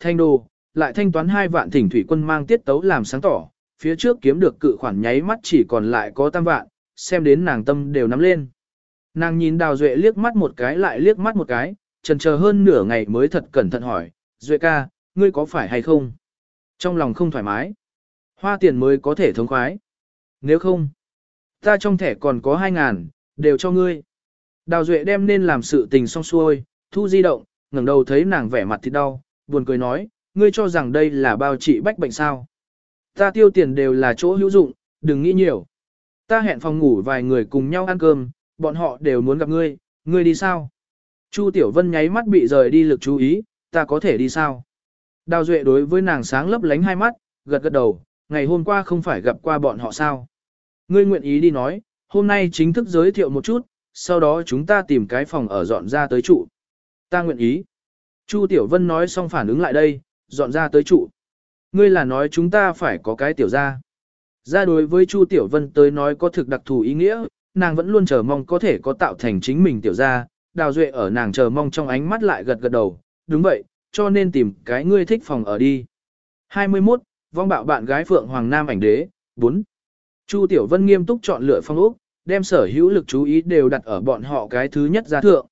thanh đồ, lại thanh toán hai vạn thỉnh thủy quân mang tiết tấu làm sáng tỏ, phía trước kiếm được cự khoản nháy mắt chỉ còn lại có tam vạn, xem đến nàng tâm đều nắm lên. Nàng nhìn Đào Duệ liếc mắt một cái lại liếc mắt một cái, trần chờ hơn nửa ngày mới thật cẩn thận hỏi, Duệ ca, ngươi có phải hay không? Trong lòng không thoải mái. Hoa tiền mới có thể thống khoái. Nếu không, ta trong thẻ còn có hai ngàn, đều cho ngươi. Đào Duệ đem nên làm sự tình xong xuôi, thu di động, ngẩng đầu thấy nàng vẻ mặt thì đau, buồn cười nói, ngươi cho rằng đây là bao trị bách bệnh sao. Ta tiêu tiền đều là chỗ hữu dụng, đừng nghĩ nhiều. Ta hẹn phòng ngủ vài người cùng nhau ăn cơm, bọn họ đều muốn gặp ngươi, ngươi đi sao? Chu Tiểu Vân nháy mắt bị rời đi lực chú ý, ta có thể đi sao? Đào Duệ đối với nàng sáng lấp lánh hai mắt, gật gật đầu, ngày hôm qua không phải gặp qua bọn họ sao? Ngươi nguyện ý đi nói, hôm nay chính thức giới thiệu một chút, sau đó chúng ta tìm cái phòng ở dọn ra tới trụ. Ta nguyện ý. Chu Tiểu Vân nói xong phản ứng lại đây, dọn ra tới trụ. Ngươi là nói chúng ta phải có cái tiểu gia. Gia đối với Chu Tiểu Vân tới nói có thực đặc thù ý nghĩa, nàng vẫn luôn chờ mong có thể có tạo thành chính mình tiểu gia. đào duệ ở nàng chờ mong trong ánh mắt lại gật gật đầu, đúng vậy, cho nên tìm cái ngươi thích phòng ở đi. 21. Vong bạo bạn gái Phượng Hoàng Nam ảnh đế, 4. Chu Tiểu Vân nghiêm túc chọn lựa phong ốc, đem sở hữu lực chú ý đều đặt ở bọn họ cái thứ nhất gia thượng.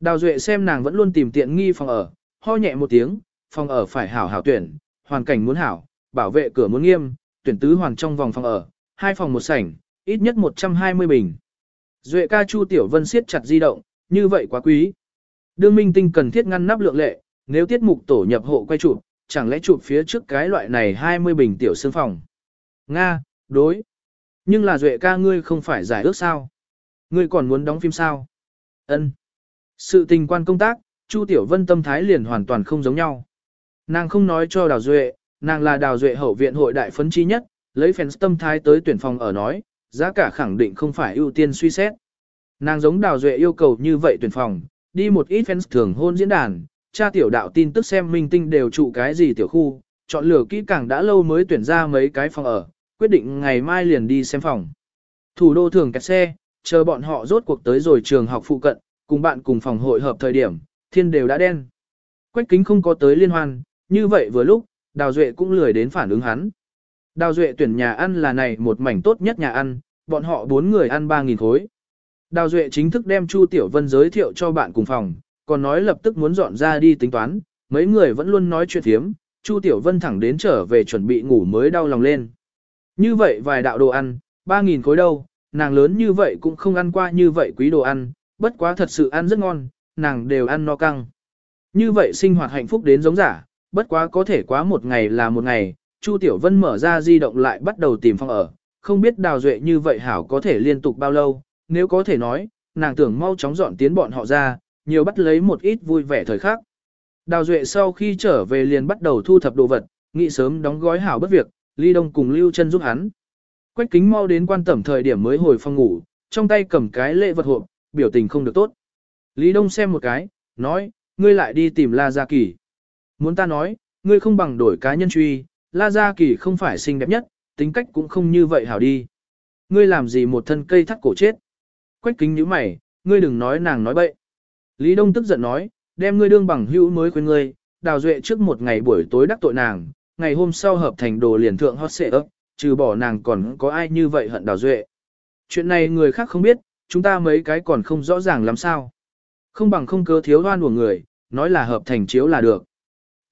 Đào Duệ xem nàng vẫn luôn tìm tiện nghi phòng ở, ho nhẹ một tiếng, phòng ở phải hảo hảo tuyển, hoàn cảnh muốn hảo, bảo vệ cửa muốn nghiêm, tuyển tứ hoàn trong vòng phòng ở, hai phòng một sảnh, ít nhất 120 bình. Duệ ca Chu Tiểu Vân siết chặt di động, như vậy quá quý. Đương minh tinh cần thiết ngăn nắp lượng lệ, nếu tiết mục tổ nhập hộ quay chụp, chẳng lẽ chụp phía trước cái loại này 20 bình tiểu xương phòng. Nga, đối. Nhưng là Duệ ca ngươi không phải giải ước sao? Ngươi còn muốn đóng phim sao? Ân. Sự tình quan công tác, Chu Tiểu Vân tâm thái liền hoàn toàn không giống nhau. Nàng không nói cho Đào Duệ, nàng là Đào Duệ hậu viện hội đại phấn chi nhất, lấy fans tâm thái tới tuyển phòng ở nói, giá cả khẳng định không phải ưu tiên suy xét. Nàng giống Đào Duệ yêu cầu như vậy tuyển phòng, đi một ít fans thường hôn diễn đàn, cha tiểu đạo tin tức xem minh tinh đều trụ cái gì tiểu khu, chọn lựa kỹ càng đã lâu mới tuyển ra mấy cái phòng ở, quyết định ngày mai liền đi xem phòng. Thủ đô thường kẹt xe, chờ bọn họ rốt cuộc tới rồi trường học phụ cận, cùng bạn cùng phòng hội hợp thời điểm, thiên đều đã đen. Quách kính không có tới liên hoan, như vậy vừa lúc, Đào Duệ cũng lười đến phản ứng hắn. Đào Duệ tuyển nhà ăn là này một mảnh tốt nhất nhà ăn, bọn họ bốn người ăn 3.000 khối. Đào Duệ chính thức đem Chu Tiểu Vân giới thiệu cho bạn cùng phòng, còn nói lập tức muốn dọn ra đi tính toán, mấy người vẫn luôn nói chuyện thiếm, Chu Tiểu Vân thẳng đến trở về chuẩn bị ngủ mới đau lòng lên. Như vậy vài đạo đồ ăn, 3.000 khối đâu, nàng lớn như vậy cũng không ăn qua như vậy quý đồ ăn, bất quá thật sự ăn rất ngon, nàng đều ăn no căng. Như vậy sinh hoạt hạnh phúc đến giống giả, bất quá có thể quá một ngày là một ngày, Chu Tiểu Vân mở ra di động lại bắt đầu tìm phòng ở, không biết đào duệ như vậy hảo có thể liên tục bao lâu, nếu có thể nói, nàng tưởng mau chóng dọn tiến bọn họ ra, nhiều bắt lấy một ít vui vẻ thời khắc. Đào duệ sau khi trở về liền bắt đầu thu thập đồ vật, nghĩ sớm đóng gói hảo bất việc, Ly Đông cùng Lưu chân giúp hắn. Quách kính mau đến quan tẩm thời điểm mới hồi phòng ngủ, trong tay cầm cái lễ vật hộp, biểu tình không được tốt. Lý Đông xem một cái, nói, ngươi lại đi tìm La Gia Kỳ. Muốn ta nói, ngươi không bằng đổi cá nhân truy, La Gia Kỳ không phải xinh đẹp nhất, tính cách cũng không như vậy hảo đi. Ngươi làm gì một thân cây thắt cổ chết. Quách kính như mày, ngươi đừng nói nàng nói bậy. Lý Đông tức giận nói, đem ngươi đương bằng hữu mới khuyên ngươi, đào duệ trước một ngày buổi tối đắc tội nàng, ngày hôm sau hợp thành đồ liền thượng hot xệ ấp, trừ bỏ nàng còn có ai như vậy hận đào duệ. Chuyện này người khác không biết, chúng ta mấy cái còn không rõ ràng làm sao. Không bằng không cớ thiếu đoan của người, nói là hợp thành chiếu là được.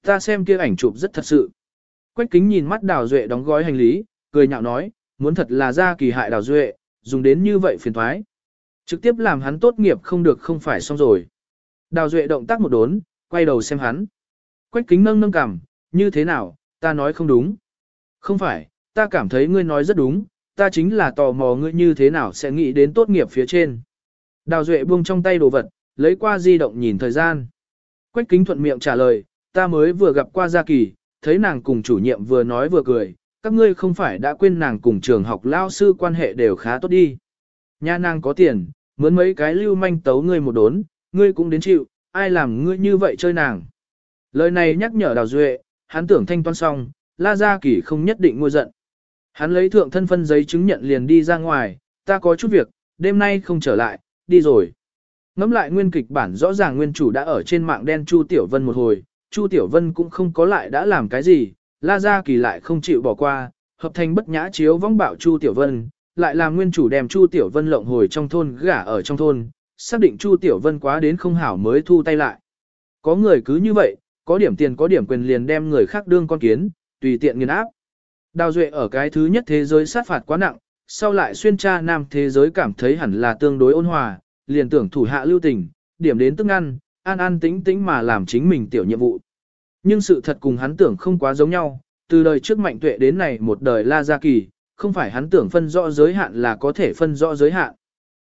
Ta xem kia ảnh chụp rất thật sự. Quách kính nhìn mắt đào duệ đóng gói hành lý, cười nhạo nói, muốn thật là ra kỳ hại đào duệ, dùng đến như vậy phiền thoái. Trực tiếp làm hắn tốt nghiệp không được không phải xong rồi. Đào duệ động tác một đốn, quay đầu xem hắn. Quách kính nâng nâng cằm, như thế nào, ta nói không đúng. Không phải, ta cảm thấy ngươi nói rất đúng, ta chính là tò mò ngươi như thế nào sẽ nghĩ đến tốt nghiệp phía trên. Đào Duệ buông trong tay đồ vật, lấy qua di động nhìn thời gian. Quách kính thuận miệng trả lời, ta mới vừa gặp qua Gia Kỳ, thấy nàng cùng chủ nhiệm vừa nói vừa cười, các ngươi không phải đã quên nàng cùng trường học lao sư quan hệ đều khá tốt đi. Nha nàng có tiền, mướn mấy cái lưu manh tấu ngươi một đốn, ngươi cũng đến chịu, ai làm ngươi như vậy chơi nàng. Lời này nhắc nhở Đào Duệ, hắn tưởng thanh toán xong, La Gia Kỳ không nhất định ngôi giận. Hắn lấy thượng thân phân giấy chứng nhận liền đi ra ngoài, ta có chút việc, đêm nay không trở lại, đi rồi. Ngắm lại nguyên kịch bản rõ ràng nguyên chủ đã ở trên mạng đen Chu Tiểu Vân một hồi, Chu Tiểu Vân cũng không có lại đã làm cái gì, La Gia Kỳ lại không chịu bỏ qua, hợp thành bất nhã chiếu vong bạo Chu Tiểu Vân, lại làm nguyên chủ đem Chu Tiểu Vân lộng hồi trong thôn gả ở trong thôn, xác định Chu Tiểu Vân quá đến không hảo mới thu tay lại. Có người cứ như vậy, có điểm tiền có điểm quyền liền đem người khác đương con kiến, tùy tiện nghiền áp. Đào Duệ ở cái thứ nhất thế giới sát phạt quá nặng, sau lại xuyên tra nam thế giới cảm thấy hẳn là tương đối ôn hòa, liền tưởng thủ hạ lưu tình, điểm đến tức ăn, an an tĩnh tĩnh mà làm chính mình tiểu nhiệm vụ. Nhưng sự thật cùng hắn tưởng không quá giống nhau, từ đời trước mạnh tuệ đến này một đời la gia kỳ, không phải hắn tưởng phân rõ giới hạn là có thể phân rõ giới hạn.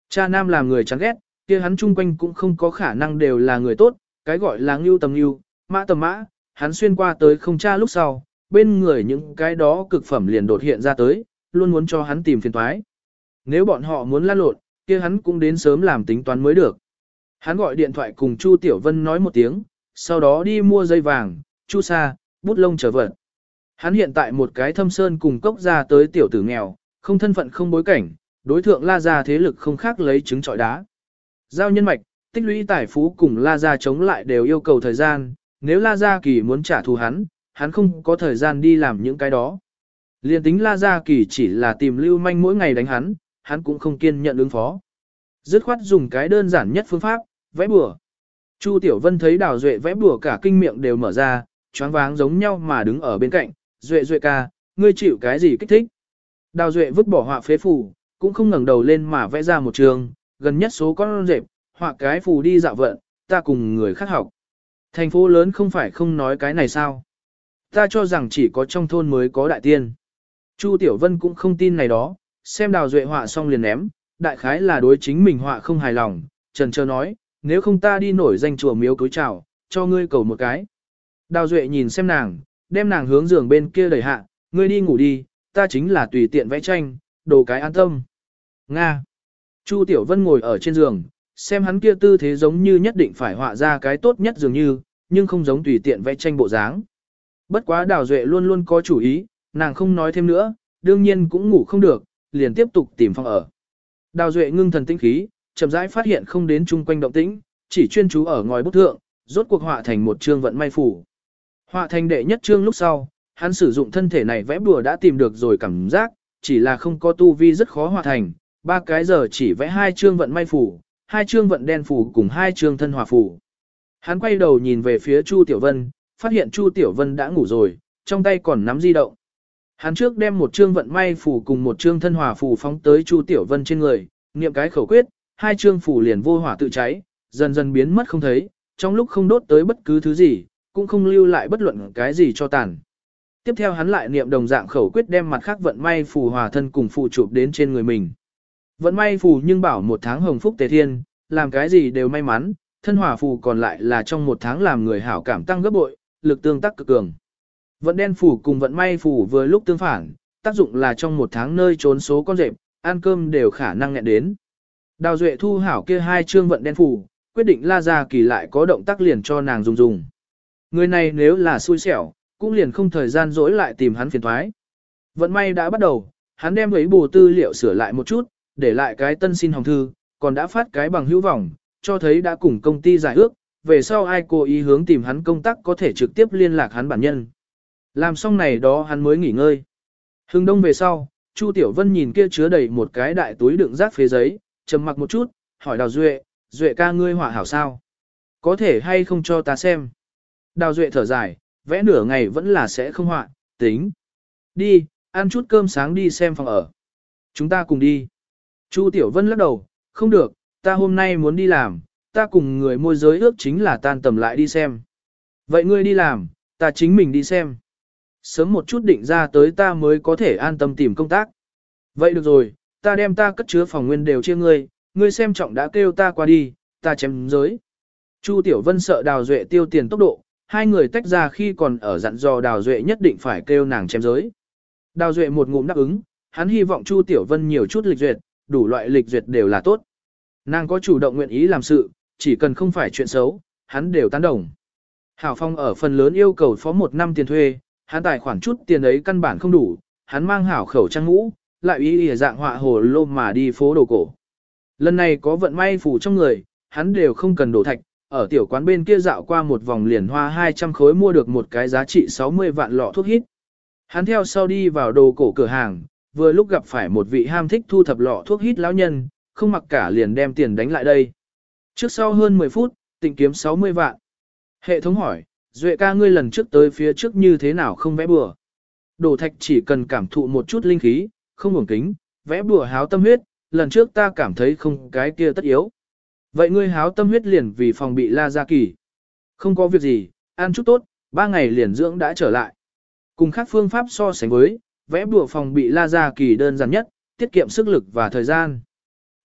Cha nam làm người chán ghét, kia hắn chung quanh cũng không có khả năng đều là người tốt, cái gọi là ngưu tầm ngưu, mã tầm mã, hắn xuyên qua tới không cha lúc sau, bên người những cái đó cực phẩm liền đột hiện ra tới, luôn muốn cho hắn tìm phiền toái. Nếu bọn họ muốn lan lộn, kia hắn cũng đến sớm làm tính toán mới được. Hắn gọi điện thoại cùng Chu Tiểu Vân nói một tiếng, sau đó đi mua dây vàng, chu sa, bút lông trở vật. Hắn hiện tại một cái thâm sơn cùng cốc ra tới tiểu tử nghèo, không thân phận không bối cảnh, đối thượng la ra thế lực không khác lấy trứng trọi đá. Giao nhân mạch, tích lũy tài phú cùng la ra chống lại đều yêu cầu thời gian, nếu la ra kỳ muốn trả thù hắn, hắn không có thời gian đi làm những cái đó. Liên tính la gia kỳ chỉ là tìm lưu manh mỗi ngày đánh hắn, hắn cũng không kiên nhận ứng phó. Dứt khoát dùng cái đơn giản nhất phương pháp, vẽ bùa. Chu Tiểu Vân thấy Đào Duệ vẽ bùa cả kinh miệng đều mở ra, choáng váng giống nhau mà đứng ở bên cạnh, Duệ Duệ ca, ngươi chịu cái gì kích thích? Đào Duệ vứt bỏ họa phế phù, cũng không ngẩng đầu lên mà vẽ ra một trường, gần nhất số con rệp, họa cái phù đi dạo vận, ta cùng người khác học. Thành phố lớn không phải không nói cái này sao? Ta cho rằng chỉ có trong thôn mới có đại tiên. Chu Tiểu Vân cũng không tin này đó, xem Đào Duệ họa xong liền ném, đại khái là đối chính mình họa không hài lòng, trần trơ nói, nếu không ta đi nổi danh chùa miếu cối chào, cho ngươi cầu một cái. Đào Duệ nhìn xem nàng, đem nàng hướng giường bên kia đẩy hạ, ngươi đi ngủ đi, ta chính là tùy tiện vẽ tranh, đồ cái an tâm. Nga. Chu Tiểu Vân ngồi ở trên giường, xem hắn kia tư thế giống như nhất định phải họa ra cái tốt nhất dường như, nhưng không giống tùy tiện vẽ tranh bộ dáng. Bất quá Đào Duệ luôn luôn có chủ ý, nàng không nói thêm nữa, đương nhiên cũng ngủ không được, liền tiếp tục tìm phòng ở. Đào Duệ ngưng thần tĩnh khí, chậm rãi phát hiện không đến chung quanh động tĩnh, chỉ chuyên chú ở ngòi bút thượng, rốt cuộc họa thành một chương vận may phủ. Họa thành đệ nhất chương lúc sau, hắn sử dụng thân thể này vẽ bùa đã tìm được rồi cảm giác, chỉ là không có tu vi rất khó họa thành, ba cái giờ chỉ vẽ hai chương vận may phủ, hai chương vận đen phủ cùng hai chương thân hòa phủ. Hắn quay đầu nhìn về phía Chu Tiểu Vân, phát hiện Chu Tiểu Vân đã ngủ rồi, trong tay còn nắm di động. Hắn trước đem một chương vận may phủ cùng một chương thân hòa phủ phóng tới Chu Tiểu Vân trên người, niệm cái khẩu quyết, hai chương phủ liền vô hỏa tự cháy, dần dần biến mất không thấy, trong lúc không đốt tới bất cứ thứ gì, cũng không lưu lại bất luận cái gì cho tàn. Tiếp theo hắn lại niệm đồng dạng khẩu quyết đem mặt khác vận may phù hòa thân cùng phụ chụp đến trên người mình. Vận may phù nhưng bảo một tháng hồng phúc tề thiên, làm cái gì đều may mắn, thân hòa phù còn lại là trong một tháng làm người hảo cảm tăng gấp bội, lực tương tác cực cường. Vận đen phủ cùng vận may phủ vừa lúc tương phản, tác dụng là trong một tháng nơi trốn số con rệp, ăn cơm đều khả năng nghẹn đến. Đào Duệ thu hảo kia hai chương vận đen phủ quyết định la ra kỳ lại có động tác liền cho nàng dùng dùng. Người này nếu là xui xẻo, cũng liền không thời gian dỗi lại tìm hắn phiền thoái. Vận may đã bắt đầu, hắn đem ấy bù tư liệu sửa lại một chút, để lại cái tân xin hồng thư, còn đã phát cái bằng hữu vọng, cho thấy đã cùng công ty giải ước, về sau ai cố ý hướng tìm hắn công tác có thể trực tiếp liên lạc hắn bản nhân. Làm xong này đó hắn mới nghỉ ngơi. Hưng đông về sau, Chu Tiểu Vân nhìn kia chứa đầy một cái đại túi đựng rác phế giấy, trầm mặc một chút, hỏi Đào Duệ, Duệ ca ngươi hỏa hảo sao? Có thể hay không cho ta xem? Đào Duệ thở dài, vẽ nửa ngày vẫn là sẽ không họa, tính. Đi, ăn chút cơm sáng đi xem phòng ở. Chúng ta cùng đi. Chu Tiểu Vân lắc đầu, không được, ta hôm nay muốn đi làm, ta cùng người môi giới ước chính là tan tầm lại đi xem. Vậy ngươi đi làm, ta chính mình đi xem. Sớm một chút định ra tới ta mới có thể an tâm tìm công tác. Vậy được rồi, ta đem ta cất chứa phòng nguyên đều chia ngươi, ngươi xem trọng đã kêu ta qua đi, ta chém giới. Chu Tiểu Vân sợ Đào Duệ tiêu tiền tốc độ, hai người tách ra khi còn ở dặn dò Đào Duệ nhất định phải kêu nàng chém giới. Đào Duệ một ngụm đáp ứng, hắn hy vọng Chu Tiểu Vân nhiều chút lịch duyệt, đủ loại lịch duyệt đều là tốt. Nàng có chủ động nguyện ý làm sự, chỉ cần không phải chuyện xấu, hắn đều tán đồng. Hảo Phong ở phần lớn yêu cầu phó một năm tiền thuê, hắn tài khoản chút tiền ấy căn bản không đủ, hắn mang hảo khẩu trang ngũ, lại ý ỉa dạng họa hồ lô mà đi phố đồ cổ. Lần này có vận may phủ trong người, hắn đều không cần đổ thạch, ở tiểu quán bên kia dạo qua một vòng liền hoa 200 khối mua được một cái giá trị 60 vạn lọ thuốc hít. Hắn theo sau đi vào đồ cổ cửa hàng, vừa lúc gặp phải một vị ham thích thu thập lọ thuốc hít lão nhân, không mặc cả liền đem tiền đánh lại đây. Trước sau hơn 10 phút, tịnh kiếm 60 vạn. Hệ thống hỏi, Duệ ca ngươi lần trước tới phía trước như thế nào không vẽ bừa. Đổ thạch chỉ cần cảm thụ một chút linh khí, không ngủng kính, vẽ bùa háo tâm huyết, lần trước ta cảm thấy không cái kia tất yếu. Vậy ngươi háo tâm huyết liền vì phòng bị la gia kỳ. Không có việc gì, ăn chút tốt, ba ngày liền dưỡng đã trở lại. Cùng các phương pháp so sánh với, vẽ bùa phòng bị la gia kỳ đơn giản nhất, tiết kiệm sức lực và thời gian.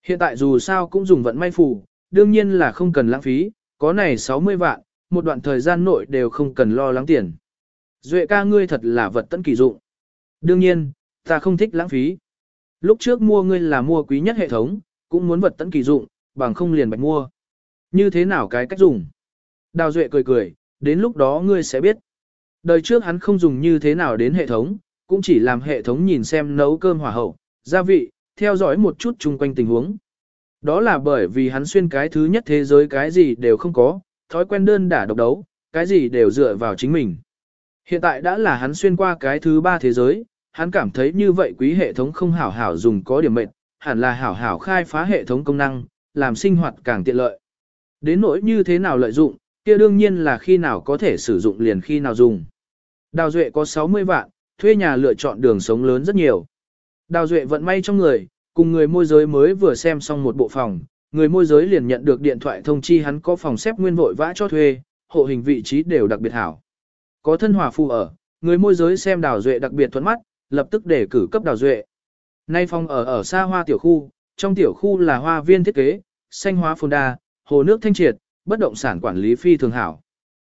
Hiện tại dù sao cũng dùng vận may phù, đương nhiên là không cần lãng phí, có này 60 vạn, một đoạn thời gian nội đều không cần lo lắng tiền. Duệ ca ngươi thật là vật tận kỳ dụng. Đương nhiên, ta không thích lãng phí. Lúc trước mua ngươi là mua quý nhất hệ thống, cũng muốn vật tận kỳ dụng, bằng không liền bạch mua. Như thế nào cái cách dùng? Đào Duệ cười cười, đến lúc đó ngươi sẽ biết. Đời trước hắn không dùng như thế nào đến hệ thống, cũng chỉ làm hệ thống nhìn xem nấu cơm hỏa hậu, gia vị, theo dõi một chút chung quanh tình huống. Đó là bởi vì hắn xuyên cái thứ nhất thế giới cái gì đều không có, thói quen đơn đả độc đấu, cái gì đều dựa vào chính mình. Hiện tại đã là hắn xuyên qua cái thứ ba thế giới, hắn cảm thấy như vậy quý hệ thống không hảo hảo dùng có điểm mệnh, hẳn là hảo hảo khai phá hệ thống công năng, làm sinh hoạt càng tiện lợi. Đến nỗi như thế nào lợi dụng, kia đương nhiên là khi nào có thể sử dụng liền khi nào dùng. Đào Duệ có 60 vạn, thuê nhà lựa chọn đường sống lớn rất nhiều. Đào Duệ vận may trong người, cùng người môi giới mới vừa xem xong một bộ phòng, người môi giới liền nhận được điện thoại thông chi hắn có phòng xếp nguyên vội vã cho thuê, hộ hình vị trí đều đặc biệt hảo. Có thân hòa phù ở, người môi giới xem Đào Duệ đặc biệt thuận mắt, lập tức để cử cấp Đào Duệ. Nay phòng ở ở xa hoa tiểu khu, trong tiểu khu là hoa viên thiết kế, xanh hóa phồn đa, hồ nước thanh triệt, bất động sản quản lý phi thường hảo.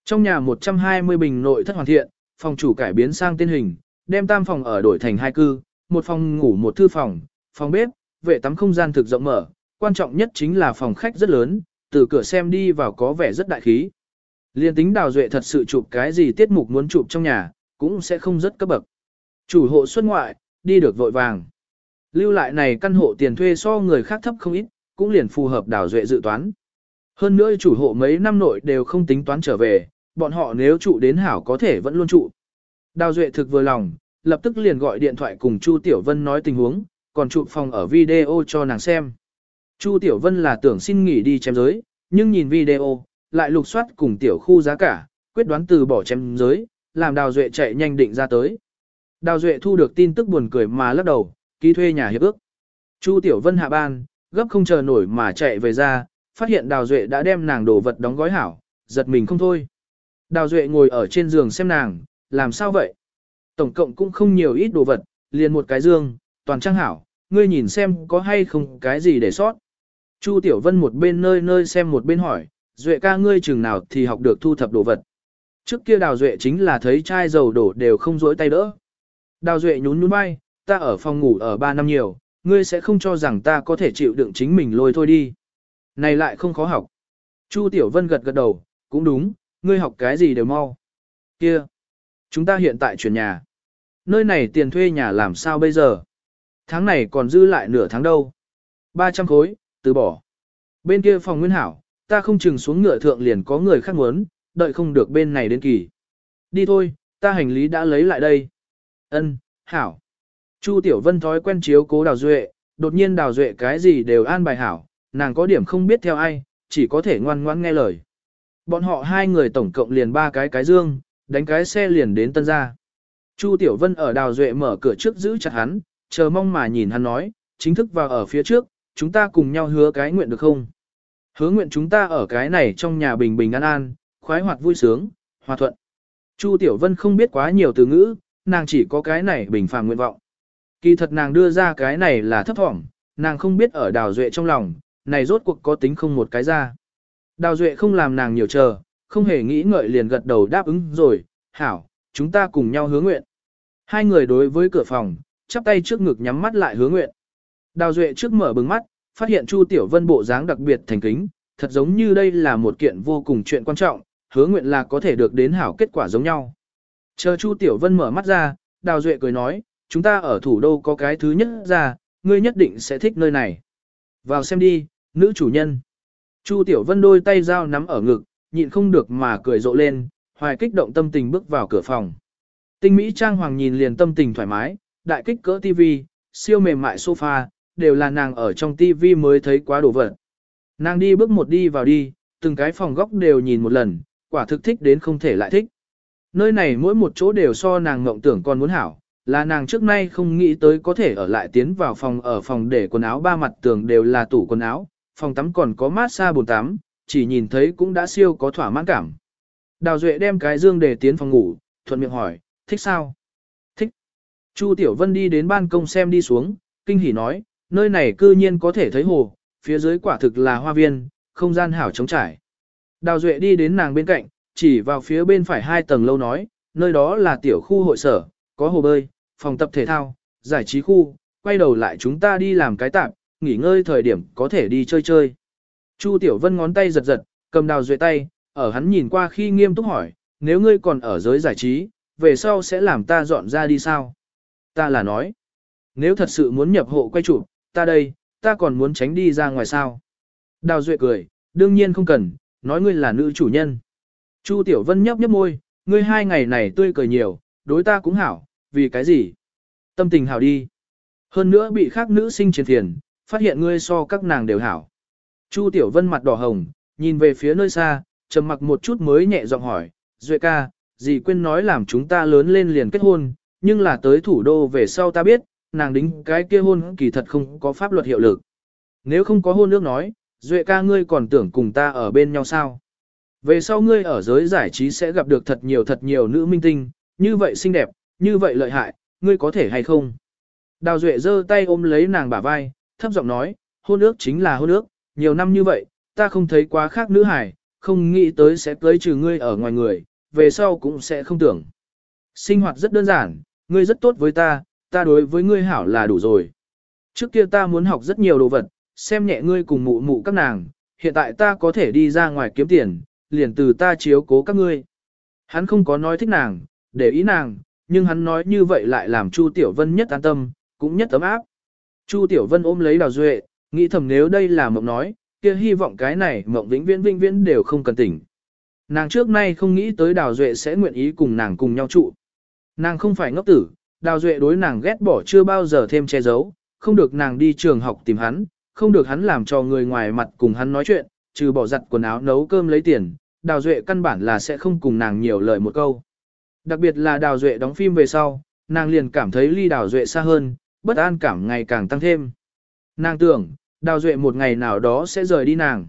Trong nhà 120 bình nội thất hoàn thiện, phòng chủ cải biến sang tên hình, đem tam phòng ở đổi thành hai cư, một phòng ngủ một thư phòng, phòng bếp, vệ tắm không gian thực rộng mở, quan trọng nhất chính là phòng khách rất lớn, từ cửa xem đi vào có vẻ rất đại khí. Liên tính đào duệ thật sự chụp cái gì tiết mục muốn chụp trong nhà, cũng sẽ không rất cấp bậc. Chủ hộ xuất ngoại, đi được vội vàng. Lưu lại này căn hộ tiền thuê so người khác thấp không ít, cũng liền phù hợp đào duệ dự toán. Hơn nữa chủ hộ mấy năm nội đều không tính toán trở về, bọn họ nếu trụ đến hảo có thể vẫn luôn trụ. Đào duệ thực vừa lòng, lập tức liền gọi điện thoại cùng Chu Tiểu Vân nói tình huống, còn chụp phòng ở video cho nàng xem. Chu Tiểu Vân là tưởng xin nghỉ đi chém giới, nhưng nhìn video, lại lục soát cùng tiểu khu giá cả, quyết đoán từ bỏ chém giới, làm Đào Duệ chạy nhanh định ra tới. Đào Duệ thu được tin tức buồn cười mà lắc đầu, ký thuê nhà hiệp ước. Chu Tiểu Vân hạ ban, gấp không chờ nổi mà chạy về ra, phát hiện Đào Duệ đã đem nàng đồ vật đóng gói hảo, giật mình không thôi. Đào Duệ ngồi ở trên giường xem nàng, làm sao vậy? Tổng cộng cũng không nhiều ít đồ vật, liền một cái dương, toàn trang hảo, ngươi nhìn xem có hay không cái gì để sót. Chu Tiểu Vân một bên nơi nơi xem một bên hỏi, Duệ ca ngươi chừng nào thì học được thu thập đồ vật. Trước kia Đào Duệ chính là thấy chai dầu đổ đều không dối tay đỡ. Đào Duệ nhún nhún vai, ta ở phòng ngủ ở 3 năm nhiều, ngươi sẽ không cho rằng ta có thể chịu đựng chính mình lôi thôi đi. Này lại không khó học. Chu Tiểu Vân gật gật đầu, cũng đúng, ngươi học cái gì đều mau. Kia, chúng ta hiện tại chuyển nhà. Nơi này tiền thuê nhà làm sao bây giờ? Tháng này còn dư lại nửa tháng đâu. 300 khối, từ bỏ. Bên kia phòng nguyên hảo, ta không chừng xuống ngựa thượng liền có người khác muốn, đợi không được bên này đến kỳ. Đi thôi, ta hành lý đã lấy lại đây. Ân, hảo. Chu Tiểu Vân thói quen chiếu cố Đào Duệ, đột nhiên Đào Duệ cái gì đều an bài hảo, nàng có điểm không biết theo ai, chỉ có thể ngoan ngoãn nghe lời. Bọn họ hai người tổng cộng liền ba cái cái dương, đánh cái xe liền đến tân gia. Chu Tiểu Vân ở Đào Duệ mở cửa trước giữ chặt hắn, chờ mong mà nhìn hắn nói, chính thức vào ở phía trước, chúng ta cùng nhau hứa cái nguyện được không? Hứa nguyện chúng ta ở cái này trong nhà bình bình an an, khoái hoạt vui sướng, hòa thuận. Chu Tiểu Vân không biết quá nhiều từ ngữ, nàng chỉ có cái này bình phàm nguyện vọng. Kỳ thật nàng đưa ra cái này là thấp thỏm, nàng không biết ở đào duệ trong lòng, này rốt cuộc có tính không một cái ra. Đào duệ không làm nàng nhiều chờ, không hề nghĩ ngợi liền gật đầu đáp ứng rồi, hảo, chúng ta cùng nhau hứa nguyện. Hai người đối với cửa phòng, chắp tay trước ngực nhắm mắt lại hứa nguyện. Đào duệ trước mở bừng mắt, phát hiện Chu Tiểu Vân bộ dáng đặc biệt thành kính, thật giống như đây là một kiện vô cùng chuyện quan trọng, hứa nguyện là có thể được đến hảo kết quả giống nhau. Chờ Chu Tiểu Vân mở mắt ra, Đào Duệ cười nói, chúng ta ở thủ đô có cái thứ nhất ra, ngươi nhất định sẽ thích nơi này. Vào xem đi, nữ chủ nhân. Chu Tiểu Vân đôi tay dao nắm ở ngực, nhịn không được mà cười rộ lên, hoài kích động tâm tình bước vào cửa phòng. Tinh Mỹ Trang Hoàng nhìn liền tâm tình thoải mái, đại kích cỡ TV, siêu mềm mại sofa, đều là nàng ở trong TV mới thấy quá đồ vật. Nàng đi bước một đi vào đi, từng cái phòng góc đều nhìn một lần, quả thực thích đến không thể lại thích. Nơi này mỗi một chỗ đều so nàng ngộng tưởng còn muốn hảo, là nàng trước nay không nghĩ tới có thể ở lại tiến vào phòng ở phòng để quần áo ba mặt tường đều là tủ quần áo, phòng tắm còn có mát xa bồn tắm, chỉ nhìn thấy cũng đã siêu có thỏa mãn cảm. Đào Duệ đem cái dương để tiến phòng ngủ, thuận miệng hỏi, thích sao? Chu Tiểu Vân đi đến ban công xem đi xuống, kinh hỉ nói, nơi này cư nhiên có thể thấy hồ, phía dưới quả thực là hoa viên, không gian hảo trống trải. Đào Duệ đi đến nàng bên cạnh, chỉ vào phía bên phải hai tầng lâu nói, nơi đó là tiểu khu hội sở, có hồ bơi, phòng tập thể thao, giải trí khu, quay đầu lại chúng ta đi làm cái tạm, nghỉ ngơi thời điểm có thể đi chơi chơi. Chu Tiểu Vân ngón tay giật giật, cầm đào duệ tay, ở hắn nhìn qua khi nghiêm túc hỏi, nếu ngươi còn ở giới giải trí, về sau sẽ làm ta dọn ra đi sao? Ta là nói, nếu thật sự muốn nhập hộ quay chụp, ta đây, ta còn muốn tránh đi ra ngoài sao? Đào duệ cười, đương nhiên không cần, nói ngươi là nữ chủ nhân. Chu Tiểu Vân nhấp nhấp môi, ngươi hai ngày này tươi cười nhiều, đối ta cũng hảo, vì cái gì? Tâm tình hảo đi. Hơn nữa bị khác nữ sinh chiến thiền, phát hiện ngươi so các nàng đều hảo. Chu Tiểu Vân mặt đỏ hồng, nhìn về phía nơi xa, trầm mặc một chút mới nhẹ giọng hỏi, Duệ ca, dì quên nói làm chúng ta lớn lên liền kết hôn, nhưng là tới thủ đô về sau ta biết, nàng đính cái kia hôn kỳ thật không có pháp luật hiệu lực. Nếu không có hôn nước nói, Duệ ca ngươi còn tưởng cùng ta ở bên nhau sao? Về sau ngươi ở giới giải trí sẽ gặp được thật nhiều thật nhiều nữ minh tinh, như vậy xinh đẹp, như vậy lợi hại, ngươi có thể hay không? Đào Duệ giơ tay ôm lấy nàng bả vai, thấp giọng nói, hôn ước chính là hôn ước, nhiều năm như vậy, ta không thấy quá khác nữ hải, không nghĩ tới sẽ cưới trừ ngươi ở ngoài người, về sau cũng sẽ không tưởng. Sinh hoạt rất đơn giản, ngươi rất tốt với ta, ta đối với ngươi hảo là đủ rồi. Trước kia ta muốn học rất nhiều đồ vật, xem nhẹ ngươi cùng mụ mụ các nàng, hiện tại ta có thể đi ra ngoài kiếm tiền, liền từ ta chiếu cố các ngươi. Hắn không có nói thích nàng, để ý nàng, nhưng hắn nói như vậy lại làm Chu Tiểu Vân nhất an tâm, cũng nhất ấm áp. Chu Tiểu Vân ôm lấy Đào Duệ, nghĩ thầm nếu đây là mộng nói, kia hy vọng cái này mộng vĩnh viễn vĩnh viễn đều không cần tỉnh. Nàng trước nay không nghĩ tới Đào Duệ sẽ nguyện ý cùng nàng cùng nhau trụ. Nàng không phải ngốc tử, Đào Duệ đối nàng ghét bỏ chưa bao giờ thêm che giấu, không được nàng đi trường học tìm hắn, không được hắn làm cho người ngoài mặt cùng hắn nói chuyện, trừ bỏ giặt quần áo nấu cơm lấy tiền, Đào Duệ căn bản là sẽ không cùng nàng nhiều lời một câu. Đặc biệt là Đào Duệ đóng phim về sau, nàng liền cảm thấy ly Đào Duệ xa hơn, bất an cảm ngày càng tăng thêm. Nàng tưởng, Đào Duệ một ngày nào đó sẽ rời đi nàng.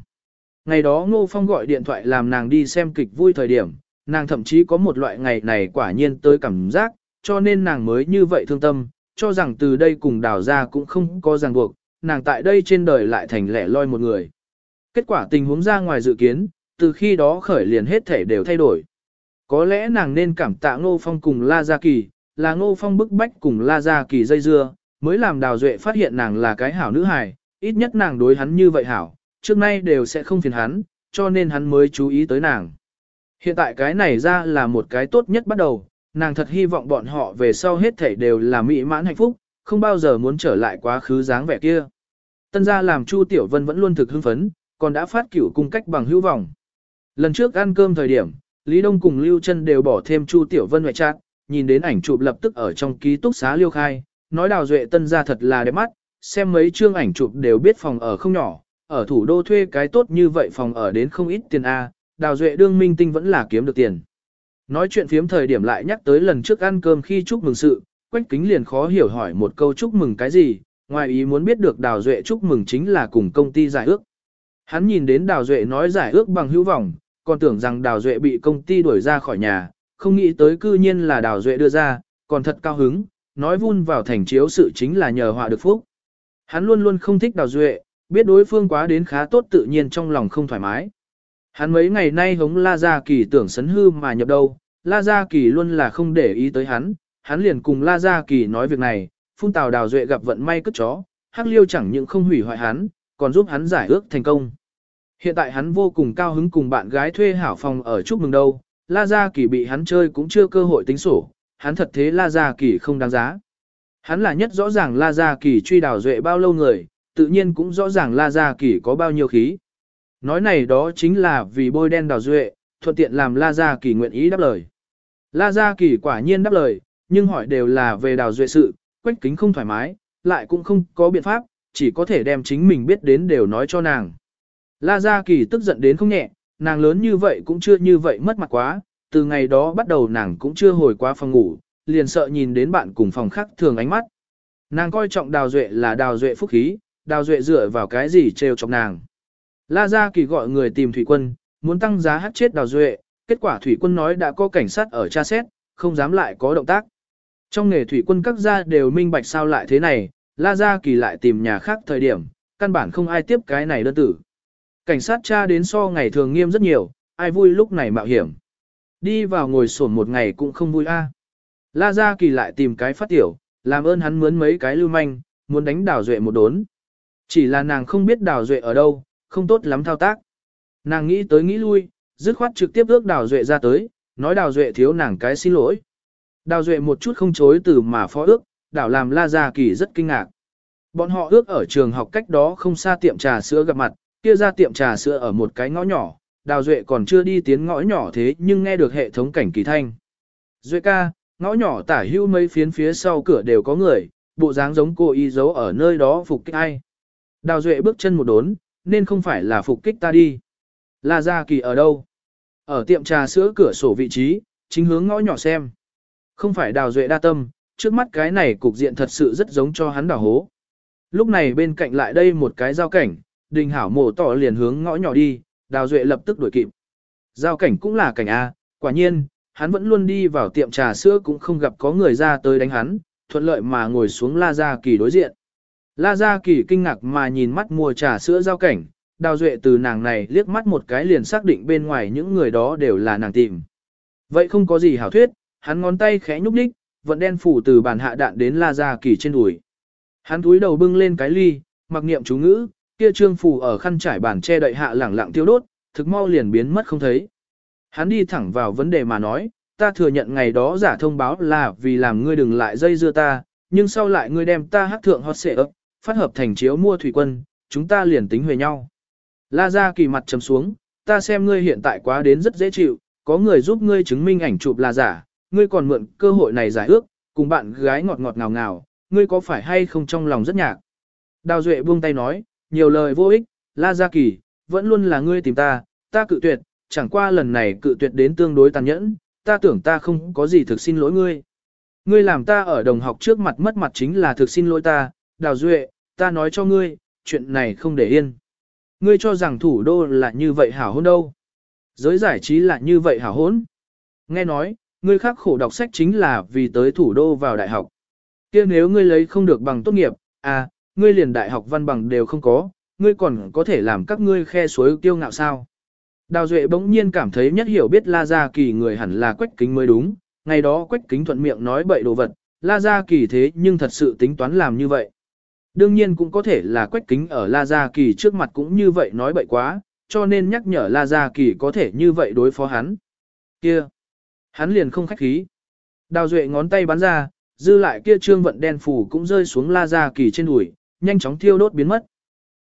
Ngày đó Ngô Phong gọi điện thoại làm nàng đi xem kịch vui thời điểm, nàng thậm chí có một loại ngày này quả nhiên tới cảm giác, cho nên nàng mới như vậy thương tâm, cho rằng từ đây cùng đào ra cũng không có ràng buộc, nàng tại đây trên đời lại thành lẻ loi một người. Kết quả tình huống ra ngoài dự kiến, từ khi đó khởi liền hết thể đều thay đổi. Có lẽ nàng nên cảm tạ Ngô Phong cùng La Gia Kỳ, là Ngô Phong bức bách cùng La Gia Kỳ dây dưa, mới làm Đào Duệ phát hiện nàng là cái hảo nữ hài, ít nhất nàng đối hắn như vậy hảo, trước nay đều sẽ không phiền hắn, cho nên hắn mới chú ý tới nàng. Hiện tại cái này ra là một cái tốt nhất bắt đầu, nàng thật hy vọng bọn họ về sau hết thảy đều là mỹ mãn hạnh phúc, không bao giờ muốn trở lại quá khứ dáng vẻ kia. Tân gia làm Chu Tiểu Vân vẫn luôn thực hưng phấn, còn đã phát cửu cung cách bằng hữu vọng. Lần trước ăn cơm thời điểm, Lý Đông cùng Lưu Trân đều bỏ thêm Chu Tiểu Vân ngoại trạng, nhìn đến ảnh chụp lập tức ở trong ký túc xá liêu khai, nói đào duệ tân gia thật là đẹp mắt, xem mấy chương ảnh chụp đều biết phòng ở không nhỏ, ở thủ đô thuê cái tốt như vậy phòng ở đến không ít tiền A, đào duệ đương minh tinh vẫn là kiếm được tiền. Nói chuyện phiếm thời điểm lại nhắc tới lần trước ăn cơm khi chúc mừng sự, quách kính liền khó hiểu hỏi một câu chúc mừng cái gì, ngoài ý muốn biết được đào duệ chúc mừng chính là cùng công ty giải ước. Hắn nhìn đến đào duệ nói giải ước bằng hữu vọng, còn tưởng rằng đào duệ bị công ty đuổi ra khỏi nhà, không nghĩ tới cư nhiên là đào duệ đưa ra, còn thật cao hứng, nói vun vào thành chiếu sự chính là nhờ họa được phúc. Hắn luôn luôn không thích đào duệ, biết đối phương quá đến khá tốt tự nhiên trong lòng không thoải mái. Hắn mấy ngày nay hống La Gia Kỳ tưởng sấn hư mà nhập đâu, La Gia Kỳ luôn là không để ý tới hắn, hắn liền cùng La Gia Kỳ nói việc này, phun tào đào duệ gặp vận may cất chó, hắc liêu chẳng những không hủy hoại hắn, còn giúp hắn giải ước thành công. Hiện tại hắn vô cùng cao hứng cùng bạn gái thuê hảo phòng ở chúc mừng đâu, La Gia Kỳ bị hắn chơi cũng chưa cơ hội tính sổ, hắn thật thế La Gia Kỳ không đáng giá. Hắn là nhất rõ ràng La Gia Kỳ truy đào duệ bao lâu người, tự nhiên cũng rõ ràng La Gia Kỳ có bao nhiêu khí. Nói này đó chính là vì bôi đen đào duệ, thuận tiện làm La Gia Kỳ nguyện ý đáp lời. La Gia Kỳ quả nhiên đáp lời, nhưng hỏi đều là về đào duệ sự, quách kính không thoải mái, lại cũng không có biện pháp, chỉ có thể đem chính mình biết đến đều nói cho nàng. La Gia Kỳ tức giận đến không nhẹ, nàng lớn như vậy cũng chưa như vậy mất mặt quá, từ ngày đó bắt đầu nàng cũng chưa hồi qua phòng ngủ, liền sợ nhìn đến bạn cùng phòng khác thường ánh mắt. Nàng coi trọng đào duệ là đào duệ phúc khí, đào duệ dựa vào cái gì trêu chọc nàng. La Gia Kỳ gọi người tìm thủy quân, muốn tăng giá hát chết đào duệ, kết quả thủy quân nói đã có cảnh sát ở tra xét, không dám lại có động tác. Trong nghề thủy quân các gia đều minh bạch sao lại thế này, La Gia Kỳ lại tìm nhà khác thời điểm, căn bản không ai tiếp cái này đơn tử. Cảnh sát tra đến so ngày thường nghiêm rất nhiều, ai vui lúc này mạo hiểm. Đi vào ngồi sổn một ngày cũng không vui a. À. La Gia Kỳ lại tìm cái phát tiểu, làm ơn hắn mướn mấy cái lưu manh, muốn đánh đào duệ một đốn. Chỉ là nàng không biết đào duệ ở đâu, không tốt lắm thao tác. Nàng nghĩ tới nghĩ lui, dứt khoát trực tiếp ước đào duệ ra tới, nói đào duệ thiếu nàng cái xin lỗi. Đào duệ một chút không chối từ mà phó ước, đảo làm La Gia Kỳ rất kinh ngạc. Bọn họ ước ở trường học cách đó không xa tiệm trà sữa gặp mặt, kia ra tiệm trà sữa ở một cái ngõ nhỏ, đào duệ còn chưa đi tiến ngõ nhỏ thế nhưng nghe được hệ thống cảnh kỳ thanh. Duệ ca, ngõ nhỏ tả hưu mấy phiến phía sau cửa đều có người, bộ dáng giống cô y giấu ở nơi đó phục kích ai. Đào duệ bước chân một đốn, nên không phải là phục kích ta đi. La Gia Kỳ ở đâu? Ở tiệm trà sữa cửa sổ vị trí, chính hướng ngõ nhỏ xem. Không phải đào duệ đa tâm, trước mắt cái này cục diện thật sự rất giống cho hắn đào hố. Lúc này bên cạnh lại đây một cái giao cảnh, đình hảo mổ tỏ liền hướng ngõ nhỏ đi, đào duệ lập tức đuổi kịp. Giao cảnh cũng là cảnh A, quả nhiên, hắn vẫn luôn đi vào tiệm trà sữa cũng không gặp có người ra tới đánh hắn, thuận lợi mà ngồi xuống La Gia Kỳ đối diện. La Gia Kỳ kinh ngạc mà nhìn mắt mua trà sữa giao cảnh, đào duệ từ nàng này liếc mắt một cái liền xác định bên ngoài những người đó đều là nàng tìm. Vậy không có gì hảo thuyết, hắn ngón tay khẽ nhúc đích, vận đen phủ từ bàn hạ đạn đến La Gia Kỳ trên đùi. Hắn túi đầu bưng lên cái ly, mặc niệm chú ngữ, kia trương phủ ở khăn trải bàn che đậy hạ lẳng lặng tiêu đốt, thực mau liền biến mất không thấy. Hắn đi thẳng vào vấn đề mà nói, ta thừa nhận ngày đó giả thông báo là vì làm ngươi đừng lại dây dưa ta, nhưng sau lại ngươi đem ta hắc thượng hot xệ ấp, phát hợp thành chiếu mua thủy quân, chúng ta liền tính huề nhau. La gia kỳ mặt trầm xuống, ta xem ngươi hiện tại quá đến rất dễ chịu, có người giúp ngươi chứng minh ảnh chụp là giả, ngươi còn mượn cơ hội này giải ước, cùng bạn gái ngọt ngọt ngào ngào, ngươi có phải hay không trong lòng rất nhạc. Đào Duệ buông tay nói, nhiều lời vô ích, La Gia Kỳ, vẫn luôn là ngươi tìm ta, ta cự tuyệt, chẳng qua lần này cự tuyệt đến tương đối tàn nhẫn, ta tưởng ta không có gì thực xin lỗi ngươi. Ngươi làm ta ở đồng học trước mặt mất mặt chính là thực xin lỗi ta, Đào Duệ, ta nói cho ngươi, chuyện này không để yên. Ngươi cho rằng thủ đô là như vậy hảo hôn đâu. Giới giải trí là như vậy hảo hôn. Nghe nói, ngươi khắc khổ đọc sách chính là vì tới thủ đô vào đại học. kia nếu ngươi lấy không được bằng tốt nghiệp, à, ngươi liền đại học văn bằng đều không có, ngươi còn có thể làm các ngươi khe suối tiêu ngạo sao. Đào Duệ bỗng nhiên cảm thấy nhất hiểu biết La Gia Kỳ người hẳn là Quách Kính mới đúng, ngày đó Quách Kính thuận miệng nói bậy đồ vật, La Gia Kỳ thế nhưng thật sự tính toán làm như vậy. Đương nhiên cũng có thể là Quách Kính ở La Gia Kỳ trước mặt cũng như vậy nói bậy quá, cho nên nhắc nhở La Gia Kỳ có thể như vậy đối phó hắn. Kia! Hắn liền không khách khí. Đào Duệ ngón tay bắn ra, dư lại kia trương vận đen phủ cũng rơi xuống La Gia Kỳ trên đùi, nhanh chóng thiêu đốt biến mất.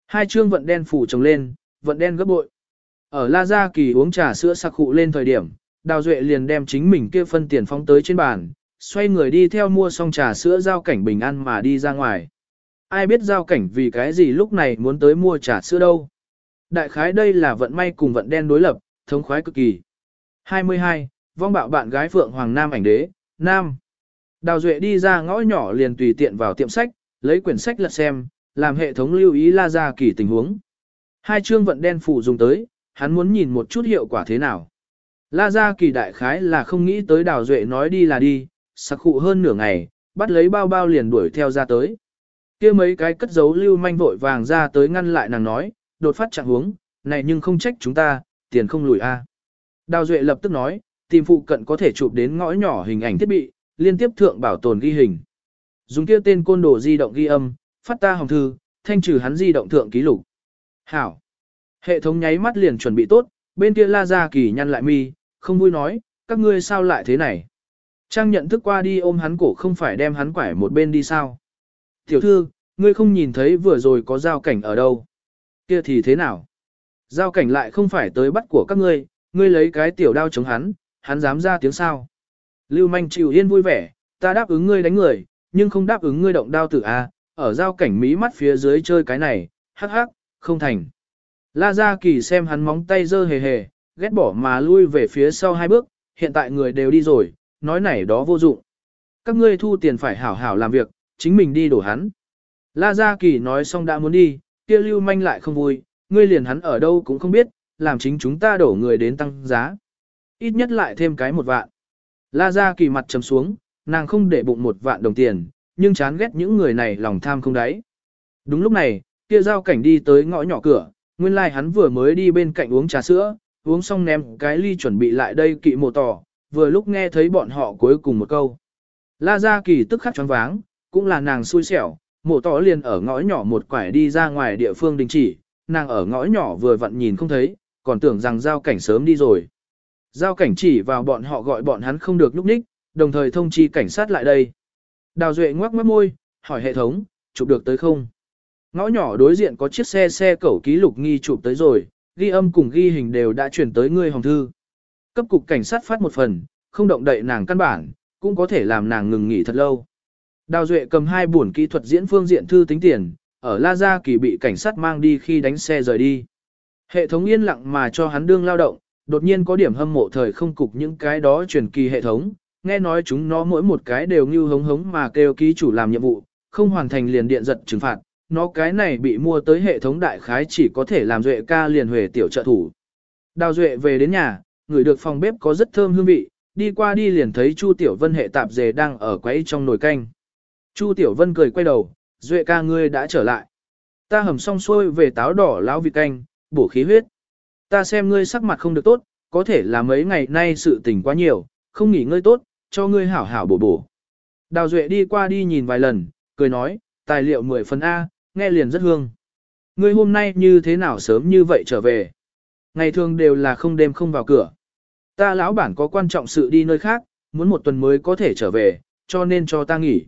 Hai trương vận đen phủ trồng lên, vận đen gấp bội. Ở La Gia Kỳ uống trà sữa sặc khụ lên thời điểm, Đào Duệ liền đem chính mình kia phân tiền phóng tới trên bàn, xoay người đi theo mua xong trà sữa giao cảnh bình an mà đi ra ngoài. Ai biết giao cảnh vì cái gì lúc này muốn tới mua trà sữa đâu. Đại khái đây là vận may cùng vận đen đối lập, thống khoái cực kỳ. 22. Vong bạo bạn gái Phượng Hoàng Nam ảnh đế, Nam. Đào Duệ đi ra ngõ nhỏ liền tùy tiện vào tiệm sách, lấy quyển sách lật xem, làm hệ thống lưu ý la ra kỳ tình huống. Hai chương vận đen phủ dùng tới, hắn muốn nhìn một chút hiệu quả thế nào. La Gia Kỳ đại khái là không nghĩ tới Đào Duệ nói đi là đi, sặc khụ hơn nửa ngày, bắt lấy bao bao liền đuổi theo ra tới kia mấy cái cất giấu lưu manh vội vàng ra tới ngăn lại nàng nói, đột phát trạng huống, này nhưng không trách chúng ta, tiền không lùi a. Đào Duệ lập tức nói, tìm phụ cận có thể chụp đến ngõ nhỏ hình ảnh thiết bị, liên tiếp thượng bảo tồn ghi hình. Dùng kia tên côn đồ di động ghi âm, phát ta hồng thư, thanh trừ hắn di động thượng ký lục. Hảo. Hệ thống nháy mắt liền chuẩn bị tốt, bên kia la Gia kỳ nhăn lại mi, không vui nói, các ngươi sao lại thế này. Trang nhận thức qua đi ôm hắn cổ không phải đem hắn quải một bên đi sao. Tiểu thư, ngươi không nhìn thấy vừa rồi có giao cảnh ở đâu. Kia thì thế nào? Giao cảnh lại không phải tới bắt của các ngươi, ngươi lấy cái tiểu đao chống hắn, hắn dám ra tiếng sao. Lưu manh chịu yên vui vẻ, ta đáp ứng ngươi đánh người, nhưng không đáp ứng ngươi động đao tử A, ở giao cảnh mí mắt phía dưới chơi cái này, hắc hắc, không thành. La Gia Kỳ xem hắn móng tay dơ hề hề, ghét bỏ mà lui về phía sau hai bước, hiện tại người đều đi rồi, nói này đó vô dụng. Các ngươi thu tiền phải hảo hảo làm việc, chính mình đi đổ hắn. La Gia Kỳ nói xong đã muốn đi, kia lưu manh lại không vui, ngươi liền hắn ở đâu cũng không biết, làm chính chúng ta đổ người đến tăng giá. Ít nhất lại thêm cái một vạn. La Gia Kỳ mặt trầm xuống, nàng không để bụng một vạn đồng tiền, nhưng chán ghét những người này lòng tham không đáy. Đúng lúc này, kia giao cảnh đi tới ngõ nhỏ cửa, nguyên lai like hắn vừa mới đi bên cạnh uống trà sữa, uống xong ném cái ly chuẩn bị lại đây kỵ mồ tỏ, vừa lúc nghe thấy bọn họ cuối cùng một câu. La Gia Kỳ tức khắc choáng váng, cũng là nàng xui xẻo, mộ tỏ liền ở ngõ nhỏ một quải đi ra ngoài địa phương đình chỉ, nàng ở ngõ nhỏ vừa vặn nhìn không thấy, còn tưởng rằng giao cảnh sớm đi rồi. Giao cảnh chỉ vào bọn họ gọi bọn hắn không được lúc ních, đồng thời thông chi cảnh sát lại đây. Đào Duệ ngoắc mắt môi, hỏi hệ thống, chụp được tới không? Ngõ nhỏ đối diện có chiếc xe xe cẩu ký lục nghi chụp tới rồi, ghi âm cùng ghi hình đều đã chuyển tới ngươi hồng thư. Cấp cục cảnh sát phát một phần, không động đậy nàng căn bản, cũng có thể làm nàng ngừng nghỉ thật lâu. Đào Duệ cầm hai buồn kỹ thuật diễn phương diện thư tính tiền, ở La Gia Kỳ bị cảnh sát mang đi khi đánh xe rời đi. Hệ thống yên lặng mà cho hắn đương lao động, đột nhiên có điểm hâm mộ thời không cục những cái đó truyền kỳ hệ thống, nghe nói chúng nó mỗi một cái đều như hống hống mà kêu ký chủ làm nhiệm vụ, không hoàn thành liền điện giật trừng phạt, nó cái này bị mua tới hệ thống đại khái chỉ có thể làm Duệ ca liền huề tiểu trợ thủ. Đào Duệ về đến nhà, người được phòng bếp có rất thơm hương vị, đi qua đi liền thấy Chu Tiểu Vân hệ tạp dề đang ở quấy trong nồi canh. Chu Tiểu Vân cười quay đầu, Duệ ca ngươi đã trở lại. Ta hầm xong xuôi về táo đỏ lão vị canh, bổ khí huyết. Ta xem ngươi sắc mặt không được tốt, có thể là mấy ngày nay sự tình quá nhiều, không nghỉ ngơi tốt, cho ngươi hảo hảo bổ bổ. Đào Duệ đi qua đi nhìn vài lần, cười nói, tài liệu 10 phần A, nghe liền rất hương. Ngươi hôm nay như thế nào sớm như vậy trở về? Ngày thường đều là không đêm không vào cửa. Ta lão bản có quan trọng sự đi nơi khác, muốn một tuần mới có thể trở về, cho nên cho ta nghỉ.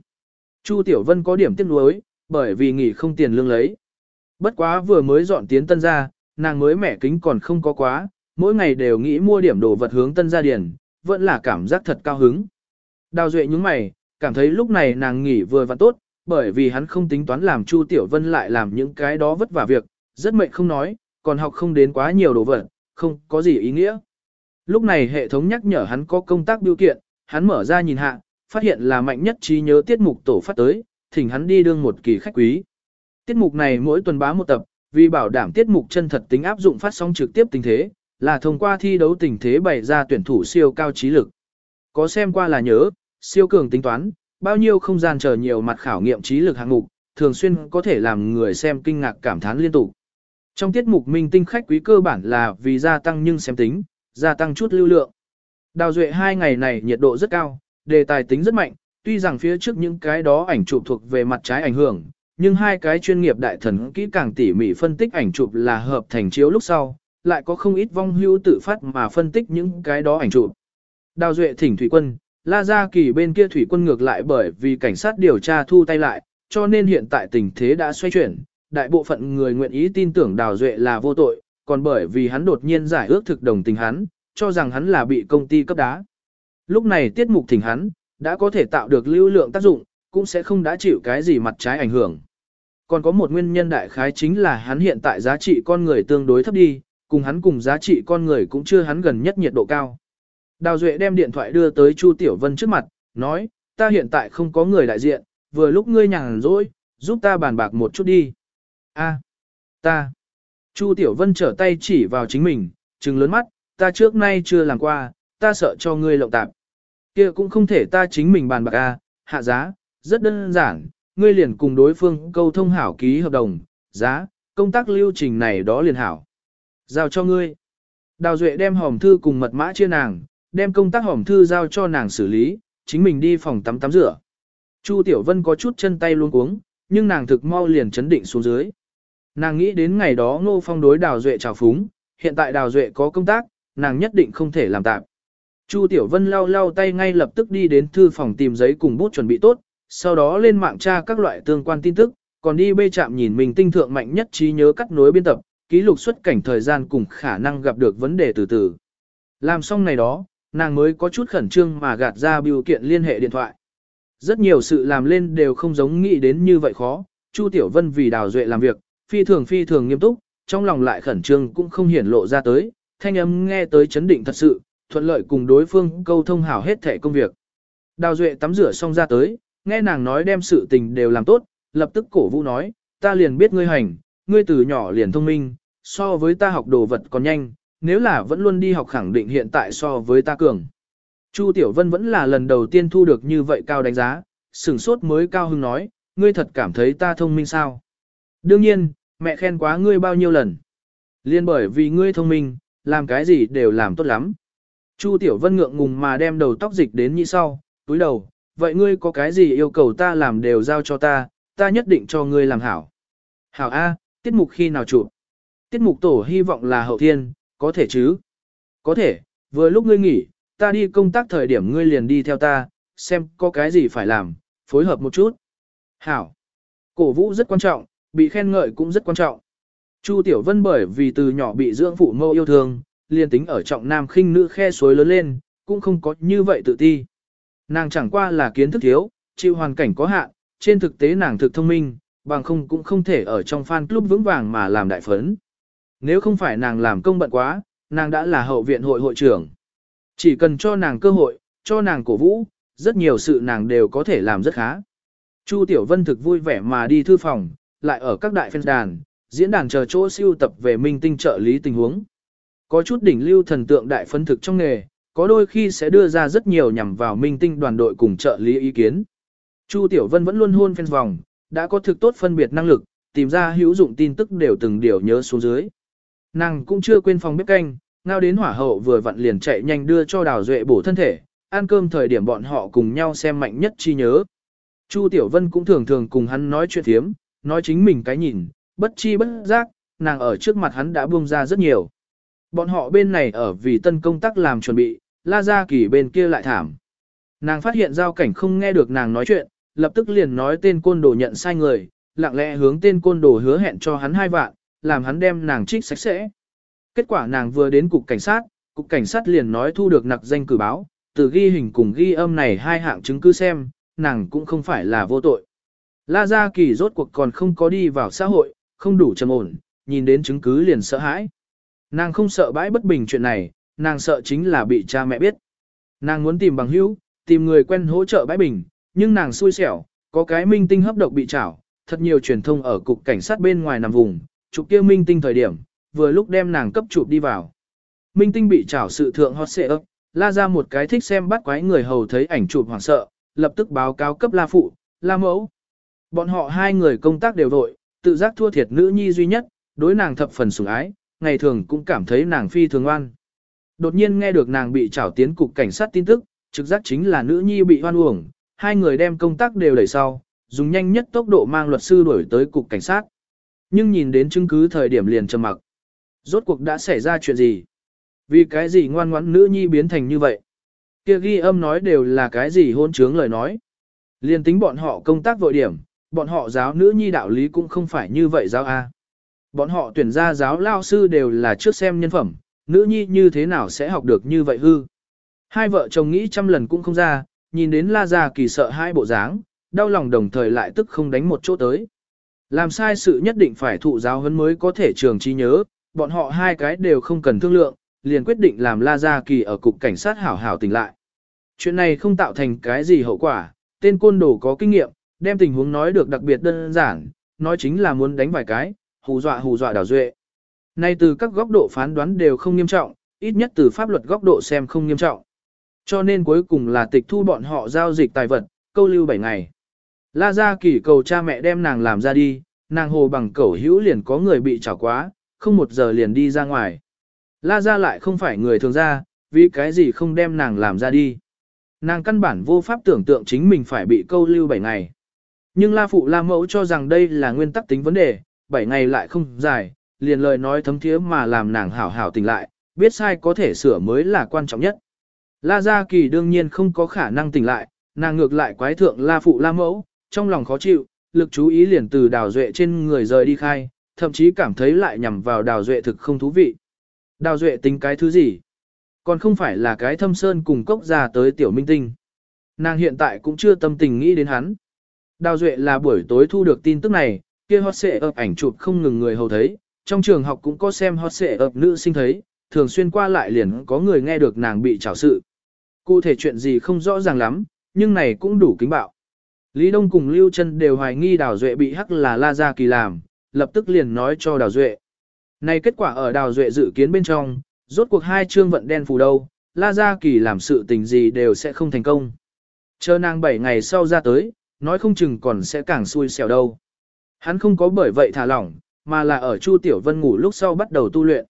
Chu Tiểu Vân có điểm tiếc nuối, bởi vì nghỉ không tiền lương lấy. Bất quá vừa mới dọn tiến tân ra, nàng mới mẻ kính còn không có quá, mỗi ngày đều nghĩ mua điểm đồ vật hướng tân gia điền, vẫn là cảm giác thật cao hứng. Đào Duệ nhúng mày, cảm thấy lúc này nàng nghỉ vừa và tốt, bởi vì hắn không tính toán làm Chu Tiểu Vân lại làm những cái đó vất vả việc, rất mệnh không nói, còn học không đến quá nhiều đồ vật, không có gì ý nghĩa. Lúc này hệ thống nhắc nhở hắn có công tác biểu kiện, hắn mở ra nhìn hạ, phát hiện là mạnh nhất trí nhớ tiết mục tổ phát tới, thỉnh hắn đi đương một kỳ khách quý. Tiết mục này mỗi tuần bá một tập, vì bảo đảm tiết mục chân thật tính áp dụng phát sóng trực tiếp tình thế, là thông qua thi đấu tình thế bày ra tuyển thủ siêu cao trí lực. Có xem qua là nhớ, siêu cường tính toán, bao nhiêu không gian chờ nhiều mặt khảo nghiệm trí lực hạng mục, thường xuyên có thể làm người xem kinh ngạc cảm thán liên tục. Trong tiết mục minh tinh khách quý cơ bản là vì gia tăng nhưng xem tính, gia tăng chút lưu lượng. Đào duệ hai ngày này nhiệt độ rất cao, đề tài tính rất mạnh, tuy rằng phía trước những cái đó ảnh chụp thuộc về mặt trái ảnh hưởng, nhưng hai cái chuyên nghiệp đại thần kỹ càng tỉ mỉ phân tích ảnh chụp là hợp thành chiếu lúc sau, lại có không ít vong hưu tự phát mà phân tích những cái đó ảnh chụp. Đào Duệ thỉnh thủy quân, La Gia Kỳ bên kia thủy quân ngược lại bởi vì cảnh sát điều tra thu tay lại, cho nên hiện tại tình thế đã xoay chuyển, đại bộ phận người nguyện ý tin tưởng Đào Duệ là vô tội, còn bởi vì hắn đột nhiên giải ước thực đồng tình hắn, cho rằng hắn là bị công ty cấp đá. Lúc này tiết mục thỉnh hắn, đã có thể tạo được lưu lượng tác dụng, cũng sẽ không đã chịu cái gì mặt trái ảnh hưởng. Còn có một nguyên nhân đại khái chính là hắn hiện tại giá trị con người tương đối thấp đi, cùng hắn cùng giá trị con người cũng chưa hắn gần nhất nhiệt độ cao. Đào Duệ đem điện thoại đưa tới Chu Tiểu Vân trước mặt, nói, ta hiện tại không có người đại diện, vừa lúc ngươi nhàn rỗi, giúp ta bàn bạc một chút đi. A, ta. Chu Tiểu Vân trở tay chỉ vào chính mình, trừng lớn mắt, ta trước nay chưa làm qua, ta sợ cho ngươi lộng tạp. Kia cũng không thể ta chính mình bàn bạc a, hạ giá, rất đơn giản, ngươi liền cùng đối phương câu thông hảo ký hợp đồng, giá, công tác lưu trình này đó liền hảo. Giao cho ngươi. Đào Duệ đem hòm thư cùng mật mã chia nàng, đem công tác hòm thư giao cho nàng xử lý, chính mình đi phòng tắm tắm rửa. Chu Tiểu Vân có chút chân tay luôn cuống, nhưng nàng thực mau liền chấn định xuống dưới. Nàng nghĩ đến ngày đó Ngô Phong đối Đào Duệ chào phúng, hiện tại Đào Duệ có công tác, nàng nhất định không thể làm tạm. Chu Tiểu Vân lau lau tay ngay lập tức đi đến thư phòng tìm giấy cùng bút chuẩn bị tốt, sau đó lên mạng tra các loại tương quan tin tức, còn đi bê chạm nhìn mình tinh thượng mạnh nhất trí nhớ cắt nối biên tập, ký lục xuất cảnh thời gian cùng khả năng gặp được vấn đề từ từ. Làm xong này đó, nàng mới có chút khẩn trương mà gạt ra biểu kiện liên hệ điện thoại. Rất nhiều sự làm lên đều không giống nghĩ đến như vậy khó, Chu Tiểu Vân vì đào duệ làm việc, phi thường phi thường nghiêm túc, trong lòng lại khẩn trương cũng không hiển lộ ra tới, thanh âm nghe tới chấn định thật sự, thuận lợi cùng đối phương câu thông hảo hết thể công việc. Đào duệ tắm rửa xong ra tới, nghe nàng nói đem sự tình đều làm tốt, lập tức cổ vũ nói, ta liền biết ngươi hành, ngươi từ nhỏ liền thông minh, so với ta học đồ vật còn nhanh, nếu là vẫn luôn đi học khẳng định hiện tại so với ta cường. Chu Tiểu Vân vẫn là lần đầu tiên thu được như vậy cao đánh giá, sửng sốt mới cao hưng nói, ngươi thật cảm thấy ta thông minh sao? Đương nhiên, mẹ khen quá ngươi bao nhiêu lần. Liên bởi vì ngươi thông minh, làm cái gì đều làm tốt lắm. Chu Tiểu Vân ngượng ngùng mà đem đầu tóc dịch đến như sau, túi đầu, vậy ngươi có cái gì yêu cầu ta làm đều giao cho ta, ta nhất định cho ngươi làm hảo. Hảo A, tiết mục khi nào chụp? Tiết mục tổ hy vọng là hậu thiên, có thể chứ? Có thể, vừa lúc ngươi nghỉ, ta đi công tác thời điểm ngươi liền đi theo ta, xem có cái gì phải làm, phối hợp một chút. Hảo. Cổ vũ rất quan trọng, bị khen ngợi cũng rất quan trọng. Chu Tiểu Vân bởi vì từ nhỏ bị dưỡng phụ mâu yêu thương, liền tính ở trọng nam khinh nữ khe suối lớn lên, cũng không có như vậy tự ti. Nàng chẳng qua là kiến thức thiếu, chịu hoàn cảnh có hạn, trên thực tế nàng thực thông minh, bằng không cũng không thể ở trong fan club vững vàng mà làm đại phấn. Nếu không phải nàng làm công bận quá, nàng đã là hậu viện hội hội trưởng. Chỉ cần cho nàng cơ hội, cho nàng cổ vũ, rất nhiều sự nàng đều có thể làm rất khá. Chu Tiểu Vân thực vui vẻ mà đi thư phòng, lại ở các đại fan đàn, diễn đàn chờ chỗ siêu tập về minh tinh trợ lý tình huống. Có chút đỉnh lưu thần tượng đại phân thực trong nghề, có đôi khi sẽ đưa ra rất nhiều nhằm vào minh tinh đoàn đội cùng trợ lý ý kiến. Chu Tiểu Vân vẫn luôn hôn phen vòng, đã có thực tốt phân biệt năng lực, tìm ra hữu dụng tin tức đều từng điều nhớ xuống dưới. Nàng cũng chưa quên phòng bếp canh, ngao đến hỏa hậu vừa vặn liền chạy nhanh đưa cho Đào Duệ bổ thân thể, ăn cơm thời điểm bọn họ cùng nhau xem mạnh nhất chi nhớ. Chu Tiểu Vân cũng thường thường cùng hắn nói chuyện thiếm, nói chính mình cái nhìn, bất chi bất giác, nàng ở trước mặt hắn đã buông ra rất nhiều. Bọn họ bên này ở vì tân công tác làm chuẩn bị, la ra kỳ bên kia lại thảm. Nàng phát hiện giao cảnh không nghe được nàng nói chuyện, lập tức liền nói tên côn đồ nhận sai người, lặng lẽ hướng tên côn đồ hứa hẹn cho hắn hai vạn, làm hắn đem nàng trích sạch sẽ. Kết quả nàng vừa đến cục cảnh sát, cục cảnh sát liền nói thu được nặc danh cử báo, từ ghi hình cùng ghi âm này hai hạng chứng cứ xem, nàng cũng không phải là vô tội. La Gia Kỳ rốt cuộc còn không có đi vào xã hội, không đủ trầm ổn, nhìn đến chứng cứ liền sợ hãi. Nàng không sợ bãi bất bình chuyện này, nàng sợ chính là bị cha mẹ biết. Nàng muốn tìm bằng hữu, tìm người quen hỗ trợ bãi bình, nhưng nàng xui xẻo, có cái minh tinh hấp độc bị trảo, thật nhiều truyền thông ở cục cảnh sát bên ngoài nằm vùng, chụp kia minh tinh thời điểm, vừa lúc đem nàng cấp chụp đi vào. Minh tinh bị trảo sự thượng hot xệ ấp, la ra một cái thích xem bắt quái người hầu thấy ảnh chụp hoảng sợ, lập tức báo cáo cấp la phụ, la mẫu. Bọn họ hai người công tác đều vội, tự giác thua thiệt nữ nhi duy nhất, đối nàng thập phần sủng ái, ngày thường cũng cảm thấy nàng phi thường oan. Đột nhiên nghe được nàng bị trảo tiến cục cảnh sát tin tức, trực giác chính là nữ nhi bị hoan uổng, hai người đem công tác đều đẩy sau, dùng nhanh nhất tốc độ mang luật sư đuổi tới cục cảnh sát. Nhưng nhìn đến chứng cứ thời điểm liền trầm mặc. Rốt cuộc đã xảy ra chuyện gì? Vì cái gì ngoan ngoãn nữ nhi biến thành như vậy? Kia ghi âm nói đều là cái gì hôn trướng lời nói. Liên tính bọn họ công tác vội điểm, bọn họ giáo nữ nhi đạo lý cũng không phải như vậy giáo A. Bọn họ tuyển ra giáo lao sư đều là trước xem nhân phẩm, nữ nhi như thế nào sẽ học được như vậy hư. Hai vợ chồng nghĩ trăm lần cũng không ra, nhìn đến la gia kỳ sợ hai bộ dáng, đau lòng đồng thời lại tức không đánh một chỗ tới. Làm sai sự nhất định phải thụ giáo huấn mới có thể trường trí nhớ, bọn họ hai cái đều không cần thương lượng, liền quyết định làm la gia kỳ ở cục cảnh sát hảo hảo tỉnh lại. Chuyện này không tạo thành cái gì hậu quả, tên côn đồ có kinh nghiệm, đem tình huống nói được đặc biệt đơn giản, nói chính là muốn đánh vài cái, hù dọa hù dọa đào duệ. Nay từ các góc độ phán đoán đều không nghiêm trọng, ít nhất từ pháp luật góc độ xem không nghiêm trọng. Cho nên cuối cùng là tịch thu bọn họ giao dịch tài vật, câu lưu 7 ngày. La gia kỳ cầu cha mẹ đem nàng làm ra đi, nàng hồ bằng cẩu hữu liền có người bị trả quá, không một giờ liền đi ra ngoài. La gia lại không phải người thường ra, vì cái gì không đem nàng làm ra đi. Nàng căn bản vô pháp tưởng tượng chính mình phải bị câu lưu 7 ngày. Nhưng La Phụ La Mẫu cho rằng đây là nguyên tắc tính vấn đề, 7 ngày lại không dài, liền lời nói thấm thiế mà làm nàng hảo hảo tỉnh lại, biết sai có thể sửa mới là quan trọng nhất. La Gia Kỳ đương nhiên không có khả năng tỉnh lại, nàng ngược lại quái thượng La Phụ La Mẫu, trong lòng khó chịu, lực chú ý liền từ đào duệ trên người rời đi khai, thậm chí cảm thấy lại nhằm vào đào duệ thực không thú vị. Đào duệ tính cái thứ gì? Còn không phải là cái thâm sơn cùng cốc ra tới tiểu minh tinh. Nàng hiện tại cũng chưa tâm tình nghĩ đến hắn. Đào duệ là buổi tối thu được tin tức này, kia hot xệ ập ảnh chụp không ngừng người hầu thấy, trong trường học cũng có xem hot xệ ập nữ sinh thấy, thường xuyên qua lại liền có người nghe được nàng bị trào sự. Cụ thể chuyện gì không rõ ràng lắm, nhưng này cũng đủ kính bạo. Lý Đông cùng Lưu Trân đều hoài nghi Đào Duệ bị hắc là La Gia Kỳ làm, lập tức liền nói cho Đào Duệ. Này kết quả ở Đào Duệ dự kiến bên trong, rốt cuộc hai chương vận đen phù đâu, La Gia Kỳ làm sự tình gì đều sẽ không thành công. Chờ nàng 7 ngày sau ra tới, nói không chừng còn sẽ càng xui xẻo đâu. Hắn không có bởi vậy thả lỏng, mà là ở Chu Tiểu Vân ngủ lúc sau bắt đầu tu luyện.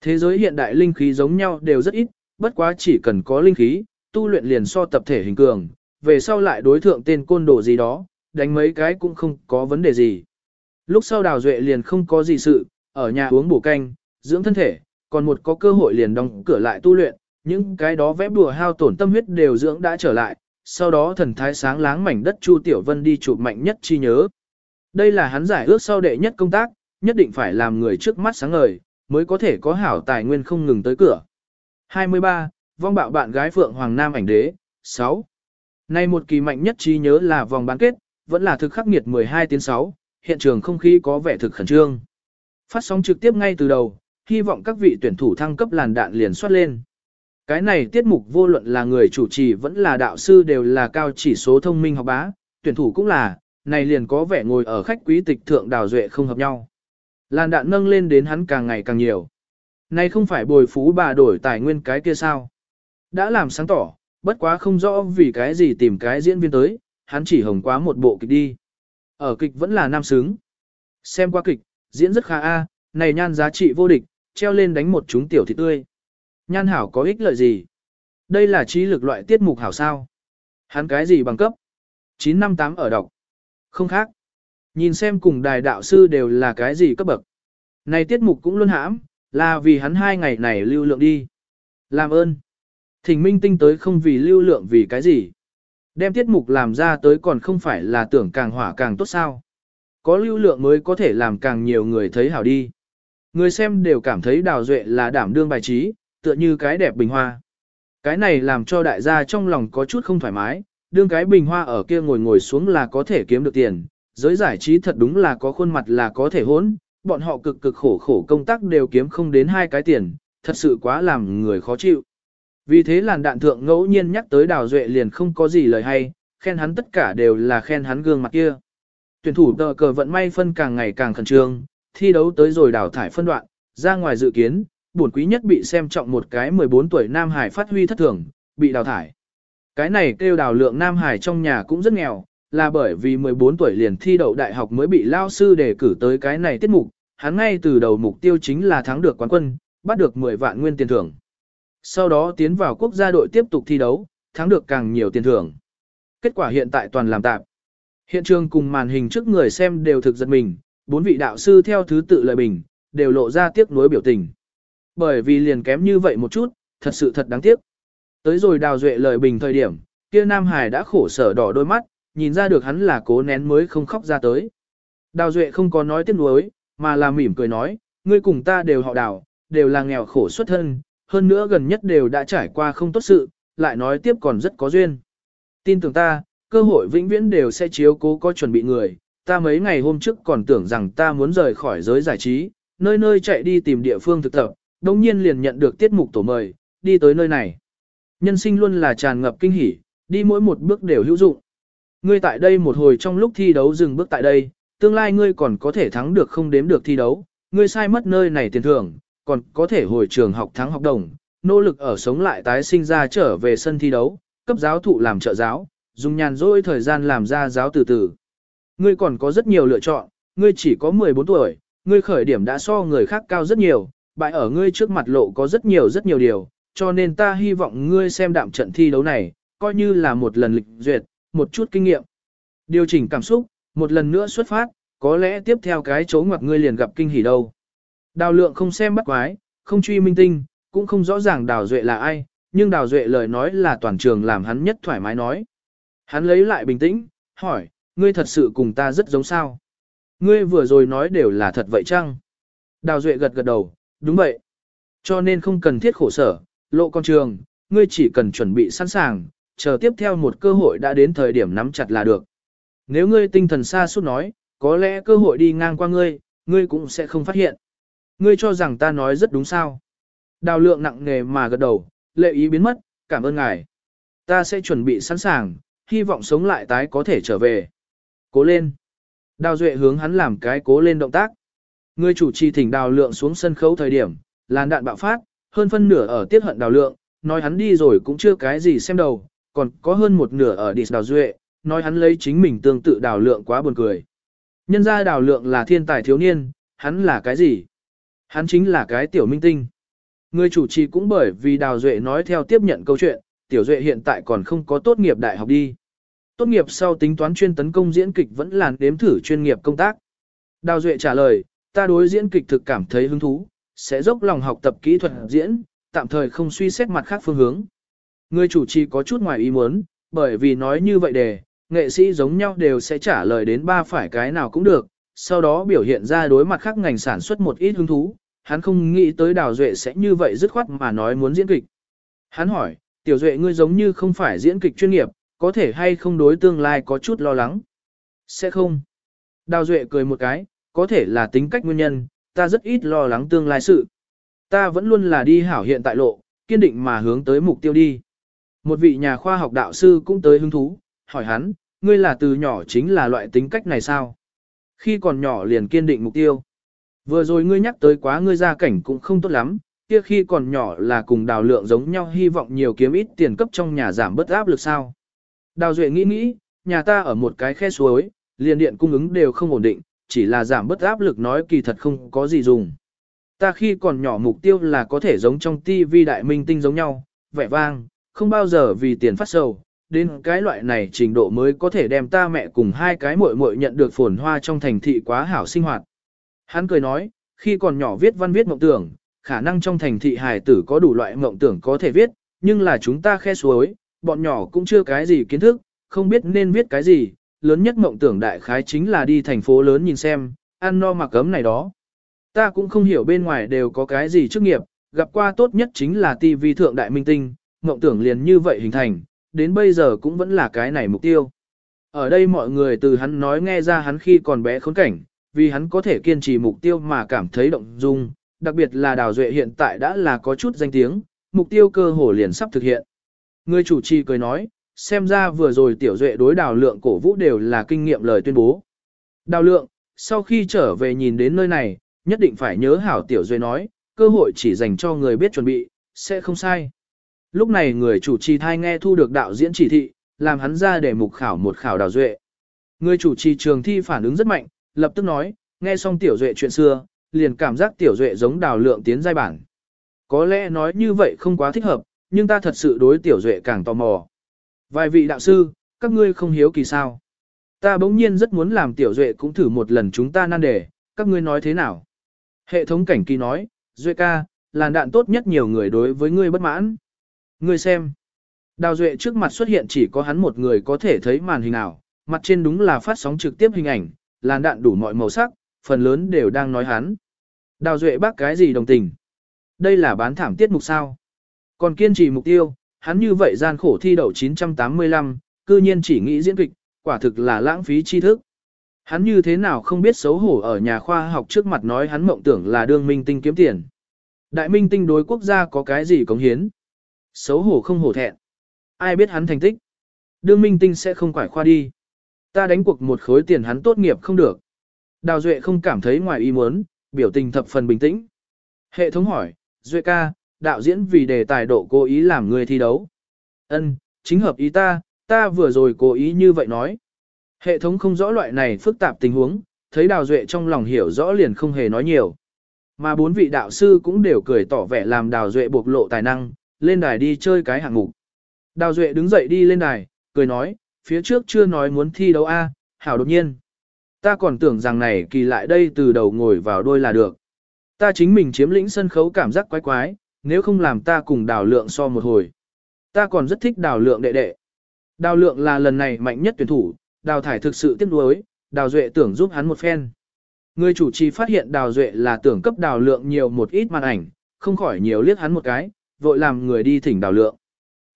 Thế giới hiện đại linh khí giống nhau đều rất ít, bất quá chỉ cần có linh khí, tu luyện liền so tập thể hình cường, về sau lại đối thượng tên côn đồ gì đó, đánh mấy cái cũng không có vấn đề gì. Lúc sau đào duệ liền không có gì sự, ở nhà uống bổ canh, dưỡng thân thể, còn một có cơ hội liền đóng cửa lại tu luyện, những cái đó vẽ đùa hao tổn tâm huyết đều dưỡng đã trở lại, sau đó thần thái sáng láng mảnh đất Chu Tiểu Vân đi chụp mạnh nhất chi nhớ. Đây là hắn giải ước sau đệ nhất công tác, nhất định phải làm người trước mắt sáng ngời, mới có thể có hảo tài nguyên không ngừng tới cửa. 23. Vong bạo bạn gái Phượng Hoàng Nam ảnh đế 6. Nay một kỳ mạnh nhất trí nhớ là vòng bán kết, vẫn là thực khắc nghiệt 12 tiếng 6, hiện trường không khí có vẻ thực khẩn trương. Phát sóng trực tiếp ngay từ đầu, hy vọng các vị tuyển thủ thăng cấp làn đạn liền soát lên. Cái này tiết mục vô luận là người chủ trì vẫn là đạo sư đều là cao chỉ số thông minh học bá, tuyển thủ cũng là, này liền có vẻ ngồi ở khách quý tịch thượng đào duệ không hợp nhau. Làn đạn nâng lên đến hắn càng ngày càng nhiều. Này không phải bồi phú bà đổi tài nguyên cái kia sao? Đã làm sáng tỏ, bất quá không rõ vì cái gì tìm cái diễn viên tới, hắn chỉ hồng quá một bộ kịch đi. Ở kịch vẫn là nam sướng. Xem qua kịch, diễn rất khá a, này nhan giá trị vô địch, treo lên đánh một chúng tiểu thịt tươi. Nhan hảo có ích lợi gì? Đây là trí lực loại tiết mục hảo sao? Hắn cái gì bằng cấp? 958 ở đọc. Không khác. Nhìn xem cùng đài đạo sư đều là cái gì cấp bậc. Này tiết mục cũng luôn hãm, là vì hắn hai ngày này lưu lượng đi. Làm ơn. Thỉnh minh tinh tới không vì lưu lượng vì cái gì. Đem tiết mục làm ra tới còn không phải là tưởng càng hỏa càng tốt sao. Có lưu lượng mới có thể làm càng nhiều người thấy hảo đi. Người xem đều cảm thấy đào duệ là đảm đương bài trí, tựa như cái đẹp bình hoa. Cái này làm cho đại gia trong lòng có chút không thoải mái, đương cái bình hoa ở kia ngồi ngồi xuống là có thể kiếm được tiền, giới giải trí thật đúng là có khuôn mặt là có thể hỗn, bọn họ cực cực khổ khổ công tác đều kiếm không đến hai cái tiền, thật sự quá làm người khó chịu. Vì thế làn đạn thượng ngẫu nhiên nhắc tới Đào Duệ liền không có gì lời hay, khen hắn tất cả đều là khen hắn gương mặt kia. Tuyển thủ tờ cờ vận may phân càng ngày càng khẩn trương, thi đấu tới rồi đào thải phân đoạn, ra ngoài dự kiến, buồn quý nhất bị xem trọng một cái 14 tuổi Nam Hải phát huy thất thường, bị đào thải. Cái này kêu đào lượng Nam Hải trong nhà cũng rất nghèo, là bởi vì 14 tuổi liền thi đậu đại học mới bị lao sư đề cử tới cái này tiết mục, hắn ngay từ đầu mục tiêu chính là thắng được quán quân, bắt được 10 vạn nguyên tiền thưởng. Sau đó tiến vào quốc gia đội tiếp tục thi đấu, thắng được càng nhiều tiền thưởng. Kết quả hiện tại toàn làm tạp. Hiện trường cùng màn hình trước người xem đều thực giật mình, bốn vị đạo sư theo thứ tự lời bình, đều lộ ra tiếc nuối biểu tình. Bởi vì liền kém như vậy một chút, thật sự thật đáng tiếc. Tới rồi đào duệ lời bình thời điểm, kia Nam Hải đã khổ sở đỏ đôi mắt, nhìn ra được hắn là cố nén mới không khóc ra tới. Đào duệ không có nói tiếc nuối, mà là mỉm cười nói, ngươi cùng ta đều họ đào, đều là nghèo khổ xuất thân, hơn nữa gần nhất đều đã trải qua không tốt sự, lại nói tiếp còn rất có duyên. Tin tưởng ta, cơ hội vĩnh viễn đều sẽ chiếu cố có chuẩn bị người, ta mấy ngày hôm trước còn tưởng rằng ta muốn rời khỏi giới giải trí, nơi nơi chạy đi tìm địa phương thực tập, đồng nhiên liền nhận được tiết mục tổ mời, đi tới nơi này. Nhân sinh luôn là tràn ngập kinh hỉ, đi mỗi một bước đều hữu dụng. Ngươi tại đây một hồi trong lúc thi đấu dừng bước tại đây, tương lai ngươi còn có thể thắng được không đếm được thi đấu, ngươi sai mất nơi này tiền thưởng, còn có thể hồi trường học thắng học đồng, nỗ lực ở sống lại tái sinh ra trở về sân thi đấu, cấp giáo thụ làm trợ giáo, dùng nhàn rỗi thời gian làm ra giáo từ từ. Ngươi còn có rất nhiều lựa chọn, ngươi chỉ có 14 tuổi, ngươi khởi điểm đã so người khác cao rất nhiều, bại ở ngươi trước mặt lộ có rất nhiều rất nhiều điều, cho nên ta hy vọng ngươi xem đạm trận thi đấu này, coi như là một lần lịch duyệt, một chút kinh nghiệm. Điều chỉnh cảm xúc, một lần nữa xuất phát, có lẽ tiếp theo cái chỗ ngoặc ngươi liền gặp kinh hỉ đâu. Đào lượng không xem bắt quái, không truy minh tinh, cũng không rõ ràng đào duệ là ai, nhưng đào duệ lời nói là toàn trường làm hắn nhất thoải mái nói. Hắn lấy lại bình tĩnh, hỏi, ngươi thật sự cùng ta rất giống sao. Ngươi vừa rồi nói đều là thật vậy chăng? Đào Duệ gật gật đầu, đúng vậy. Cho nên không cần thiết khổ sở, lộ con trường, ngươi chỉ cần chuẩn bị sẵn sàng, chờ tiếp theo một cơ hội đã đến thời điểm nắm chặt là được. Nếu ngươi tinh thần xa suốt nói, có lẽ cơ hội đi ngang qua ngươi, ngươi cũng sẽ không phát hiện. Ngươi cho rằng ta nói rất đúng sao. Đào lượng nặng nề mà gật đầu, lệ ý biến mất, cảm ơn ngài. Ta sẽ chuẩn bị sẵn sàng, hy vọng sống lại tái có thể trở về. Cố lên. Đào Duệ hướng hắn làm cái cố lên động tác. ngươi chủ trì thỉnh đào lượng xuống sân khấu thời điểm, làn đạn bạo phát, hơn phân nửa ở tiết hận đào lượng, nói hắn đi rồi cũng chưa cái gì xem đầu, còn có hơn một nửa ở đi đào Duệ, nói hắn lấy chính mình tương tự đào lượng quá buồn cười. Nhân ra đào lượng là thiên tài thiếu niên, hắn là cái gì? Hắn chính là cái tiểu minh tinh. Người chủ trì cũng bởi vì đào Duệ nói theo tiếp nhận câu chuyện, tiểu Duệ hiện tại còn không có tốt nghiệp đại học đi. Tốt nghiệp sau tính toán chuyên tấn công diễn kịch vẫn là đếm thử chuyên nghiệp công tác. Đào Duệ trả lời, ta đối diễn kịch thực cảm thấy hứng thú, sẽ dốc lòng học tập kỹ thuật diễn, tạm thời không suy xét mặt khác phương hướng. Người chủ trì có chút ngoài ý muốn, bởi vì nói như vậy đề, nghệ sĩ giống nhau đều sẽ trả lời đến ba phải cái nào cũng được, sau đó biểu hiện ra đối mặt khác ngành sản xuất một ít hứng thú, hắn không nghĩ tới Đào Duệ sẽ như vậy dứt khoát mà nói muốn diễn kịch. Hắn hỏi, Tiểu Duệ ngươi giống như không phải diễn kịch chuyên nghiệp, có thể hay không đối tương lai có chút lo lắng? Sẽ không. Đào Duệ cười một cái, có thể là tính cách nguyên nhân, ta rất ít lo lắng tương lai sự. Ta vẫn luôn là đi hảo hiện tại lộ, kiên định mà hướng tới mục tiêu đi. Một vị nhà khoa học đạo sư cũng tới hứng thú, hỏi hắn, ngươi là từ nhỏ chính là loại tính cách này sao? Khi còn nhỏ liền kiên định mục tiêu. Vừa rồi ngươi nhắc tới quá ngươi gia cảnh cũng không tốt lắm, kia khi còn nhỏ là cùng đào lượng giống nhau hy vọng nhiều kiếm ít tiền cấp trong nhà giảm bớt áp lực sao. Đào Duệ nghĩ nghĩ, nhà ta ở một cái khe suối, liền điện cung ứng đều không ổn định, chỉ là giảm bớt áp lực nói kỳ thật không có gì dùng. Ta khi còn nhỏ mục tiêu là có thể giống trong TV đại minh tinh giống nhau, vẻ vang, không bao giờ vì tiền phát sầu, đến cái loại này trình độ mới có thể đem ta mẹ cùng hai cái muội muội nhận được phồn hoa trong thành thị quá hảo sinh hoạt. Hắn cười nói, khi còn nhỏ viết văn viết mộng tưởng, khả năng trong thành thị hài tử có đủ loại mộng tưởng có thể viết, nhưng là chúng ta khe suối, bọn nhỏ cũng chưa cái gì kiến thức, không biết nên viết cái gì, lớn nhất mộng tưởng đại khái chính là đi thành phố lớn nhìn xem, ăn no mặc ấm này đó. Ta cũng không hiểu bên ngoài đều có cái gì chức nghiệp, gặp qua tốt nhất chính là TV thượng đại minh tinh, mộng tưởng liền như vậy hình thành, đến bây giờ cũng vẫn là cái này mục tiêu. Ở đây mọi người từ hắn nói nghe ra hắn khi còn bé khốn cảnh, vì hắn có thể kiên trì mục tiêu mà cảm thấy động dung, đặc biệt là Đào Duệ hiện tại đã là có chút danh tiếng, mục tiêu cơ hồ liền sắp thực hiện. Người chủ trì cười nói, xem ra vừa rồi tiểu Duệ đối Đào Lượng cổ vũ đều là kinh nghiệm lời tuyên bố. Đào Lượng, sau khi trở về nhìn đến nơi này, nhất định phải nhớ hảo tiểu Duệ nói, cơ hội chỉ dành cho người biết chuẩn bị, sẽ không sai. Lúc này người chủ trì thai nghe thu được đạo diễn chỉ thị, làm hắn ra để mục khảo một khảo Đào Duệ. Người chủ trì trường thi phản ứng rất mạnh, lập tức nói, nghe xong tiểu duệ chuyện xưa, liền cảm giác tiểu duệ giống đào lượng tiến giai bản. Có lẽ nói như vậy không quá thích hợp, nhưng ta thật sự đối tiểu duệ càng tò mò. Vài vị đạo sư, các ngươi không hiếu kỳ sao. Ta bỗng nhiên rất muốn làm tiểu duệ cũng thử một lần chúng ta nan đề, các ngươi nói thế nào? Hệ thống cảnh kỳ nói, duệ ca, làn đạn tốt nhất nhiều người đối với ngươi bất mãn. Ngươi xem. Đào duệ trước mặt xuất hiện chỉ có hắn một người có thể thấy màn hình nào, mặt trên đúng là phát sóng trực tiếp hình ảnh, làn đạn đủ mọi màu sắc, phần lớn đều đang nói hắn. Đào Duệ bác cái gì đồng tình? Đây là bán thảm tiết mục sao? Còn kiên trì mục tiêu, hắn như vậy gian khổ thi đậu 985, cư nhiên chỉ nghĩ diễn kịch, quả thực là lãng phí tri thức. Hắn như thế nào không biết xấu hổ ở nhà khoa học trước mặt nói hắn mộng tưởng là đương minh tinh kiếm tiền. Đại minh tinh đối quốc gia có cái gì cống hiến? Xấu hổ không hổ thẹn. Ai biết hắn thành tích? Đương minh tinh sẽ không quải khoa đi. Ta đánh cuộc một khối tiền hắn tốt nghiệp không được. Đào Duệ không cảm thấy ngoài ý muốn, biểu tình thập phần bình tĩnh. Hệ thống hỏi, Duệ ca, đạo diễn vì đề tài độ cố ý làm người thi đấu. Ân, chính hợp ý ta, ta vừa rồi cố ý như vậy nói. Hệ thống không rõ loại này phức tạp tình huống, thấy Đào Duệ trong lòng hiểu rõ liền không hề nói nhiều. Mà bốn vị đạo sư cũng đều cười tỏ vẻ làm Đào Duệ bộc lộ tài năng, lên đài đi chơi cái hạng mục. Đào Duệ đứng dậy đi lên đài, cười nói, phía trước chưa nói muốn thi đấu A, hảo đột nhiên. Ta còn tưởng rằng này kỳ lại đây từ đầu ngồi vào đôi là được. Ta chính mình chiếm lĩnh sân khấu cảm giác quái quái, nếu không làm ta cùng đào lượng so một hồi. Ta còn rất thích đào lượng đệ đệ. Đào lượng là lần này mạnh nhất tuyển thủ, đào thải thực sự tiếc nuối, đào duệ tưởng giúp hắn một phen. Người chủ trì phát hiện đào duệ là tưởng cấp đào lượng nhiều một ít màn ảnh, không khỏi nhiều liếc hắn một cái, vội làm người đi thỉnh đào lượng.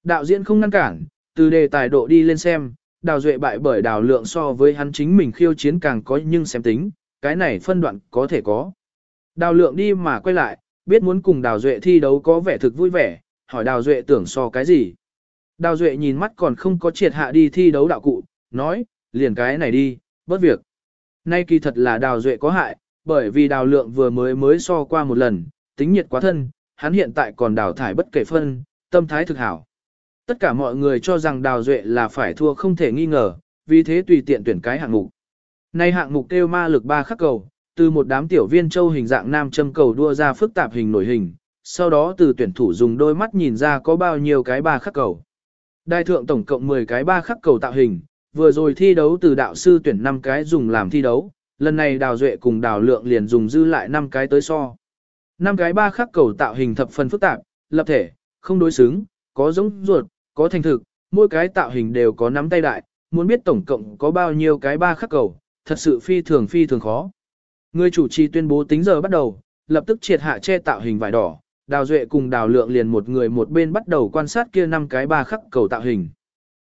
Đạo diễn không ngăn cản, từ đề tài độ đi lên xem, đào duệ bại bởi đào lượng so với hắn chính mình khiêu chiến càng có nhưng xem tính, cái này phân đoạn có thể có. Đào lượng đi mà quay lại, biết muốn cùng đào duệ thi đấu có vẻ thực vui vẻ, hỏi đào duệ tưởng so cái gì. Đào duệ nhìn mắt còn không có triệt hạ đi thi đấu đạo cụ, nói, liền cái này đi, bớt việc. Nay kỳ thật là đào duệ có hại, bởi vì đào lượng vừa mới mới so qua một lần, tính nhiệt quá thân, hắn hiện tại còn đào thải bất kể phân, tâm thái thực hảo. Tất cả mọi người cho rằng đào duệ là phải thua không thể nghi ngờ, vì thế tùy tiện tuyển cái hạng mục. Nay hạng mục kêu ma lực ba khắc cầu, từ một đám tiểu viên châu hình dạng nam châm cầu đua ra phức tạp hình nổi hình, sau đó từ tuyển thủ dùng đôi mắt nhìn ra có bao nhiêu cái ba khắc cầu. Đại thượng tổng cộng 10 cái ba khắc cầu tạo hình, vừa rồi thi đấu từ đạo sư tuyển 5 cái dùng làm thi đấu, lần này đào duệ cùng đào lượng liền dùng dư lại 5 cái tới so. 5 cái ba khắc cầu tạo hình thập phần phức tạp, lập thể, không đối xứng, có giống ruột, có thành thực, mỗi cái tạo hình đều có nắm tay đại, muốn biết tổng cộng có bao nhiêu cái ba khắc cầu, thật sự phi thường phi thường khó. Người chủ trì tuyên bố tính giờ bắt đầu, lập tức triệt hạ che tạo hình vải đỏ, đào duệ cùng đào lượng liền một người một bên bắt đầu quan sát kia năm cái ba khắc cầu tạo hình.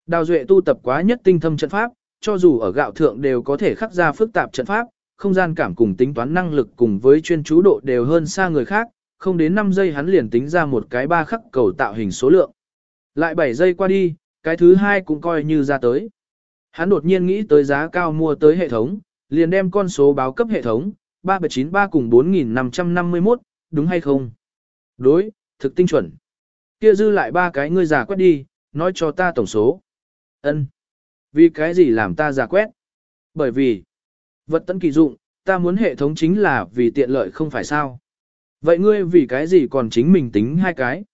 Đào duệ tu tập quá nhất tinh thâm trận pháp, cho dù ở gạo thượng đều có thể khắc ra phức tạp trận pháp, không gian cảm cùng tính toán năng lực cùng với chuyên chú độ đều hơn xa người khác, không đến 5 giây hắn liền tính ra một cái ba khắc cầu tạo hình số lượng. Lại 7 giây qua đi, cái thứ hai cũng coi như ra tới. Hắn đột nhiên nghĩ tới giá cao mua tới hệ thống, liền đem con số báo cấp hệ thống, 3793 cùng 4551, đúng hay không? Đối, thực tinh chuẩn. Kia dư lại ba cái ngươi giả quét đi, nói cho ta tổng số. Ân. Vì cái gì làm ta giả quét? Bởi vì, vật tấn kỳ dụng, ta muốn hệ thống chính là vì tiện lợi không phải sao. Vậy ngươi vì cái gì còn chính mình tính hai cái?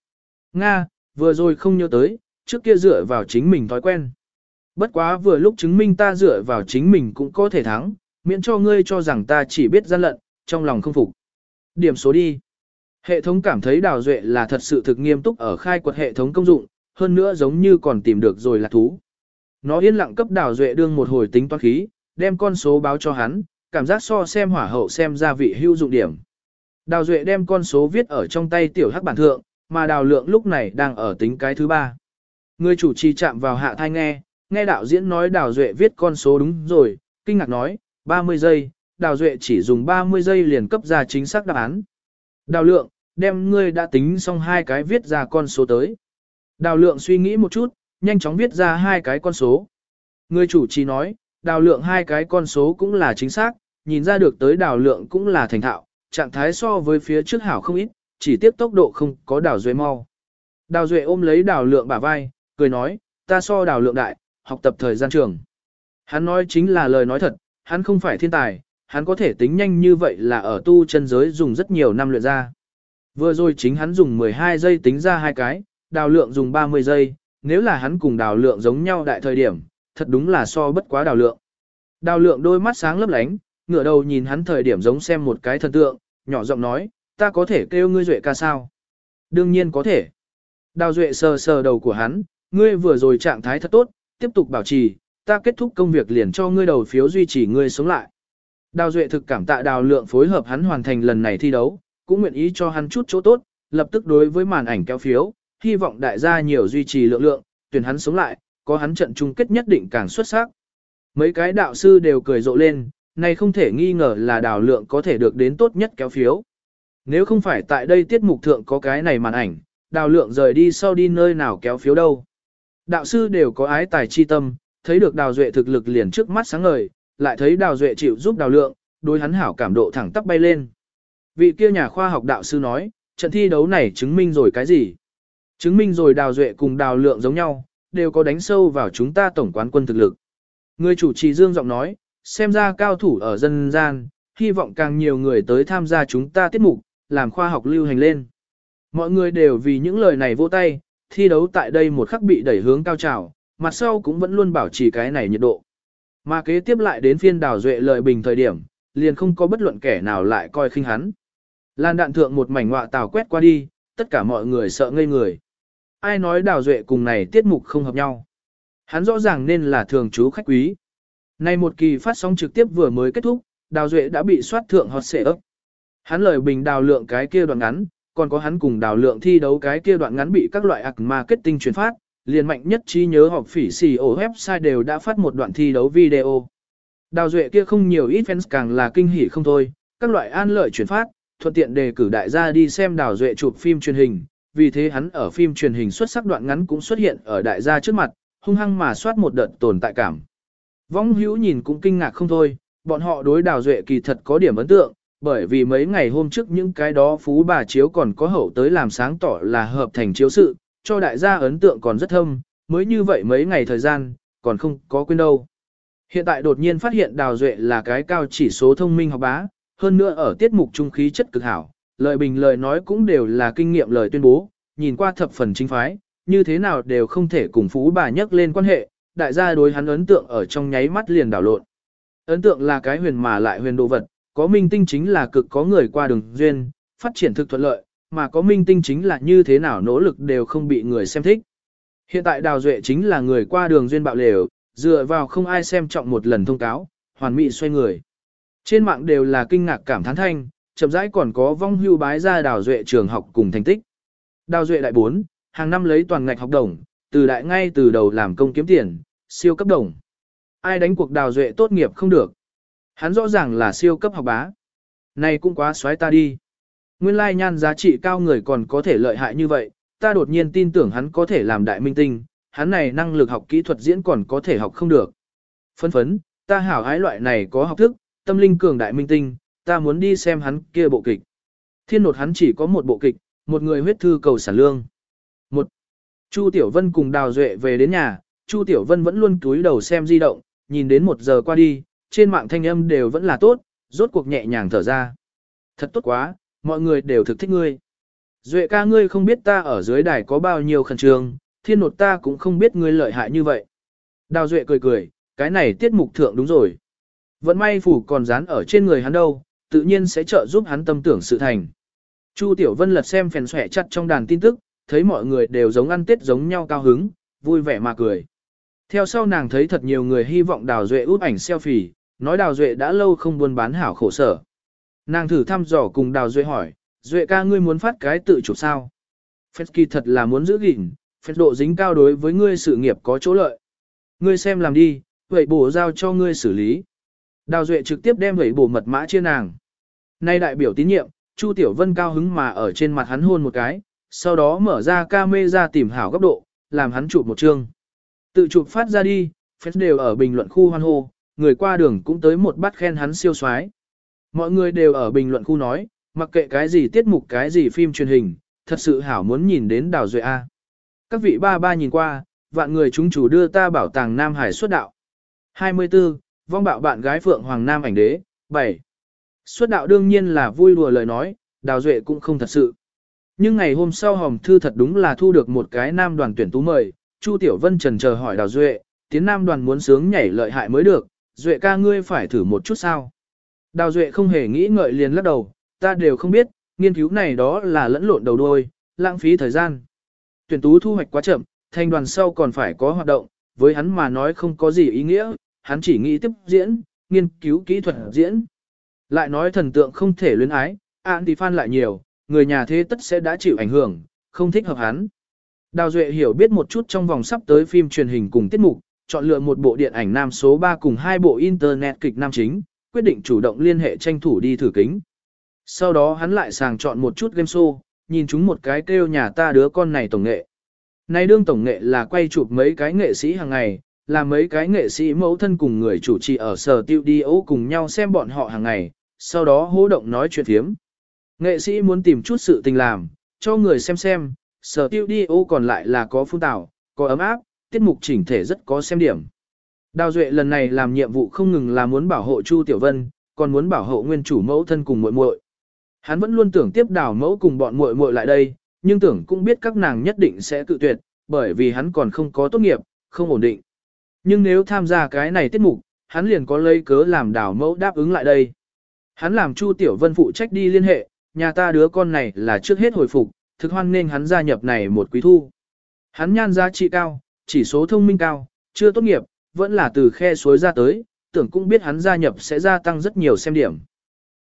Nga, vừa rồi không nhớ tới, trước kia dựa vào chính mình thói quen. Bất quá vừa lúc chứng minh ta dựa vào chính mình cũng có thể thắng, miễn cho ngươi cho rằng ta chỉ biết gian lận, trong lòng không phục. Điểm số đi. Hệ thống cảm thấy đào duệ là thật sự thực nghiêm túc ở khai quật hệ thống công dụng, hơn nữa giống như còn tìm được rồi là thú. Nó yên lặng cấp đào duệ đương một hồi tính toán khí, đem con số báo cho hắn, cảm giác so xem hỏa hậu xem ra vị hữu dụng điểm. Đào duệ đem con số viết ở trong tay tiểu hắc bản thượng, mà đào lượng lúc này đang ở tính cái thứ ba. Người chủ trì chạm vào hạ thai nghe, nghe đạo diễn nói đào duệ viết con số đúng rồi, kinh ngạc nói, 30 giây, đào duệ chỉ dùng 30 giây liền cấp ra chính xác đáp án. Đào lượng, đem ngươi đã tính xong hai cái viết ra con số tới. Đào lượng suy nghĩ một chút, nhanh chóng viết ra hai cái con số. Người chủ trì nói, đào lượng hai cái con số cũng là chính xác, nhìn ra được tới đào lượng cũng là thành thạo, trạng thái so với phía trước hảo không ít, chỉ tiếp tốc độ không có đào duệ mau. Đào duệ ôm lấy đào lượng bả vai, cười nói, ta so đào lượng đại, học tập thời gian trường. Hắn nói chính là lời nói thật, hắn không phải thiên tài, hắn có thể tính nhanh như vậy là ở tu chân giới dùng rất nhiều năm luyện ra. Vừa rồi chính hắn dùng 12 giây tính ra hai cái, đào lượng dùng 30 giây, nếu là hắn cùng đào lượng giống nhau đại thời điểm, thật đúng là so bất quá đào lượng. Đào lượng đôi mắt sáng lấp lánh, ngửa đầu nhìn hắn thời điểm giống xem một cái thần tượng, nhỏ giọng nói, ta có thể kêu ngươi duệ ca sao? Đương nhiên có thể. Đào duệ sờ sờ đầu của hắn, ngươi vừa rồi trạng thái thật tốt, tiếp tục bảo trì, ta kết thúc công việc liền cho ngươi đầu phiếu duy trì ngươi sống lại. Đào duệ thực cảm tạ đào lượng phối hợp hắn hoàn thành lần này thi đấu, cũng nguyện ý cho hắn chút chỗ tốt, lập tức đối với màn ảnh kéo phiếu, hy vọng đại gia nhiều duy trì lượng lượng, tuyển hắn sống lại, có hắn trận chung kết nhất định càng xuất sắc. Mấy cái đạo sư đều cười rộ lên, này không thể nghi ngờ là đào lượng có thể được đến tốt nhất kéo phiếu. Nếu không phải tại đây tiết mục thượng có cái này màn ảnh, đào lượng rời đi sau đi nơi nào kéo phiếu đâu. Đạo sư đều có ái tài chi tâm, thấy được đào duệ thực lực liền trước mắt sáng ngời, lại thấy đào duệ chịu giúp đào lượng, đối hắn hảo cảm độ thẳng tắp bay lên. Vị kia nhà khoa học đạo sư nói, trận thi đấu này chứng minh rồi cái gì? Chứng minh rồi đào duệ cùng đào lượng giống nhau, đều có đánh sâu vào chúng ta tổng quán quân thực lực. Người chủ trì dương giọng nói, xem ra cao thủ ở dân gian, hy vọng càng nhiều người tới tham gia chúng ta tiết mục, làm khoa học lưu hành lên. Mọi người đều vì những lời này vô tay, thi đấu tại đây một khắc bị đẩy hướng cao trào, mặt sau cũng vẫn luôn bảo trì cái này nhiệt độ. Mà kế tiếp lại đến phiên đào duệ lợi bình thời điểm, liền không có bất luận kẻ nào lại coi khinh hắn. Lan đạn thượng một mảnh ngọa tào quét qua đi, tất cả mọi người sợ ngây người. Ai nói đào duệ cùng này tiết mục không hợp nhau. Hắn rõ ràng nên là thường chú khách quý. Nay một kỳ phát sóng trực tiếp vừa mới kết thúc, Đào Duệ đã bị soát thượng hot xệ ấp. Hắn lời bình đào lượng cái kia đoạn ngắn, còn có hắn cùng đào lượng thi đấu cái kia đoạn ngắn bị các loại ạc marketing truyền phát, liền mạnh nhất trí nhớ họp phỉ xì ổ website đều đã phát một đoạn thi đấu video. Đào Duệ kia không nhiều ít fans càng là kinh hỉ không thôi, các loại an lợi truyền phát, thuận tiện đề cử đại gia đi xem Đào Duệ chụp phim truyền hình, vì thế hắn ở phim truyền hình xuất sắc đoạn ngắn cũng xuất hiện ở đại gia trước mặt, hung hăng mà soát một đợt tồn tại cảm. Vong hữu nhìn cũng kinh ngạc không thôi, bọn họ đối Đào Duệ kỳ thật có điểm ấn tượng, bởi vì mấy ngày hôm trước những cái đó phú bà chiếu còn có hậu tới làm sáng tỏ là hợp thành chiếu sự, cho đại gia ấn tượng còn rất thâm, mới như vậy mấy ngày thời gian, còn không có quên đâu. Hiện tại đột nhiên phát hiện Đào Duệ là cái cao chỉ số thông minh học bá, hơn nữa ở tiết mục trung khí chất cực hảo, lời bình lời nói cũng đều là kinh nghiệm lời tuyên bố, nhìn qua thập phần chính phái, như thế nào đều không thể cùng phú bà nhắc lên quan hệ, đại gia đối hắn ấn tượng ở trong nháy mắt liền đảo lộn. Ấn tượng là cái huyền mà lại huyền đồ vật, có minh tinh chính là cực có người qua đường duyên, phát triển thực thuận lợi, mà có minh tinh chính là như thế nào nỗ lực đều không bị người xem thích. Hiện tại Đào Duệ chính là người qua đường duyên bạo lều, dựa vào không ai xem trọng một lần thông cáo, hoàn mỹ xoay người. Trên mạng đều là kinh ngạc cảm thán thanh, chậm rãi còn có vong hưu bái ra Đào Duệ trường học cùng thành tích. Đào Duệ đại 4, hàng năm lấy toàn ngạch học đồng, từ đại ngay từ đầu làm công kiếm tiền, siêu cấp đồng. Ai đánh cuộc Đào Duệ tốt nghiệp không được. Hắn rõ ràng là siêu cấp học bá. Này cũng quá xoáy ta đi. Nguyên lai nhan giá trị cao người còn có thể lợi hại như vậy, ta đột nhiên tin tưởng hắn có thể làm đại minh tinh, hắn này năng lực học kỹ thuật diễn còn có thể học không được. Phấn phấn, ta hảo hái loại này có học thức, tâm linh cường đại minh tinh, ta muốn đi xem hắn kia bộ kịch. Thiên nột hắn chỉ có một bộ kịch, một người huyết thư cầu sản lương. Một. Chu Tiểu Vân cùng Đào Duệ về đến nhà, Chu Tiểu Vân vẫn luôn túi đầu xem di động, nhìn đến một giờ qua đi, trên mạng thanh âm đều vẫn là tốt, rốt cuộc nhẹ nhàng thở ra. Thật tốt quá, mọi người đều thực thích ngươi. Duệ ca ngươi không biết ta ở dưới đài có bao nhiêu khẩn trương, thiên nột ta cũng không biết ngươi lợi hại như vậy. Đào Duệ cười cười, cái này tiết mục thượng đúng rồi. Vẫn may phủ còn dán ở trên người hắn đâu, tự nhiên sẽ trợ giúp hắn tâm tưởng sự thành. Chu Tiểu Vân lật xem phèn xòe chặt trong đàn tin tức, thấy mọi người đều giống ăn tết giống nhau cao hứng, vui vẻ mà cười. Theo sau nàng thấy thật nhiều người hy vọng Đào Duệ út ảnh selfie, nói Đào Duệ đã lâu không buôn bán hảo khổ sở. Nàng thử thăm dò cùng Đào Duệ hỏi, Duệ ca ngươi muốn phát cái tự chụp sao? Phép kỳ thật là muốn giữ gìn, phép độ dính cao đối với ngươi sự nghiệp có chỗ lợi. Ngươi xem làm đi, vậy bổ giao cho ngươi xử lý. Đào Duệ trực tiếp đem vậy bổ mật mã chia nàng. Nay đại biểu tín nhiệm, Chu Tiểu Vân cao hứng mà ở trên mặt hắn hôn một cái, sau đó mở ra camera tìm hảo góc độ, làm hắn chụp một chương. Tự chụp phát ra đi, phép đều ở bình luận khu hoan hô, người qua đường cũng tới một bát khen hắn siêu soái. Mọi người đều ở bình luận khu nói, mặc kệ cái gì tiết mục cái gì phim truyền hình, thật sự hảo muốn nhìn đến Đào Duệ A. Các vị ba ba nhìn qua, vạn người chúng chủ đưa ta bảo tàng Nam Hải xuất đạo. 24. Vong bạo bạn gái Phượng Hoàng Nam ảnh đế. 7. Xuất đạo đương nhiên là vui đùa lời nói, Đào Duệ cũng không thật sự. Nhưng ngày hôm sau Hồng Thư thật đúng là thu được một cái nam đoàn tuyển tú mời, Chu Tiểu Vân trần chờ hỏi Đào Duệ, tiến nam đoàn muốn sướng nhảy lợi hại mới được, Duệ ca ngươi phải thử một chút sao. Đào Duệ không hề nghĩ ngợi liền lắc đầu, ta đều không biết, nghiên cứu này đó là lẫn lộn đầu đuôi, lãng phí thời gian. Tuyển tú thu hoạch quá chậm, thành đoàn sau còn phải có hoạt động, với hắn mà nói không có gì ý nghĩa, hắn chỉ nghĩ tiếp diễn, nghiên cứu kỹ thuật diễn. Lại nói thần tượng không thể luyến ái, an thì fan lại nhiều, người nhà thế tất sẽ đã chịu ảnh hưởng, không thích hợp hắn. Đào Duệ hiểu biết một chút trong vòng sắp tới phim truyền hình cùng tiết mục, chọn lựa một bộ điện ảnh nam số 3 cùng hai bộ internet kịch nam chính, quyết định chủ động liên hệ tranh thủ đi thử kính. Sau đó hắn lại sàng chọn một chút game show, nhìn chúng một cái kêu nhà ta đứa con này tổng nghệ. Này đương tổng nghệ là quay chụp mấy cái nghệ sĩ hàng ngày, là mấy cái nghệ sĩ mẫu thân cùng người chủ trì ở sở tiêu đi ấu cùng nhau xem bọn họ hàng ngày, sau đó hô động nói chuyện thiếm. Nghệ sĩ muốn tìm chút sự tình làm, cho người xem xem, sở tiêu đi ấu còn lại là có phun tạo, có ấm áp, tiết mục chỉnh thể rất có xem điểm. Đào Duệ lần này làm nhiệm vụ không ngừng là muốn bảo hộ Chu Tiểu Vân, còn muốn bảo hộ nguyên chủ mẫu thân cùng muội muội. Hắn vẫn luôn tưởng tiếp đào mẫu cùng bọn muội muội lại đây, nhưng tưởng cũng biết các nàng nhất định sẽ cự tuyệt, bởi vì hắn còn không có tốt nghiệp, không ổn định. Nhưng nếu tham gia cái này tiết mục, hắn liền có lấy cớ làm đào mẫu đáp ứng lại đây. Hắn làm Chu Tiểu Vân phụ trách đi liên hệ, nhà ta đứa con này là trước hết hồi phục, thực hoan nên hắn gia nhập này một quý thu. Hắn nhan giá trị cao, chỉ số thông minh cao, chưa tốt nghiệp, vẫn là từ khe suối ra tới, tưởng cũng biết hắn gia nhập sẽ gia tăng rất nhiều xem điểm.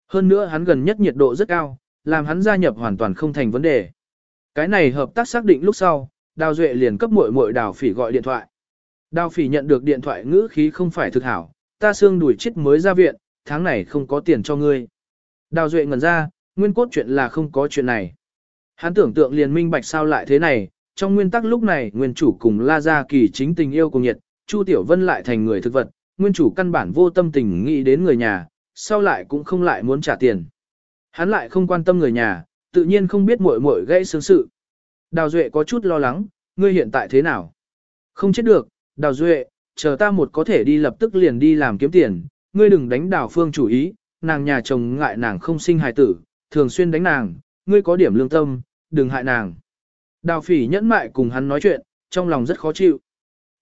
Hơn nữa hắn gần nhất nhiệt độ rất cao, làm hắn gia nhập hoàn toàn không thành vấn đề. Cái này hợp tác xác định lúc sau, Đào Duệ liền cấp muội muội Đào Phỉ gọi điện thoại. Đào Phỉ nhận được điện thoại ngữ khí không phải thực hảo, ta xương đuổi chết mới ra viện, tháng này không có tiền cho ngươi. Đào Duệ ngẩn ra, nguyên cốt chuyện là không có chuyện này. Hắn tưởng tượng liền minh bạch sao lại thế này, trong nguyên tắc lúc này nguyên chủ cùng La Gia Kỳ chính tình yêu cùng nhiệt, Chu Tiểu Vân lại thành người thực vật, nguyên chủ căn bản vô tâm tình nghĩ đến người nhà, sau lại cũng không lại muốn trả tiền. Hắn lại không quan tâm người nhà, tự nhiên không biết muội muội gây sướng sự. Đào Duệ có chút lo lắng, ngươi hiện tại thế nào? Không chết được, Đào Duệ, chờ ta một có thể đi lập tức liền đi làm kiếm tiền, ngươi đừng đánh Đào Phương chủ ý, nàng nhà chồng ngại nàng không sinh hài tử, thường xuyên đánh nàng, ngươi có điểm lương tâm, đừng hại nàng. Đào phỉ nhẫn mại cùng hắn nói chuyện, trong lòng rất khó chịu.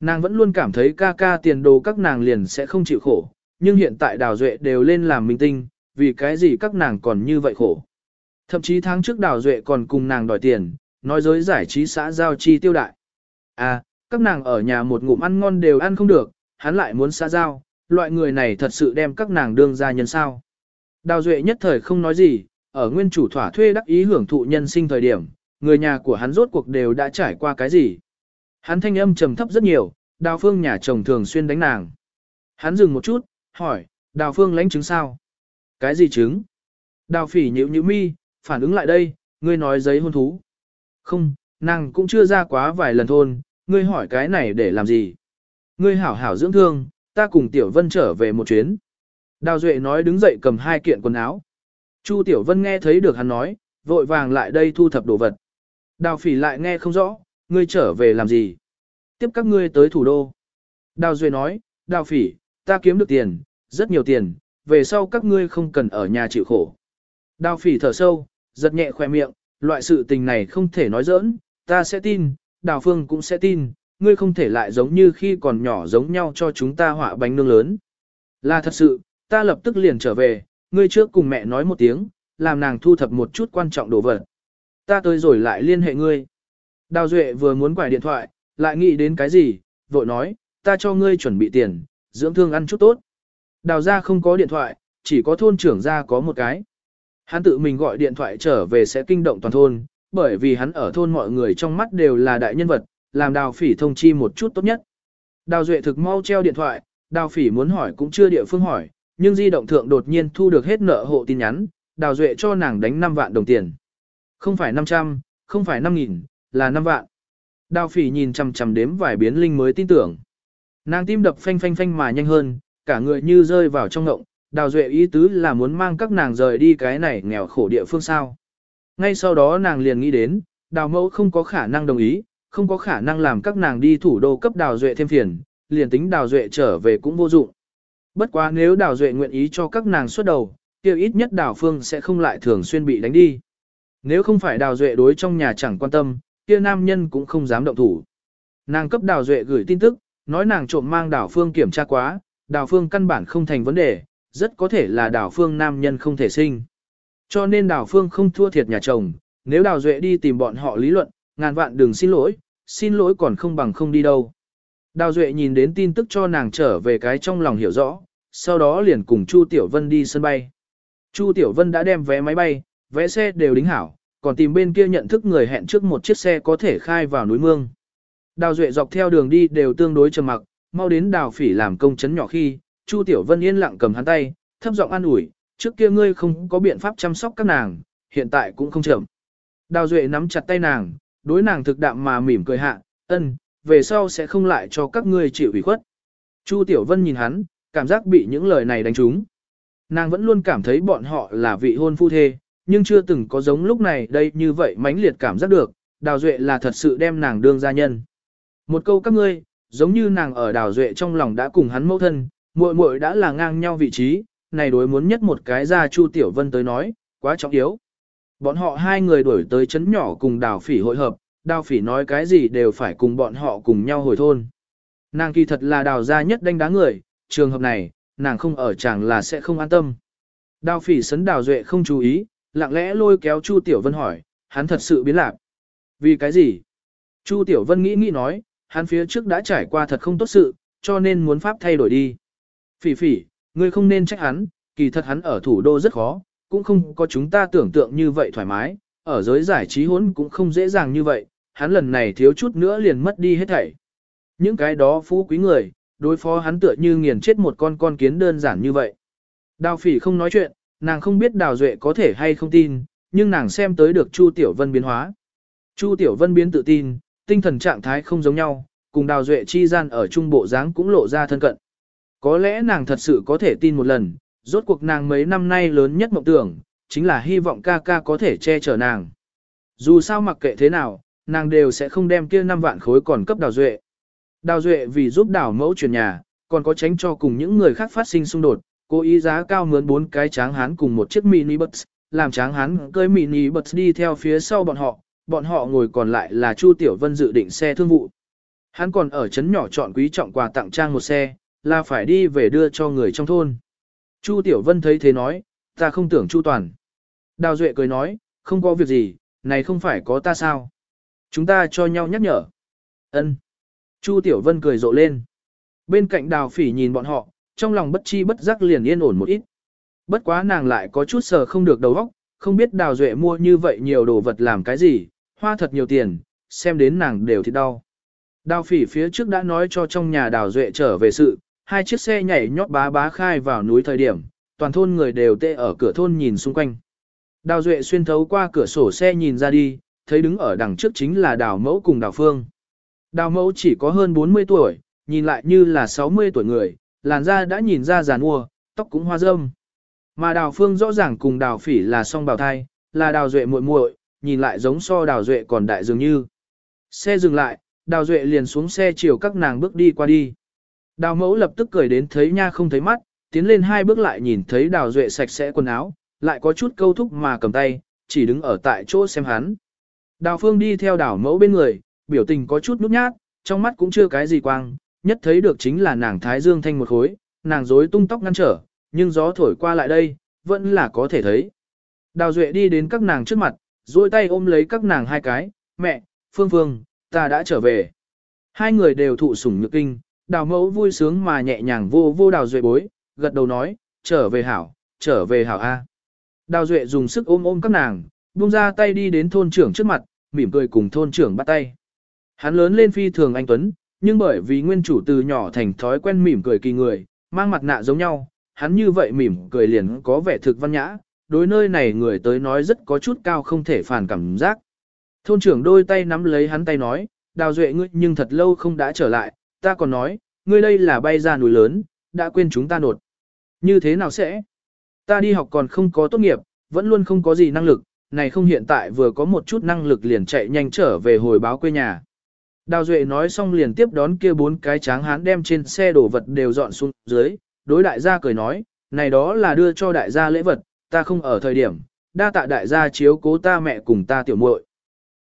Nàng vẫn luôn cảm thấy ca ca tiền đồ các nàng liền sẽ không chịu khổ, nhưng hiện tại đào duệ đều lên làm minh tinh, vì cái gì các nàng còn như vậy khổ. Thậm chí tháng trước đào duệ còn cùng nàng đòi tiền, nói giới giải trí xã giao chi tiêu đại. À, các nàng ở nhà một ngụm ăn ngon đều ăn không được, hắn lại muốn xã giao, loại người này thật sự đem các nàng đương ra nhân sao. Đào duệ nhất thời không nói gì, ở nguyên chủ thỏa thuê đắc ý hưởng thụ nhân sinh thời điểm, người nhà của hắn rốt cuộc đều đã trải qua cái gì. Hắn thanh âm trầm thấp rất nhiều, đào phương nhà chồng thường xuyên đánh nàng. Hắn dừng một chút, hỏi, đào phương lãnh chứng sao? Cái gì chứng? Đào phỉ nhịu nhịu mi, phản ứng lại đây, ngươi nói giấy hôn thú. Không, nàng cũng chưa ra quá vài lần thôn, ngươi hỏi cái này để làm gì? Ngươi hảo hảo dưỡng thương, ta cùng Tiểu Vân trở về một chuyến. Đào Duệ nói đứng dậy cầm hai kiện quần áo. Chu Tiểu Vân nghe thấy được hắn nói, vội vàng lại đây thu thập đồ vật. Đào phỉ lại nghe không rõ, ngươi trở về làm gì? Tiếp các ngươi tới thủ đô. Đào Duệ nói, đào phỉ, ta kiếm được tiền, rất nhiều tiền, về sau các ngươi không cần ở nhà chịu khổ. Đào phỉ thở sâu, giật nhẹ khoe miệng, loại sự tình này không thể nói giỡn, ta sẽ tin, đào phương cũng sẽ tin, ngươi không thể lại giống như khi còn nhỏ giống nhau cho chúng ta họa bánh nương lớn. Là thật sự, ta lập tức liền trở về, ngươi trước cùng mẹ nói một tiếng, làm nàng thu thập một chút quan trọng đồ vật. Ta tới rồi lại liên hệ ngươi. Đào Duệ vừa muốn quải điện thoại, lại nghĩ đến cái gì, vội nói, ta cho ngươi chuẩn bị tiền, dưỡng thương ăn chút tốt. Đào ra không có điện thoại, chỉ có thôn trưởng ra có một cái. Hắn tự mình gọi điện thoại trở về sẽ kinh động toàn thôn, bởi vì hắn ở thôn mọi người trong mắt đều là đại nhân vật, làm đào phỉ thông chi một chút tốt nhất. Đào Duệ thực mau treo điện thoại, đào phỉ muốn hỏi cũng chưa địa phương hỏi, nhưng di động thượng đột nhiên thu được hết nợ hộ tin nhắn, đào Duệ cho nàng đánh 5 vạn đồng tiền. Không phải 500, không phải 5 nghìn, là 5 vạn. Đào phỉ nhìn chằm chằm đếm vài biến linh mới tin tưởng. Nàng tim đập phanh phanh phanh mà nhanh hơn, cả người như rơi vào trong ngộng, đào duệ ý tứ là muốn mang các nàng rời đi cái này nghèo khổ địa phương sao. Ngay sau đó nàng liền nghĩ đến, đào mẫu không có khả năng đồng ý, không có khả năng làm các nàng đi thủ đô cấp đào duệ thêm phiền, liền tính đào duệ trở về cũng vô dụng. Bất quá nếu đào duệ nguyện ý cho các nàng xuất đầu, kia ít nhất đào phương sẽ không lại thường xuyên bị đánh đi. Nếu không phải đào duệ đối trong nhà chẳng quan tâm, kia nam nhân cũng không dám động thủ. Nàng cấp đào duệ gửi tin tức, nói nàng trộm mang đào phương kiểm tra quá, đào phương căn bản không thành vấn đề, rất có thể là đào phương nam nhân không thể sinh. Cho nên đào phương không thua thiệt nhà chồng, nếu đào duệ đi tìm bọn họ lý luận, ngàn vạn đừng xin lỗi, xin lỗi còn không bằng không đi đâu. Đào duệ nhìn đến tin tức cho nàng trở về cái trong lòng hiểu rõ, sau đó liền cùng Chu Tiểu Vân đi sân bay. Chu Tiểu Vân đã đem vé máy bay, vé xe đều đính hảo, còn tìm bên kia nhận thức người hẹn trước một chiếc xe có thể khai vào núi mương. Đào Duệ dọc theo đường đi đều tương đối trầm mặc, mau đến đào phỉ làm công chấn nhỏ khi, Chu Tiểu Vân yên lặng cầm hắn tay, thấp giọng an ủi, trước kia ngươi không có biện pháp chăm sóc các nàng, hiện tại cũng không chậm. Đào Duệ nắm chặt tay nàng, đối nàng thực đạm mà mỉm cười hạ, ân, về sau sẽ không lại cho các ngươi chịu ủy khuất. Chu Tiểu Vân nhìn hắn, cảm giác bị những lời này đánh trúng. Nàng vẫn luôn cảm thấy bọn họ là vị hôn phu thê, nhưng chưa từng có giống lúc này đây như vậy mãnh liệt cảm giác được, Đào Duệ là thật sự đem nàng đương gia nhân. Một câu các ngươi, giống như nàng ở Đào Duệ trong lòng đã cùng hắn mẫu thân, muội muội đã là ngang nhau vị trí, này đối muốn nhất một cái ra Chu Tiểu Vân tới nói, quá trọng yếu. Bọn họ hai người đuổi tới chấn nhỏ cùng Đào Phỉ hội hợp, Đào Phỉ nói cái gì đều phải cùng bọn họ cùng nhau hồi thôn. Nàng kỳ thật là đào gia nhất đánh đá người, trường hợp này, nàng không ở chẳng là sẽ không an tâm. Đào phỉ sấn đào duệ không chú ý, lặng lẽ lôi kéo Chu Tiểu Vân hỏi, hắn thật sự biến lạc. Vì cái gì? Chu Tiểu Vân nghĩ nghĩ nói, hắn phía trước đã trải qua thật không tốt sự, cho nên muốn pháp thay đổi đi. Phỉ phỉ, ngươi không nên trách hắn, kỳ thật hắn ở thủ đô rất khó, cũng không có chúng ta tưởng tượng như vậy thoải mái, ở giới giải trí hỗn cũng không dễ dàng như vậy, hắn lần này thiếu chút nữa liền mất đi hết thảy. Những cái đó phú quý người, đối phó hắn tựa như nghiền chết một con con kiến đơn giản như vậy. Đào phỉ không nói chuyện, nàng không biết đào duệ có thể hay không tin, nhưng nàng xem tới được Chu Tiểu Vân biến hóa. Chu Tiểu Vân biến tự tin, tinh thần trạng thái không giống nhau, cùng đào duệ chi gian ở trung bộ dáng cũng lộ ra thân cận. Có lẽ nàng thật sự có thể tin một lần, rốt cuộc nàng mấy năm nay lớn nhất mộng tưởng, chính là hy vọng ca ca có thể che chở nàng. Dù sao mặc kệ thế nào, nàng đều sẽ không đem kia 5 vạn khối còn cấp đào duệ. Đào duệ vì giúp đảo mẫu chuyển nhà, còn có tránh cho cùng những người khác phát sinh xung đột, cố ý giá cao mướn bốn cái tráng hán cùng một chiếc mini bus, làm tráng hán cơi mini bus đi theo phía sau bọn họ, bọn họ ngồi còn lại là Chu Tiểu Vân dự định xe thương vụ. Hắn còn ở chấn nhỏ chọn quý trọng quà tặng trang một xe, là phải đi về đưa cho người trong thôn. Chu Tiểu Vân thấy thế nói, ta không tưởng Chu Toàn. Đào Duệ cười nói, không có việc gì, này không phải có ta sao. Chúng ta cho nhau nhắc nhở. Ân. Chu Tiểu Vân cười rộ lên. Bên cạnh đào phỉ nhìn bọn họ, trong lòng bất chi bất giác liền yên ổn một ít. Bất quá nàng lại có chút sờ không được đầu óc, không biết đào duệ mua như vậy nhiều đồ vật làm cái gì, hoa thật nhiều tiền, xem đến nàng đều thì đau. Đào phỉ phía trước đã nói cho trong nhà đào duệ trở về sự, hai chiếc xe nhảy nhót bá bá khai vào núi thời điểm, toàn thôn người đều tê ở cửa thôn nhìn xung quanh. Đào duệ xuyên thấu qua cửa sổ xe nhìn ra đi, thấy đứng ở đằng trước chính là đào mẫu cùng đào phương. Đào mẫu chỉ có hơn 40 tuổi, nhìn lại như là 60 tuổi người, làn da đã nhìn ra giàn mua, tóc cũng hoa râm. Mà đào phương rõ ràng cùng đào phỉ là song bào thai, là đào duệ muội muội, nhìn lại giống so đào duệ còn đại dường như. Xe dừng lại, đào duệ liền xuống xe chiều các nàng bước đi qua đi. Đào mẫu lập tức cười đến thấy nha không thấy mắt, tiến lên hai bước lại nhìn thấy đào duệ sạch sẽ quần áo, lại có chút câu thúc mà cầm tay, chỉ đứng ở tại chỗ xem hắn. Đào phương đi theo đào mẫu bên người, biểu tình có chút nút nhát, trong mắt cũng chưa cái gì quang, nhất thấy được chính là nàng thái dương thanh một khối, nàng rối tung tóc ngăn trở, nhưng gió thổi qua lại đây, vẫn là có thể thấy. Đào Duệ đi đến các nàng trước mặt, duỗi tay ôm lấy các nàng hai cái, mẹ, Phương Phương, ta đã trở về. Hai người đều thụ sủng nhược kinh, đào mẫu vui sướng mà nhẹ nhàng vô vô đào Duệ bối, gật đầu nói, trở về hảo, trở về hảo A. Đào Duệ dùng sức ôm ôm các nàng, buông ra tay đi đến thôn trưởng trước mặt, mỉm cười cùng thôn trưởng bắt tay. Hắn lớn lên phi thường anh Tuấn, nhưng bởi vì nguyên chủ từ nhỏ thành thói quen mỉm cười kỳ người, mang mặt nạ giống nhau, hắn như vậy mỉm cười liền có vẻ thực văn nhã, đối nơi này người tới nói rất có chút cao không thể phản cảm giác. Thôn trưởng đôi tay nắm lấy hắn tay nói, đào duệ ngươi nhưng thật lâu không đã trở lại, ta còn nói, ngươi đây là bay ra núi lớn, đã quên chúng ta nột. Như thế nào sẽ? Ta đi học còn không có tốt nghiệp, vẫn luôn không có gì năng lực, này không hiện tại vừa có một chút năng lực liền chạy nhanh trở về hồi báo quê nhà. Đào Duệ nói xong liền tiếp đón kia bốn cái tráng hán đem trên xe đổ vật đều dọn xuống dưới, đối đại gia cười nói, này đó là đưa cho đại gia lễ vật, ta không ở thời điểm, đa tạ đại gia chiếu cố ta mẹ cùng ta tiểu muội.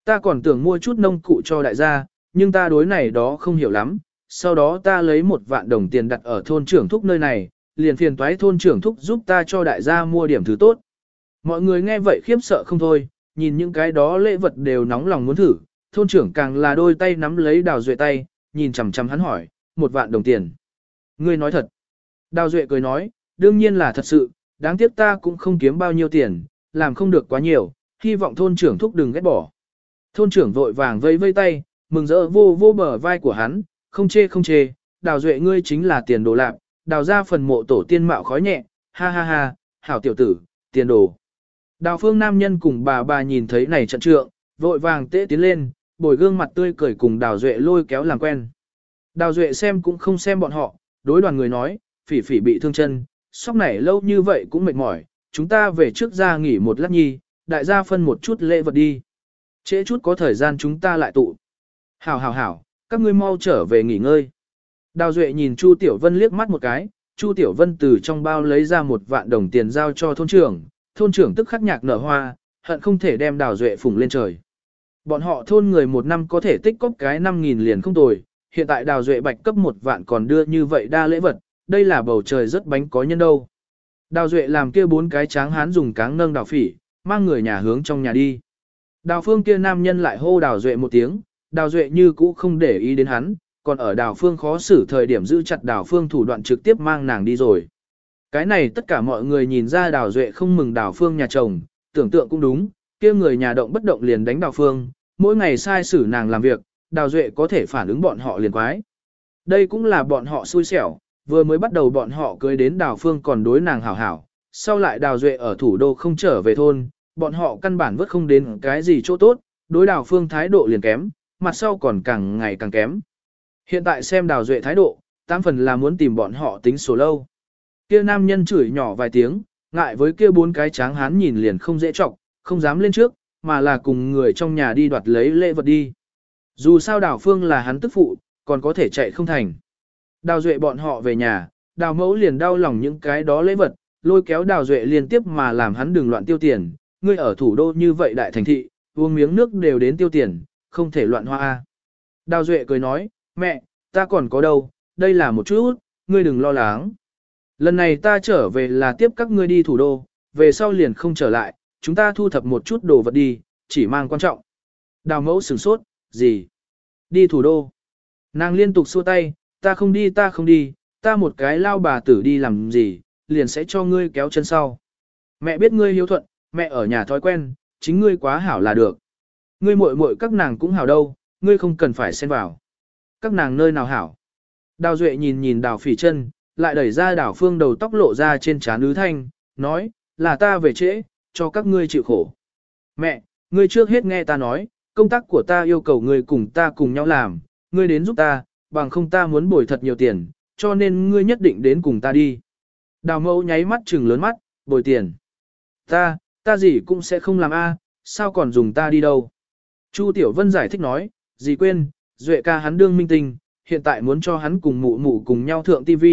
Ta còn tưởng mua chút nông cụ cho đại gia, nhưng ta đối này đó không hiểu lắm, sau đó ta lấy một vạn đồng tiền đặt ở thôn trưởng thúc nơi này, liền phiền toái thôn trưởng thúc giúp ta cho đại gia mua điểm thứ tốt. Mọi người nghe vậy khiếp sợ không thôi, nhìn những cái đó lễ vật đều nóng lòng muốn thử, thôn trưởng càng là đôi tay nắm lấy đào duệ tay, nhìn chằm chằm hắn hỏi, một vạn đồng tiền. Ngươi nói thật. Đào duệ cười nói, đương nhiên là thật sự, đáng tiếc ta cũng không kiếm bao nhiêu tiền, làm không được quá nhiều, hy vọng thôn trưởng thúc đừng ghét bỏ. Thôn trưởng vội vàng vây vây tay, mừng rỡ vô vô bờ vai của hắn, không chê không chê, đào duệ ngươi chính là tiền đồ lạc, đào ra phần mộ tổ tiên mạo khói nhẹ, ha ha ha, hảo tiểu tử, tiền đồ. Đào phương nam nhân cùng bà bà nhìn thấy này trận trượng, vội vàng tễ tiến lên, bồi gương mặt tươi cười cùng Đào Duệ lôi kéo làm quen. Đào Duệ xem cũng không xem bọn họ, đối đoàn người nói, phỉ phỉ bị thương chân, sóc này lâu như vậy cũng mệt mỏi, chúng ta về trước ra nghỉ một lát nhi, đại gia phân một chút lễ vật đi. Trễ chút có thời gian chúng ta lại tụ. Hảo hảo hảo, các ngươi mau trở về nghỉ ngơi. Đào Duệ nhìn Chu Tiểu Vân liếc mắt một cái, Chu Tiểu Vân từ trong bao lấy ra một vạn đồng tiền giao cho thôn trưởng, thôn trưởng tức khắc nhạc nở hoa, hận không thể đem Đào Duệ phủng lên trời. Bọn họ thôn người một năm có thể tích cóp cái 5.000 liền không tồi, hiện tại đào duệ bạch cấp một vạn còn đưa như vậy đa lễ vật, đây là bầu trời rất bánh có nhân đâu. Đào duệ làm kia bốn cái tráng hán dùng cáng nâng đào phỉ, mang người nhà hướng trong nhà đi. Đào phương kia nam nhân lại hô đào duệ một tiếng, đào duệ như cũ không để ý đến hắn, còn ở đào phương khó xử thời điểm giữ chặt đào phương thủ đoạn trực tiếp mang nàng đi rồi. Cái này tất cả mọi người nhìn ra đào duệ không mừng đào phương nhà chồng, tưởng tượng cũng đúng, kia người nhà động bất động liền đánh đào phương, mỗi ngày sai xử nàng làm việc, đào duệ có thể phản ứng bọn họ liền quái. Đây cũng là bọn họ xui xẻo, vừa mới bắt đầu bọn họ cưới đến đào phương còn đối nàng hảo hảo, sau lại đào duệ ở thủ đô không trở về thôn, bọn họ căn bản vớt không đến cái gì chỗ tốt, đối đào phương thái độ liền kém, mặt sau còn càng ngày càng kém. Hiện tại xem đào duệ thái độ, tam phần là muốn tìm bọn họ tính số lâu. Kia nam nhân chửi nhỏ vài tiếng, ngại với kia bốn cái tráng hán nhìn liền không dễ trọng, không dám lên trước, mà là cùng người trong nhà đi đoạt lấy lễ vật đi. Dù sao đào phương là hắn tức phụ, còn có thể chạy không thành. Đào duệ bọn họ về nhà, đào mẫu liền đau lòng những cái đó lễ vật, lôi kéo đào duệ liên tiếp mà làm hắn đừng loạn tiêu tiền, ngươi ở thủ đô như vậy đại thành thị, uống miếng nước đều đến tiêu tiền, không thể loạn hoa. Đào duệ cười nói, mẹ, ta còn có đâu, đây là một chút, ngươi đừng lo lắng. Lần này ta trở về là tiếp các ngươi đi thủ đô, về sau liền không trở lại, chúng ta thu thập một chút đồ vật đi, chỉ mang quan trọng. Đào mẫu sửng sốt, gì? Đi thủ đô. Nàng liên tục xua tay, ta không đi ta không đi, ta một cái lao bà tử đi làm gì, liền sẽ cho ngươi kéo chân sau. Mẹ biết ngươi hiếu thuận, mẹ ở nhà thói quen, chính ngươi quá hảo là được. Ngươi muội muội các nàng cũng hảo đâu, ngươi không cần phải xen vào. Các nàng nơi nào hảo. Đào Duệ nhìn nhìn đào phỉ chân, lại đẩy ra đào phương đầu tóc lộ ra trên trán ứ thanh, nói, là ta về trễ, cho các ngươi chịu khổ. Mẹ, ngươi trước hết nghe ta nói, công tác của ta yêu cầu ngươi cùng ta cùng nhau làm, ngươi đến giúp ta, bằng không ta muốn bồi thật nhiều tiền, cho nên ngươi nhất định đến cùng ta đi. Đào mẫu nháy mắt trừng lớn mắt, bồi tiền. Ta, ta gì cũng sẽ không làm a, sao còn dùng ta đi đâu. Chu Tiểu Vân giải thích nói, gì quên, Duệ ca hắn đương minh tinh, hiện tại muốn cho hắn cùng mụ mụ cùng nhau thượng TV,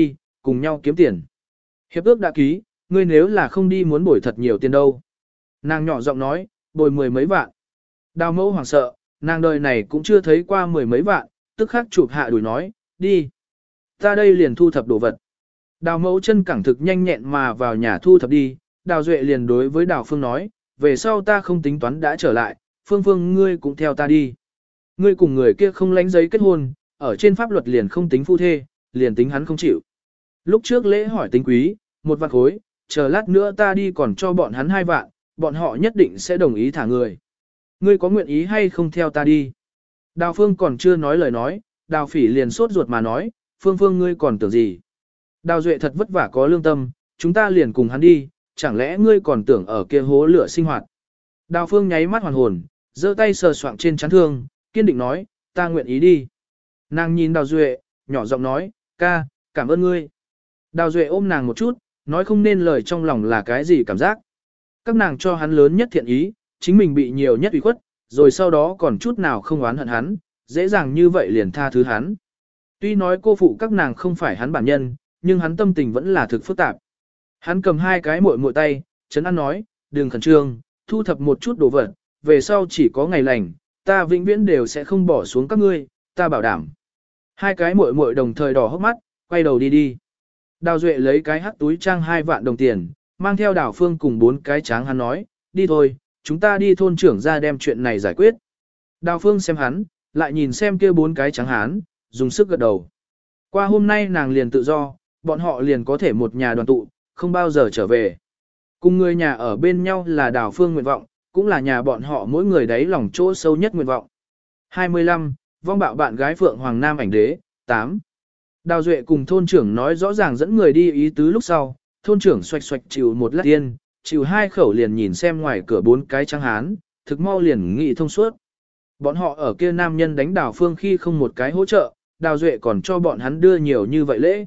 cùng nhau kiếm tiền. Hiệp ước đã ký, ngươi nếu là không đi muốn bồi thật nhiều tiền đâu. Nàng nhỏ giọng nói, bồi mười mấy vạn. Đào mẫu hoảng sợ, nàng đời này cũng chưa thấy qua mười mấy vạn, tức khắc chụp hạ đuổi nói, đi. Ta đây liền thu thập đồ vật. Đào mẫu chân cẳng thực nhanh nhẹn mà vào nhà thu thập đi, đào duệ liền đối với đào phương nói, về sau ta không tính toán đã trở lại, phương phương ngươi cũng theo ta đi. Ngươi cùng người kia không lánh giấy kết hôn, ở trên pháp luật liền không tính phu thê, liền tính hắn không chịu. Lúc trước lễ hỏi tính quý, một vạn khối, chờ lát nữa ta đi còn cho bọn hắn hai vạn, bọn họ nhất định sẽ đồng ý thả người. Ngươi có nguyện ý hay không theo ta đi? Đào Phương còn chưa nói lời nói, Đào Phỉ liền sốt ruột mà nói, Phương Phương ngươi còn tưởng gì? Đào Duệ thật vất vả có lương tâm, chúng ta liền cùng hắn đi, chẳng lẽ ngươi còn tưởng ở kia hố lửa sinh hoạt? Đào Phương nháy mắt hoàn hồn, giơ tay sờ soạng trên chán thương, kiên định nói, ta nguyện ý đi. Nàng nhìn Đào Duệ, nhỏ giọng nói, ca, cảm ơn ngươi. Đào Duệ ôm nàng một chút, nói không nên lời trong lòng là cái gì cảm giác. Các nàng cho hắn lớn nhất thiện ý, chính mình bị nhiều nhất ủy khuất, rồi sau đó còn chút nào không oán hận hắn, dễ dàng như vậy liền tha thứ hắn. Tuy nói cô phụ các nàng không phải hắn bản nhân, nhưng hắn tâm tình vẫn là thực phức tạp. Hắn cầm hai cái muội muội tay, chấn an nói, đừng khẩn trương, thu thập một chút đồ vật, về sau chỉ có ngày lành, ta vĩnh viễn đều sẽ không bỏ xuống các ngươi, ta bảo đảm. Hai cái muội muội đồng thời đỏ hốc mắt, quay đầu đi đi. Đào Duệ lấy cái hắt túi trang hai vạn đồng tiền, mang theo đào phương cùng bốn cái tráng hắn nói, đi thôi, chúng ta đi thôn trưởng ra đem chuyện này giải quyết. Đào phương xem hắn, lại nhìn xem kia bốn cái trắng hán, dùng sức gật đầu. Qua hôm nay nàng liền tự do, bọn họ liền có thể một nhà đoàn tụ, không bao giờ trở về. Cùng người nhà ở bên nhau là đào phương nguyện vọng, cũng là nhà bọn họ mỗi người đấy lòng chỗ sâu nhất nguyện vọng. 25. Vong bạo bạn gái Phượng Hoàng Nam ảnh đế, 8. Đào Duệ cùng thôn trưởng nói rõ ràng dẫn người đi ý tứ lúc sau, thôn trưởng xoạch xoạch chịu một lát tiên, chịu hai khẩu liền nhìn xem ngoài cửa bốn cái trắng hán, thực mau liền nghị thông suốt. Bọn họ ở kia nam nhân đánh đào phương khi không một cái hỗ trợ, đào duệ còn cho bọn hắn đưa nhiều như vậy lễ.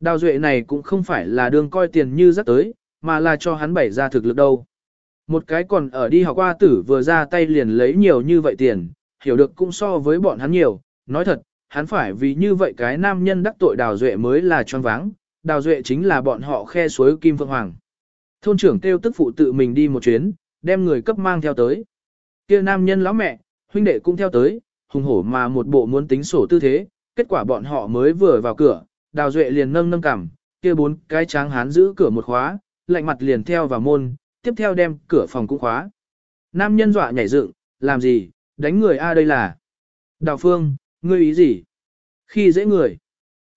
Đào duệ này cũng không phải là đương coi tiền như rất tới, mà là cho hắn bày ra thực lực đâu. Một cái còn ở đi học qua tử vừa ra tay liền lấy nhiều như vậy tiền, hiểu được cũng so với bọn hắn nhiều, nói thật, hắn phải vì như vậy cái nam nhân đắc tội đào duệ mới là choáng váng, đào duệ chính là bọn họ khe suối Kim Phượng Hoàng. Thôn trưởng kêu tức phụ tự mình đi một chuyến, đem người cấp mang theo tới. kia nam nhân lão mẹ, huynh đệ cũng theo tới, hùng hổ mà một bộ muốn tính sổ tư thế, kết quả bọn họ mới vừa vào cửa, đào duệ liền nâng nâng cằm, kia bốn cái tráng hán giữ cửa một khóa, lạnh mặt liền theo vào môn, tiếp theo đem cửa phòng cũng khóa. Nam nhân dọa nhảy dựng, làm gì, đánh người A đây là. Đào phương, ngươi ý gì? Khi dễ người.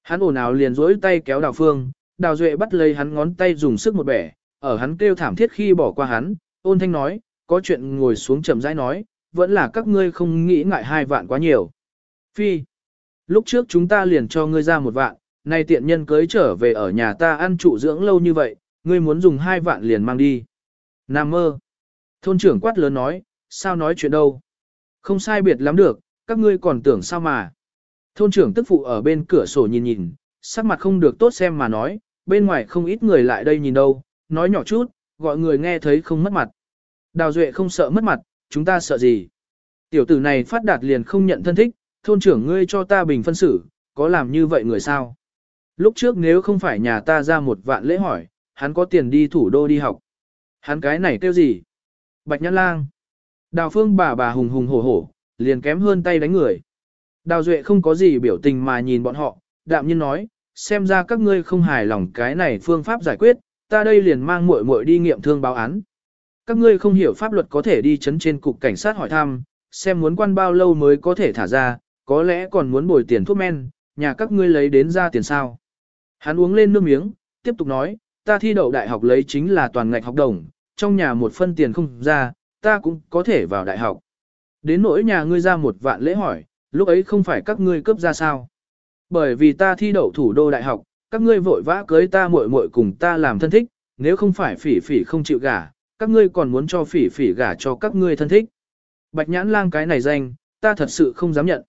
Hắn ồn ào liền rỗi tay kéo đào phương, đào duệ bắt lấy hắn ngón tay dùng sức một bẻ, ở hắn kêu thảm thiết khi bỏ qua hắn, ôn thanh nói, có chuyện ngồi xuống chậm rãi nói, vẫn là các ngươi không nghĩ ngại hai vạn quá nhiều. Phi, lúc trước chúng ta liền cho ngươi ra một vạn, nay tiện nhân cưới trở về ở nhà ta ăn trụ dưỡng lâu như vậy, ngươi muốn dùng hai vạn liền mang đi. Nam mơ. Thôn trưởng quát lớn nói, sao nói chuyện đâu. Không sai biệt lắm được, các ngươi còn tưởng sao mà. Thôn trưởng tức phụ ở bên cửa sổ nhìn nhìn, sắc mặt không được tốt xem mà nói, bên ngoài không ít người lại đây nhìn đâu, nói nhỏ chút, gọi người nghe thấy không mất mặt. Đào Duệ không sợ mất mặt, chúng ta sợ gì. Tiểu tử này phát đạt liền không nhận thân thích, thôn trưởng ngươi cho ta bình phân xử, có làm như vậy người sao? Lúc trước nếu không phải nhà ta ra một vạn lễ hỏi, hắn có tiền đi thủ đô đi học. Hắn cái này kêu gì? Bạch Nhãn Lang. Đào Phương bà bà hùng hùng hổ hổ, liền kém hơn tay đánh người. Đào Duệ không có gì biểu tình mà nhìn bọn họ, đạm nhiên nói, xem ra các ngươi không hài lòng cái này phương pháp giải quyết, ta đây liền mang muội muội đi nghiệm thương báo án. Các ngươi không hiểu pháp luật có thể đi chấn trên cục cảnh sát hỏi thăm, xem muốn quan bao lâu mới có thể thả ra, có lẽ còn muốn bồi tiền thuốc men, nhà các ngươi lấy đến ra tiền sao. Hắn uống lên nước miếng, tiếp tục nói, ta thi đậu đại học lấy chính là toàn ngạch học đồng, trong nhà một phân tiền không ra, ta cũng có thể vào đại học. Đến nỗi nhà ngươi ra một vạn lễ hỏi, lúc ấy không phải các ngươi cướp ra sao. Bởi vì ta thi đậu thủ đô đại học, các ngươi vội vã cưới ta muội muội cùng ta làm thân thích, nếu không phải phỉ phỉ không chịu gả, các ngươi còn muốn cho phỉ phỉ gả cho các ngươi thân thích. Bạch nhãn lang cái này danh, ta thật sự không dám nhận.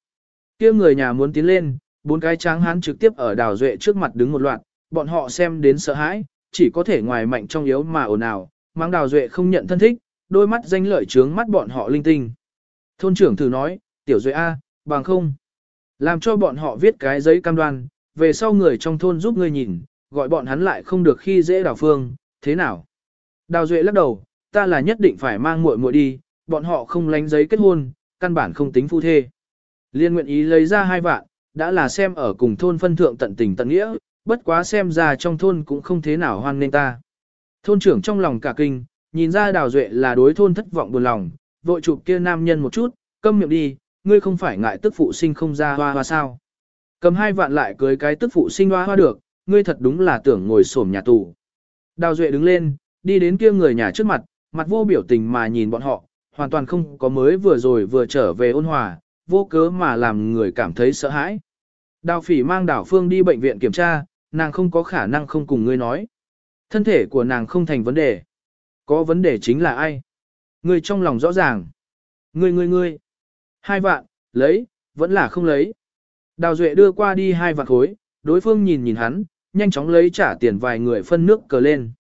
kia người nhà muốn tiến lên, bốn cái tráng hán trực tiếp ở đào duệ trước mặt đứng một loạt, bọn họ xem đến sợ hãi, chỉ có thể ngoài mạnh trong yếu mà ồn ào, mang đào duệ không nhận thân thích, đôi mắt danh lợi trướng mắt bọn họ linh tinh. Thôn trưởng thử nói, tiểu duệ A, bằng không. Làm cho bọn họ viết cái giấy cam đoan, về sau người trong thôn giúp ngươi nhìn, gọi bọn hắn lại không được khi dễ đào phương, thế nào? Đào duệ lắc đầu, ta là nhất định phải mang muội muội đi, bọn họ không lánh giấy kết hôn, căn bản không tính phu thê. Liên nguyện ý lấy ra hai vạn, đã là xem ở cùng thôn phân thượng tận tình tận nghĩa, bất quá xem ra trong thôn cũng không thế nào hoan nên ta. Thôn trưởng trong lòng cả kinh, nhìn ra đào duệ là đối thôn thất vọng buồn lòng, vội chụp kia nam nhân một chút, câm miệng đi, ngươi không phải ngại tức phụ sinh không ra hoa hoa sao. Cầm hai vạn lại cưới cái tức phụ sinh hoa hoa được, ngươi thật đúng là tưởng ngồi xổm nhà tù. Đào duệ đứng lên, đi đến kia người nhà trước mặt, mặt vô biểu tình mà nhìn bọn họ, hoàn toàn không có mới vừa rồi vừa trở về ôn hòa, vô cớ mà làm người cảm thấy sợ hãi. Đào phỉ mang đảo phương đi bệnh viện kiểm tra, nàng không có khả năng không cùng ngươi nói. Thân thể của nàng không thành vấn đề. Có vấn đề chính là ai? Ngươi trong lòng rõ ràng. Ngươi ngươi ngươi. Hai vạn, lấy, vẫn là không lấy. Đào Duệ đưa qua đi hai vạn khối, đối phương nhìn nhìn hắn, nhanh chóng lấy trả tiền vài người phân nước cờ lên.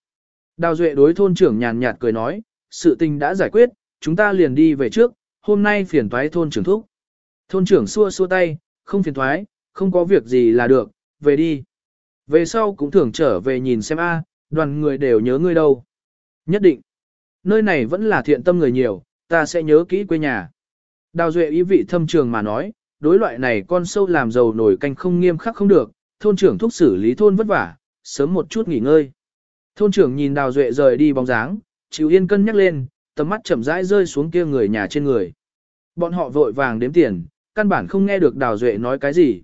Đào Duệ đối thôn trưởng nhàn nhạt cười nói, sự tình đã giải quyết, chúng ta liền đi về trước, hôm nay phiền toái thôn trưởng thúc. Thôn trưởng xua xua tay, không phiền toái, không có việc gì là được, về đi. Về sau cũng thường trở về nhìn xem a, đoàn người đều nhớ ngươi đâu. Nhất định, nơi này vẫn là thiện tâm người nhiều, ta sẽ nhớ kỹ quê nhà. Đào Duệ ý vị thâm trường mà nói, đối loại này con sâu làm giàu nổi canh không nghiêm khắc không được, thôn trưởng thúc xử lý thôn vất vả, sớm một chút nghỉ ngơi. Thôn trưởng nhìn Đào Duệ rời đi bóng dáng, chịu yên cân nhắc lên, tầm mắt chậm rãi rơi xuống kia người nhà trên người. Bọn họ vội vàng đếm tiền, căn bản không nghe được Đào Duệ nói cái gì.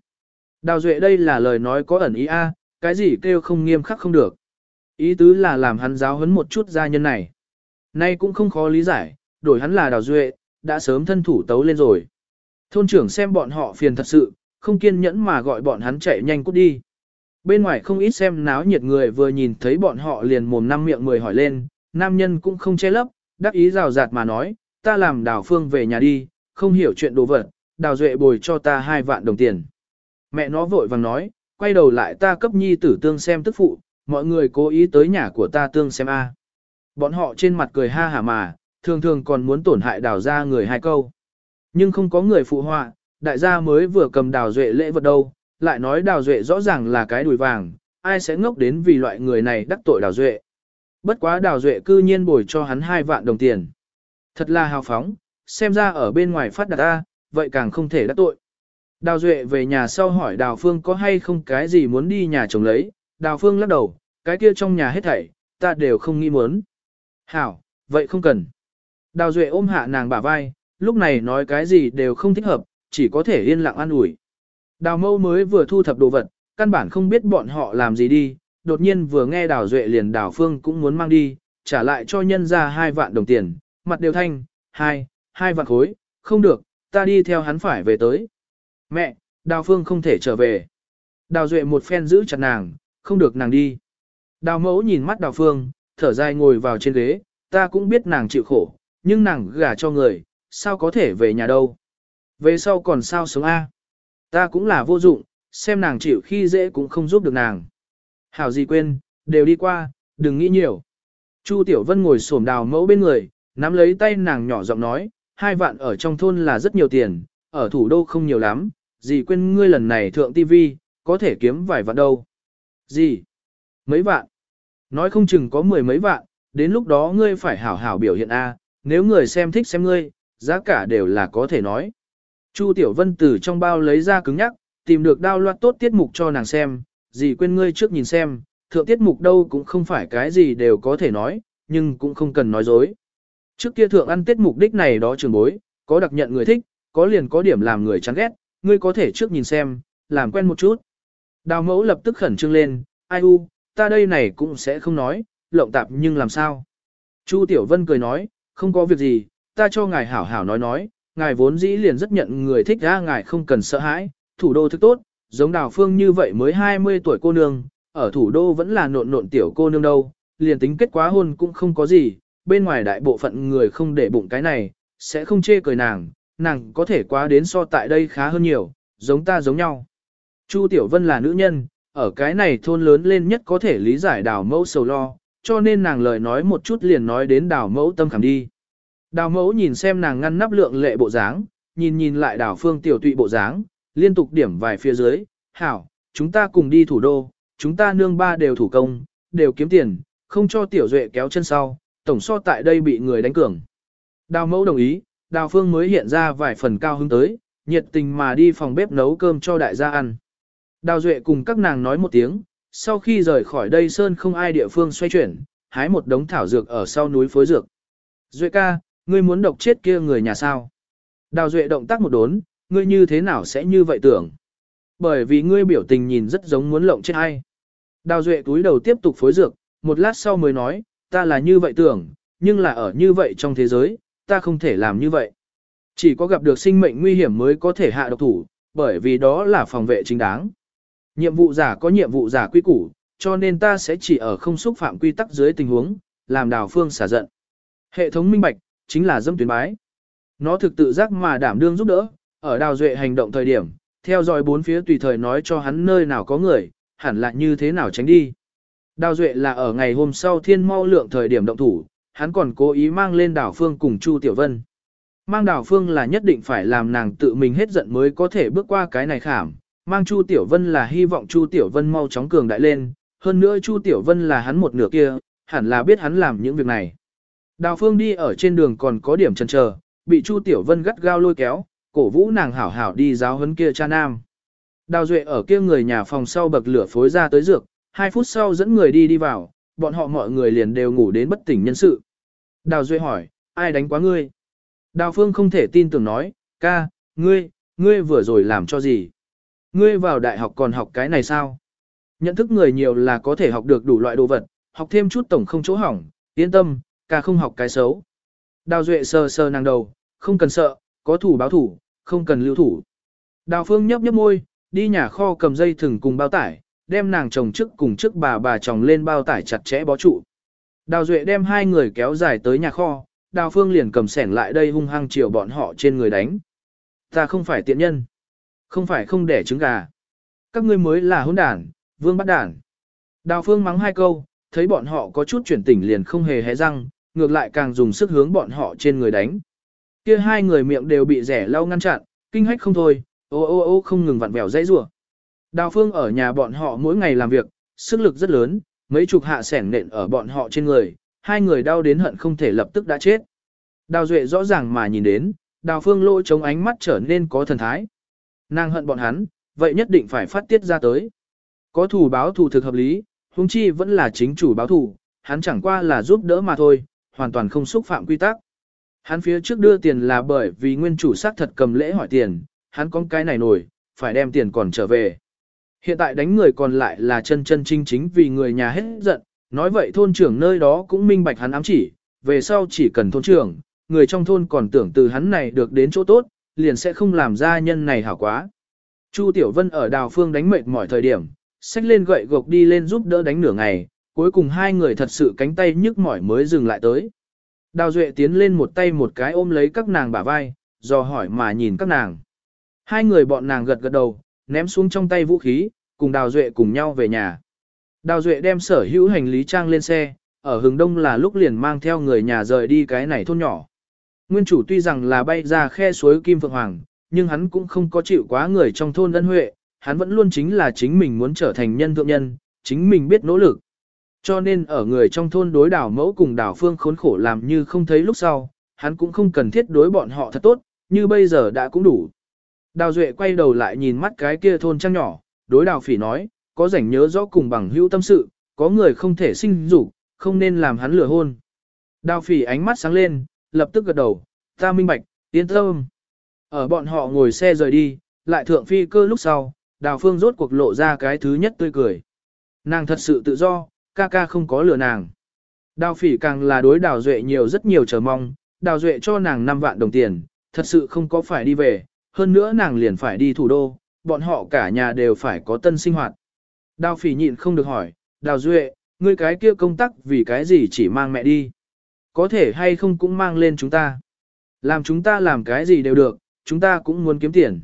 Đào Duệ đây là lời nói có ẩn ý a, cái gì kêu không nghiêm khắc không được. Ý tứ là làm hắn giáo huấn một chút gia nhân này. Nay cũng không khó lý giải, đổi hắn là Đào Duệ, đã sớm thân thủ tấu lên rồi. Thôn trưởng xem bọn họ phiền thật sự, không kiên nhẫn mà gọi bọn hắn chạy nhanh cút đi. Bên ngoài không ít xem náo nhiệt người vừa nhìn thấy bọn họ liền mồm năm miệng mười hỏi lên, nam nhân cũng không che lấp, đắc ý rào rạt mà nói, ta làm đào phương về nhà đi, không hiểu chuyện đồ vật, đào duệ bồi cho ta hai vạn đồng tiền. Mẹ nó vội vàng nói, quay đầu lại ta cấp nhi tử tương xem tức phụ, mọi người cố ý tới nhà của ta tương xem a. Bọn họ trên mặt cười ha hả mà, thường thường còn muốn tổn hại đào ra người hai câu. Nhưng không có người phụ họa, đại gia mới vừa cầm đào duệ lễ vật đâu, lại nói đào duệ rõ ràng là cái đùi vàng, ai sẽ ngốc đến vì loại người này đắc tội đào duệ. Bất quá đào duệ cư nhiên bồi cho hắn hai vạn đồng tiền. Thật là hào phóng, xem ra ở bên ngoài phát đạt ta, vậy càng không thể đắc tội. Đào duệ về nhà sau hỏi đào phương có hay không cái gì muốn đi nhà chồng lấy, đào phương lắc đầu, cái kia trong nhà hết thảy, ta đều không nghĩ muốn. Hảo, vậy không cần. Đào duệ ôm hạ nàng bả vai, lúc này nói cái gì đều không thích hợp, chỉ có thể yên lặng an ủi. Đào mâu mới vừa thu thập đồ vật, căn bản không biết bọn họ làm gì đi, đột nhiên vừa nghe đào duệ liền đào phương cũng muốn mang đi, trả lại cho nhân ra hai vạn đồng tiền, mặt đều thanh, hai, hai vạn khối, không được, ta đi theo hắn phải về tới. Mẹ, đào phương không thể trở về. Đào duệ một phen giữ chặt nàng, không được nàng đi. Đào mẫu nhìn mắt đào phương, thở dài ngồi vào trên ghế, ta cũng biết nàng chịu khổ, nhưng nàng gả cho người, sao có thể về nhà đâu. Về sau còn sao sống A. Ta cũng là vô dụng, xem nàng chịu khi dễ cũng không giúp được nàng. Hảo gì quên, đều đi qua, đừng nghĩ nhiều. Chu Tiểu Vân ngồi xổm đào mẫu bên người, nắm lấy tay nàng nhỏ giọng nói, hai vạn ở trong thôn là rất nhiều tiền, ở thủ đô không nhiều lắm, gì quên ngươi lần này thượng tivi, có thể kiếm vài vạn đâu. Gì? Mấy vạn? Nói không chừng có mười mấy vạn, đến lúc đó ngươi phải hảo hảo biểu hiện A, nếu người xem thích xem ngươi, giá cả đều là có thể nói. Chu Tiểu Vân từ trong bao lấy ra cứng nhắc, tìm được đao loạt tốt tiết mục cho nàng xem, gì quên ngươi trước nhìn xem, thượng tiết mục đâu cũng không phải cái gì đều có thể nói, nhưng cũng không cần nói dối. Trước kia thượng ăn tiết mục đích này đó trường bối, có đặc nhận người thích, có liền có điểm làm người chán ghét, ngươi có thể trước nhìn xem, làm quen một chút. Đào mẫu lập tức khẩn trương lên, ai u, ta đây này cũng sẽ không nói, lộng tạp nhưng làm sao. Chu Tiểu Vân cười nói, không có việc gì, ta cho ngài hảo hảo nói nói, ngài vốn dĩ liền rất nhận người thích ra ngài không cần sợ hãi, thủ đô thức tốt, giống đào phương như vậy mới 20 tuổi cô nương, ở thủ đô vẫn là nộn nộn tiểu cô nương đâu, liền tính kết quá hôn cũng không có gì, bên ngoài đại bộ phận người không để bụng cái này, sẽ không chê cười nàng, nàng có thể quá đến so tại đây khá hơn nhiều, giống ta giống nhau. Chu Tiểu Vân là nữ nhân, ở cái này thôn lớn lên nhất có thể lý giải đào mẫu sầu lo, cho nên nàng lời nói một chút liền nói đến đào mẫu tâm khảm đi. Đào mẫu nhìn xem nàng ngăn nắp lượng lệ bộ dáng, nhìn nhìn lại đào phương tiểu tụy bộ dáng, liên tục điểm vài phía dưới, hảo, chúng ta cùng đi thủ đô, chúng ta nương ba đều thủ công, đều kiếm tiền, không cho tiểu duệ kéo chân sau, tổng so tại đây bị người đánh cường. Đào mẫu đồng ý, đào phương mới hiện ra vài phần cao hứng tới, nhiệt tình mà đi phòng bếp nấu cơm cho đại gia ăn. Đào duệ cùng các nàng nói một tiếng, sau khi rời khỏi đây sơn không ai địa phương xoay chuyển, hái một đống thảo dược ở sau núi phối dược. Duệ ca, ngươi muốn độc chết kia người nhà sao? Đào duệ động tác một đốn, ngươi như thế nào sẽ như vậy tưởng? Bởi vì ngươi biểu tình nhìn rất giống muốn lộng chết hay. Đào duệ túi đầu tiếp tục phối dược, một lát sau mới nói, ta là như vậy tưởng, nhưng là ở như vậy trong thế giới, ta không thể làm như vậy. Chỉ có gặp được sinh mệnh nguy hiểm mới có thể hạ độc thủ, bởi vì đó là phòng vệ chính đáng. Nhiệm vụ giả có nhiệm vụ giả quy củ, cho nên ta sẽ chỉ ở không xúc phạm quy tắc dưới tình huống, làm đào phương xả giận. Hệ thống minh bạch, chính là dâm tuyến bái. Nó thực tự giác mà đảm đương giúp đỡ, ở đào duệ hành động thời điểm, theo dõi bốn phía tùy thời nói cho hắn nơi nào có người, hẳn là như thế nào tránh đi. Đào duệ là ở ngày hôm sau thiên mau lượng thời điểm động thủ, hắn còn cố ý mang lên đào phương cùng Chu Tiểu Vân. Mang đào phương là nhất định phải làm nàng tự mình hết giận mới có thể bước qua cái này khảm, mang Chu Tiểu Vân là hy vọng Chu Tiểu Vân mau chóng cường đại lên, hơn nữa Chu Tiểu Vân là hắn một nửa kia, hẳn là biết hắn làm những việc này. Đào Phương đi ở trên đường còn có điểm chần chờ, bị Chu Tiểu Vân gắt gao lôi kéo, cổ vũ nàng hảo hảo đi giáo huấn kia cha nam. Đào Duệ ở kia người nhà phòng sau bậc lửa phối ra tới dược, hai phút sau dẫn người đi đi vào, bọn họ mọi người liền đều ngủ đến bất tỉnh nhân sự. Đào Duệ hỏi, ai đánh quá ngươi? Đào Phương không thể tin tưởng nói, ca, ngươi, ngươi vừa rồi làm cho gì? Ngươi vào đại học còn học cái này sao? Nhận thức người nhiều là có thể học được đủ loại đồ vật, học thêm chút tổng không chỗ hỏng, yên tâm, ca không học cái xấu. Đào Duệ sờ sờ nàng đầu, không cần sợ, có thủ báo thủ, không cần lưu thủ. Đào Phương nhấp nhấp môi, đi nhà kho cầm dây thừng cùng bao tải, đem nàng chồng trước cùng trước bà bà chồng lên bao tải chặt chẽ bó trụ. Đào Duệ đem hai người kéo dài tới nhà kho, Đào Phương liền cầm sẻn lại đây hung hăng chiều bọn họ trên người đánh. Ta không phải tiện nhân. Không phải không đẻ trứng gà. Các ngươi mới là hôn đản, vương bắt đản. Đào Phương mắng hai câu, thấy bọn họ có chút chuyển tỉnh liền không hề hé răng, ngược lại càng dùng sức hướng bọn họ trên người đánh. Kia hai người miệng đều bị rẻ lau ngăn chặn, kinh hách không thôi, ô ô ô không ngừng vặn vẹo dãy rủa. Đào Phương ở nhà bọn họ mỗi ngày làm việc, sức lực rất lớn, mấy chục hạ sẻn nện ở bọn họ trên người, hai người đau đến hận không thể lập tức đã chết. Đào Duệ rõ ràng mà nhìn đến, Đào Phương lỗ chống ánh mắt trở nên có thần thái. Nàng hận bọn hắn, vậy nhất định phải phát tiết ra tới. Có thủ báo thù thực hợp lý, huống chi vẫn là chính chủ báo thù, hắn chẳng qua là giúp đỡ mà thôi, hoàn toàn không xúc phạm quy tắc. Hắn phía trước đưa tiền là bởi vì nguyên chủ xác thật cầm lễ hỏi tiền, hắn có cái này nổi, phải đem tiền còn trở về. Hiện tại đánh người còn lại là chân chân chính chính vì người nhà hết giận, nói vậy thôn trưởng nơi đó cũng minh bạch hắn ám chỉ, về sau chỉ cần thôn trưởng, người trong thôn còn tưởng từ hắn này được đến chỗ tốt, liền sẽ không làm ra nhân này hảo quá. Chu Tiểu Vân ở đào phương đánh mệt mỏi thời điểm, xách lên gậy gộc đi lên giúp đỡ đánh nửa ngày, cuối cùng hai người thật sự cánh tay nhức mỏi mới dừng lại tới. Đào Duệ tiến lên một tay một cái ôm lấy các nàng bả vai, dò hỏi mà nhìn các nàng. Hai người bọn nàng gật gật đầu, ném xuống trong tay vũ khí, cùng Đào Duệ cùng nhau về nhà. Đào Duệ đem sở hữu hành lý trang lên xe, ở hướng đông là lúc liền mang theo người nhà rời đi cái này thôn nhỏ. Nguyên chủ tuy rằng là bay ra khe suối Kim Phượng Hoàng, nhưng hắn cũng không có chịu quá người trong thôn ân huệ, hắn vẫn luôn chính là chính mình muốn trở thành nhân thượng nhân, chính mình biết nỗ lực. Cho nên ở người trong thôn đối đảo mẫu cùng đảo phương khốn khổ làm như không thấy lúc sau, hắn cũng không cần thiết đối bọn họ thật tốt, như bây giờ đã cũng đủ. Đào Duệ quay đầu lại nhìn mắt cái kia thôn trang nhỏ, đối đào phỉ nói, có rảnh nhớ rõ cùng bằng hữu tâm sự, có người không thể sinh dục, không nên làm hắn lừa hôn. Đào phỉ ánh mắt sáng lên, lập tức gật đầu, ta minh bạch, yên tâm. Ở bọn họ ngồi xe rời đi, lại thượng phi cơ lúc sau, đào phương rốt cuộc lộ ra cái thứ nhất tươi cười. Nàng thật sự tự do, ca ca không có lừa nàng. Đào phỉ càng là đối đào duệ nhiều rất nhiều chờ mong, đào duệ cho nàng 5 vạn đồng tiền, thật sự không có phải đi về, hơn nữa nàng liền phải đi thủ đô, bọn họ cả nhà đều phải có tân sinh hoạt. Đào phỉ nhịn không được hỏi, đào duệ, ngươi cái kia công tác vì cái gì chỉ mang mẹ đi. Có thể hay không cũng mang lên chúng ta. Làm chúng ta làm cái gì đều được, chúng ta cũng muốn kiếm tiền.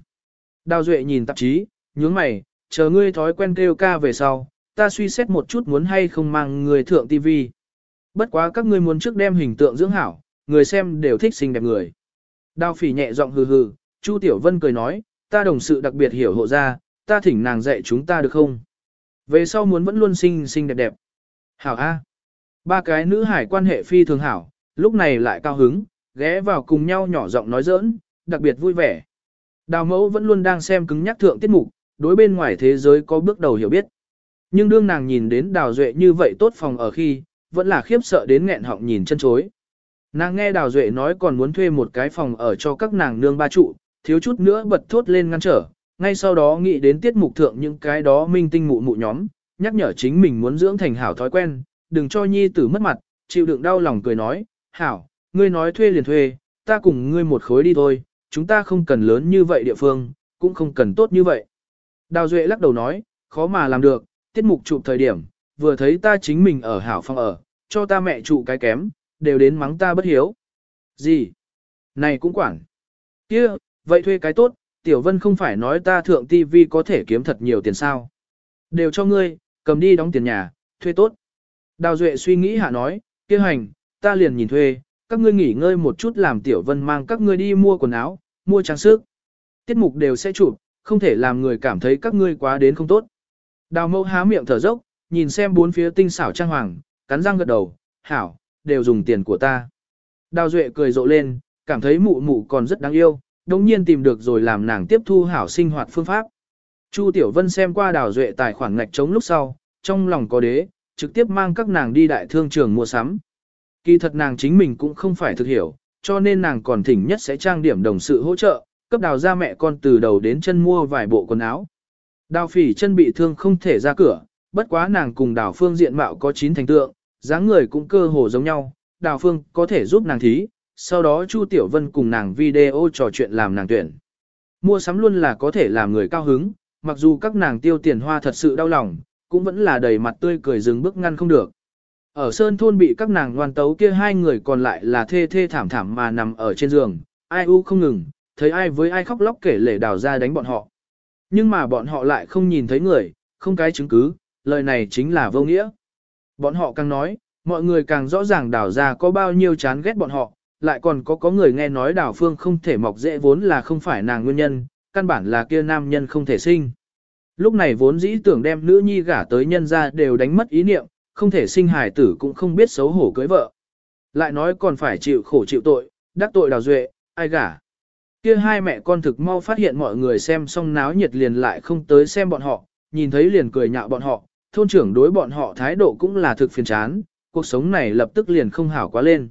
Đào duệ nhìn tạp chí, nhướng mày, chờ ngươi thói quen kêu ca về sau, ta suy xét một chút muốn hay không mang người thượng TV. Bất quá các ngươi muốn trước đem hình tượng dưỡng hảo, người xem đều thích xinh đẹp người. Đào phỉ nhẹ giọng hừ hừ, Chu Tiểu Vân cười nói, ta đồng sự đặc biệt hiểu hộ ra, ta thỉnh nàng dạy chúng ta được không? Về sau muốn vẫn luôn xinh xinh đẹp đẹp. Hảo A. Ba cái nữ hải quan hệ phi thường hảo, lúc này lại cao hứng, ghé vào cùng nhau nhỏ giọng nói giỡn, đặc biệt vui vẻ. Đào mẫu vẫn luôn đang xem cứng nhắc thượng tiết mục, đối bên ngoài thế giới có bước đầu hiểu biết. Nhưng đương nàng nhìn đến đào duệ như vậy tốt phòng ở khi, vẫn là khiếp sợ đến nghẹn họng nhìn chân chối. Nàng nghe đào duệ nói còn muốn thuê một cái phòng ở cho các nàng nương ba trụ, thiếu chút nữa bật thốt lên ngăn trở, ngay sau đó nghĩ đến tiết mục thượng những cái đó minh tinh mụ mụ nhóm, nhắc nhở chính mình muốn dưỡng thành hảo thói quen, đừng cho nhi tử mất mặt, chịu đựng đau lòng cười nói, hảo, ngươi nói thuê liền thuê, ta cùng ngươi một khối đi thôi, chúng ta không cần lớn như vậy địa phương, cũng không cần tốt như vậy. Đào Duệ lắc đầu nói, khó mà làm được, tiết mục chụp thời điểm, vừa thấy ta chính mình ở hảo phòng ở, cho ta mẹ trụ cái kém, đều đến mắng ta bất hiếu. Gì? Này cũng quản. kia vậy thuê cái tốt, Tiểu Vân không phải nói ta thượng TV có thể kiếm thật nhiều tiền sao. Đều cho ngươi, cầm đi đóng tiền nhà, thuê tốt. Đào Duệ suy nghĩ hạ nói, kia hành, ta liền nhìn thuê, các ngươi nghỉ ngơi một chút làm Tiểu Vân mang các ngươi đi mua quần áo, mua trang sức. Tiết mục đều sẽ chụp, không thể làm người cảm thấy các ngươi quá đến không tốt. Đào mẫu há miệng thở dốc, nhìn xem bốn phía tinh xảo trang hoàng, cắn răng gật đầu, hảo, đều dùng tiền của ta. Đào Duệ cười rộ lên, cảm thấy mụ mụ còn rất đáng yêu, đồng nhiên tìm được rồi làm nàng tiếp thu hảo sinh hoạt phương pháp. Chu Tiểu Vân xem qua Đào Duệ tài khoản ngạch trống lúc sau, trong lòng có đế, trực tiếp mang các nàng đi đại thương trường mua sắm. Kỳ thật nàng chính mình cũng không phải thực hiểu, cho nên nàng còn thỉnh nhất sẽ trang điểm đồng sự hỗ trợ, cấp đào ra mẹ con từ đầu đến chân mua vài bộ quần áo. Đào phỉ chân bị thương không thể ra cửa, bất quá nàng cùng đào phương diện mạo có chín thành tượng, dáng người cũng cơ hồ giống nhau, đào phương có thể giúp nàng thí, sau đó Chu Tiểu Vân cùng nàng video trò chuyện làm nàng tuyển. Mua sắm luôn là có thể làm người cao hứng, mặc dù các nàng tiêu tiền hoa thật sự đau lòng, cũng vẫn là đầy mặt tươi cười dừng bước ngăn không được. Ở Sơn Thôn bị các nàng ngoan tấu kia hai người còn lại là thê thê thảm thảm mà nằm ở trên giường, ai u không ngừng, thấy ai với ai khóc lóc kể lể đào ra đánh bọn họ. Nhưng mà bọn họ lại không nhìn thấy người, không cái chứng cứ, lời này chính là vô nghĩa. Bọn họ càng nói, mọi người càng rõ ràng đào ra có bao nhiêu chán ghét bọn họ, lại còn có có người nghe nói đào phương không thể mọc dễ vốn là không phải nàng nguyên nhân, căn bản là kia nam nhân không thể sinh. Lúc này vốn dĩ tưởng đem nữ nhi gả tới nhân ra đều đánh mất ý niệm, không thể sinh hài tử cũng không biết xấu hổ cưới vợ. Lại nói còn phải chịu khổ chịu tội, đắc tội đào duệ, ai gả. Kia hai mẹ con thực mau phát hiện mọi người xem xong náo nhiệt liền lại không tới xem bọn họ, nhìn thấy liền cười nhạo bọn họ, thôn trưởng đối bọn họ thái độ cũng là thực phiền chán, cuộc sống này lập tức liền không hảo quá lên.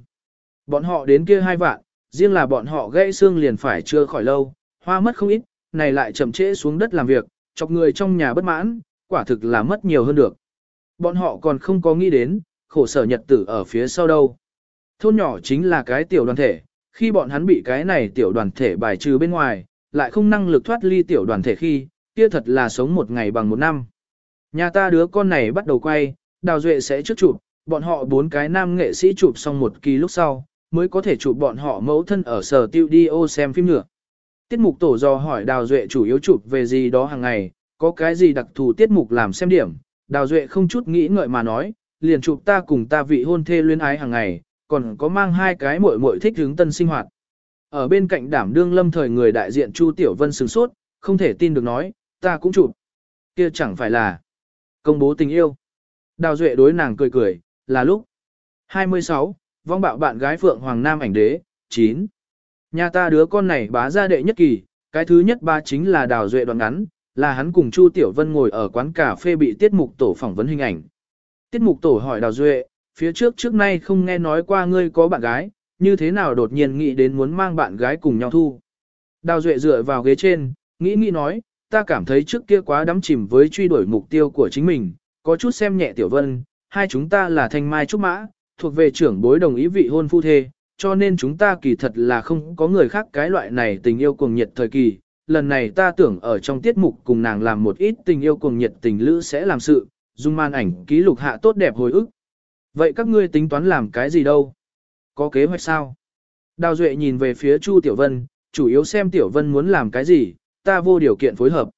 Bọn họ đến kia hai vạn, riêng là bọn họ gãy xương liền phải chưa khỏi lâu, hoa mất không ít, này lại chậm trễ xuống đất làm việc, chọc người trong nhà bất mãn, quả thực là mất nhiều hơn được. Bọn họ còn không có nghĩ đến, khổ sở nhật tử ở phía sau đâu. Thôn nhỏ chính là cái tiểu đoàn thể, khi bọn hắn bị cái này tiểu đoàn thể bài trừ bên ngoài, lại không năng lực thoát ly tiểu đoàn thể khi, kia thật là sống một ngày bằng một năm. Nhà ta đứa con này bắt đầu quay, Đào Duệ sẽ trước chụp, bọn họ bốn cái nam nghệ sĩ chụp xong một kỳ lúc sau, mới có thể chụp bọn họ mẫu thân ở sở tiêu đi ô xem phim nữa. Tiết mục tổ do hỏi Đào Duệ chủ yếu chụp về gì đó hàng ngày, có cái gì đặc thù tiết mục làm xem điểm. Đào Duệ không chút nghĩ ngợi mà nói, liền chụp ta cùng ta vị hôn thê luyến ái hàng ngày, còn có mang hai cái muội muội thích hướng tân sinh hoạt. Ở bên cạnh đảm đương lâm thời người đại diện Chu Tiểu Vân sửng sốt, không thể tin được nói, ta cũng chụp. Kia chẳng phải là công bố tình yêu. Đào Duệ đối nàng cười cười, là lúc. 26, vong bạo bạn gái Phượng Hoàng Nam ảnh đế, 9. Nhà ta đứa con này bá ra đệ nhất kỳ, cái thứ nhất ba chính là Đào Duệ đoạn ngắn, là hắn cùng Chu Tiểu Vân ngồi ở quán cà phê bị tiết mục tổ phỏng vấn hình ảnh. Tiết mục tổ hỏi Đào Duệ, phía trước trước nay không nghe nói qua ngươi có bạn gái, như thế nào đột nhiên nghĩ đến muốn mang bạn gái cùng nhau thu. Đào Duệ dựa vào ghế trên, nghĩ nghĩ nói, ta cảm thấy trước kia quá đắm chìm với truy đuổi mục tiêu của chính mình, có chút xem nhẹ Tiểu Vân, hai chúng ta là thanh mai trúc mã, thuộc về trưởng bối đồng ý vị hôn phu thê, cho nên chúng ta kỳ thật là không có người khác cái loại này tình yêu cuồng nhiệt thời kỳ. Lần này ta tưởng ở trong tiết mục cùng nàng làm một ít tình yêu cuồng nhiệt tình lữ sẽ làm sự, dùng màn ảnh ký lục hạ tốt đẹp hồi ức. Vậy các ngươi tính toán làm cái gì đâu? Có kế hoạch sao? Đào Duệ nhìn về phía Chu Tiểu Vân, chủ yếu xem Tiểu Vân muốn làm cái gì, ta vô điều kiện phối hợp.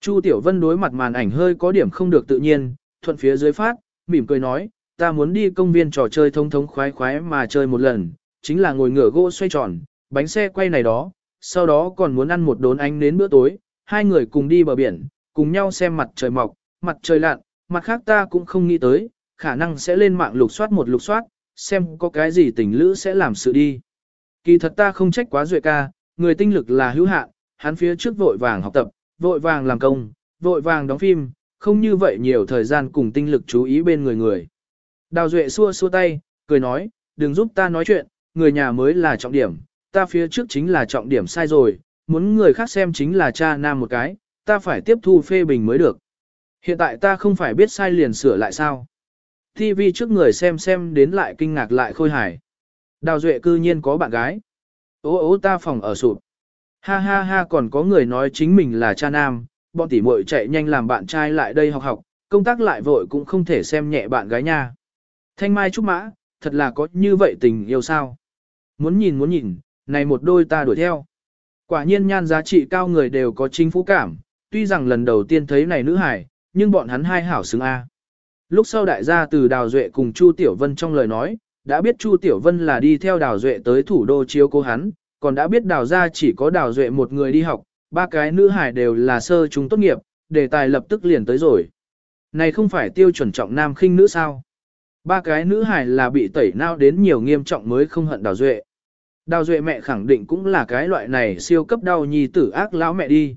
Chu Tiểu Vân đối mặt màn ảnh hơi có điểm không được tự nhiên, thuận phía dưới phát, mỉm cười nói, ta muốn đi công viên trò chơi thông thống khoái khoái mà chơi một lần, chính là ngồi ngửa gỗ xoay tròn, bánh xe quay này đó, sau đó còn muốn ăn một đốn ánh đến bữa tối, hai người cùng đi bờ biển, cùng nhau xem mặt trời mọc, mặt trời lặn, mặt khác ta cũng không nghĩ tới, khả năng sẽ lên mạng lục soát một lục soát, xem có cái gì tình lữ sẽ làm sự đi. Kỳ thật ta không trách quá duệ ca, người tinh lực là hữu hạn, hắn phía trước vội vàng học tập, vội vàng làm công, vội vàng đóng phim, không như vậy nhiều thời gian cùng tinh lực chú ý bên người người. Đào Duệ xua xua tay, cười nói, đừng giúp ta nói chuyện, người nhà mới là trọng điểm, ta phía trước chính là trọng điểm sai rồi, muốn người khác xem chính là cha nam một cái, ta phải tiếp thu phê bình mới được. Hiện tại ta không phải biết sai liền sửa lại sao. TV trước người xem xem đến lại kinh ngạc lại khôi hài. Đào Duệ cư nhiên có bạn gái. Ô ô ta phòng ở sụp. Ha ha ha còn có người nói chính mình là cha nam, bọn tỷ muội chạy nhanh làm bạn trai lại đây học học, công tác lại vội cũng không thể xem nhẹ bạn gái nha. Thanh Mai Trúc Mã, thật là có như vậy tình yêu sao? Muốn nhìn muốn nhìn, này một đôi ta đuổi theo. Quả nhiên nhan giá trị cao người đều có chính phú cảm, tuy rằng lần đầu tiên thấy này nữ hải, nhưng bọn hắn hai hảo xứng A. Lúc sau đại gia từ Đào Duệ cùng Chu Tiểu Vân trong lời nói, đã biết Chu Tiểu Vân là đi theo Đào Duệ tới thủ đô chiếu cố hắn, còn đã biết Đào gia chỉ có Đào Duệ một người đi học, ba cái nữ hải đều là sơ chúng tốt nghiệp, đề tài lập tức liền tới rồi. Này không phải tiêu chuẩn trọng nam khinh nữ sao? Ba cái nữ hải là bị tẩy nao đến nhiều nghiêm trọng mới không hận Đào Duệ. Đào Duệ mẹ khẳng định cũng là cái loại này siêu cấp đau nhi tử ác lão mẹ đi.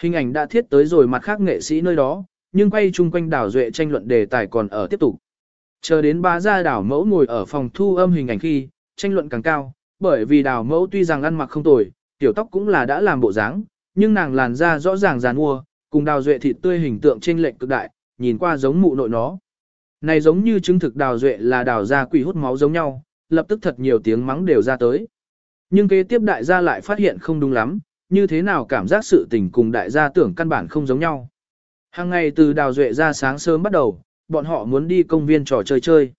Hình ảnh đã thiết tới rồi mặt khác nghệ sĩ nơi đó, nhưng quay chung quanh Đào Duệ tranh luận đề tài còn ở tiếp tục. Chờ đến bá gia đảo mẫu ngồi ở phòng thu âm hình ảnh khi, tranh luận càng cao, bởi vì đào mẫu tuy rằng ăn mặc không tồi, tiểu tóc cũng là đã làm bộ dáng, nhưng nàng làn da rõ ràng giàn mua, cùng đào duệ thịt tươi hình tượng trên lệnh cực đại, nhìn qua giống mụ nội nó. Này giống như chứng thực đào duệ là đào ra quỷ hút máu giống nhau, lập tức thật nhiều tiếng mắng đều ra tới. Nhưng kế tiếp đại gia lại phát hiện không đúng lắm, như thế nào cảm giác sự tình cùng đại gia tưởng căn bản không giống nhau. Hàng ngày từ đào duệ ra sáng sớm bắt đầu, bọn họ muốn đi công viên trò chơi chơi.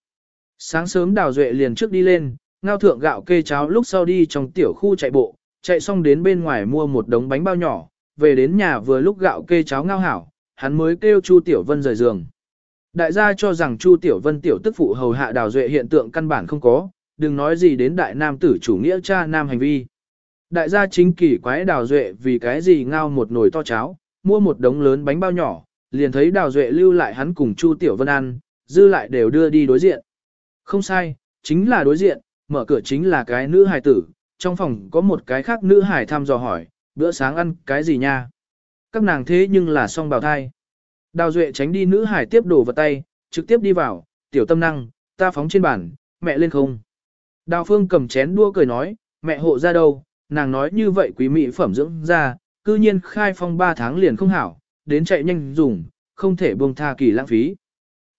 Sáng sớm đào duệ liền trước đi lên, ngao thượng gạo kê cháo lúc sau đi trong tiểu khu chạy bộ, chạy xong đến bên ngoài mua một đống bánh bao nhỏ, về đến nhà vừa lúc gạo kê cháo ngao hảo, hắn mới kêu Chu Tiểu Vân rời giường. Đại gia cho rằng Chu Tiểu Vân tiểu tức phụ hầu hạ đào duệ hiện tượng căn bản không có, đừng nói gì đến đại nam tử chủ nghĩa cha nam hành vi. Đại gia chính kỳ quái đào duệ vì cái gì ngao một nồi to cháo, mua một đống lớn bánh bao nhỏ, liền thấy đào duệ lưu lại hắn cùng Chu Tiểu Vân ăn, dư lại đều đưa đi đối diện. Không sai, chính là đối diện, mở cửa chính là cái nữ hài tử, trong phòng có một cái khác nữ hài thăm dò hỏi, bữa sáng ăn cái gì nha? Các nàng thế nhưng là song bào thai. Đào Duệ tránh đi nữ hải tiếp đổ vào tay, trực tiếp đi vào, tiểu tâm năng, ta phóng trên bàn, mẹ lên không. Đào Phương cầm chén đua cười nói, mẹ hộ ra đâu, nàng nói như vậy quý mỹ phẩm dưỡng ra, cư nhiên khai phong 3 tháng liền không hảo, đến chạy nhanh dùng, không thể buông tha kỳ lãng phí.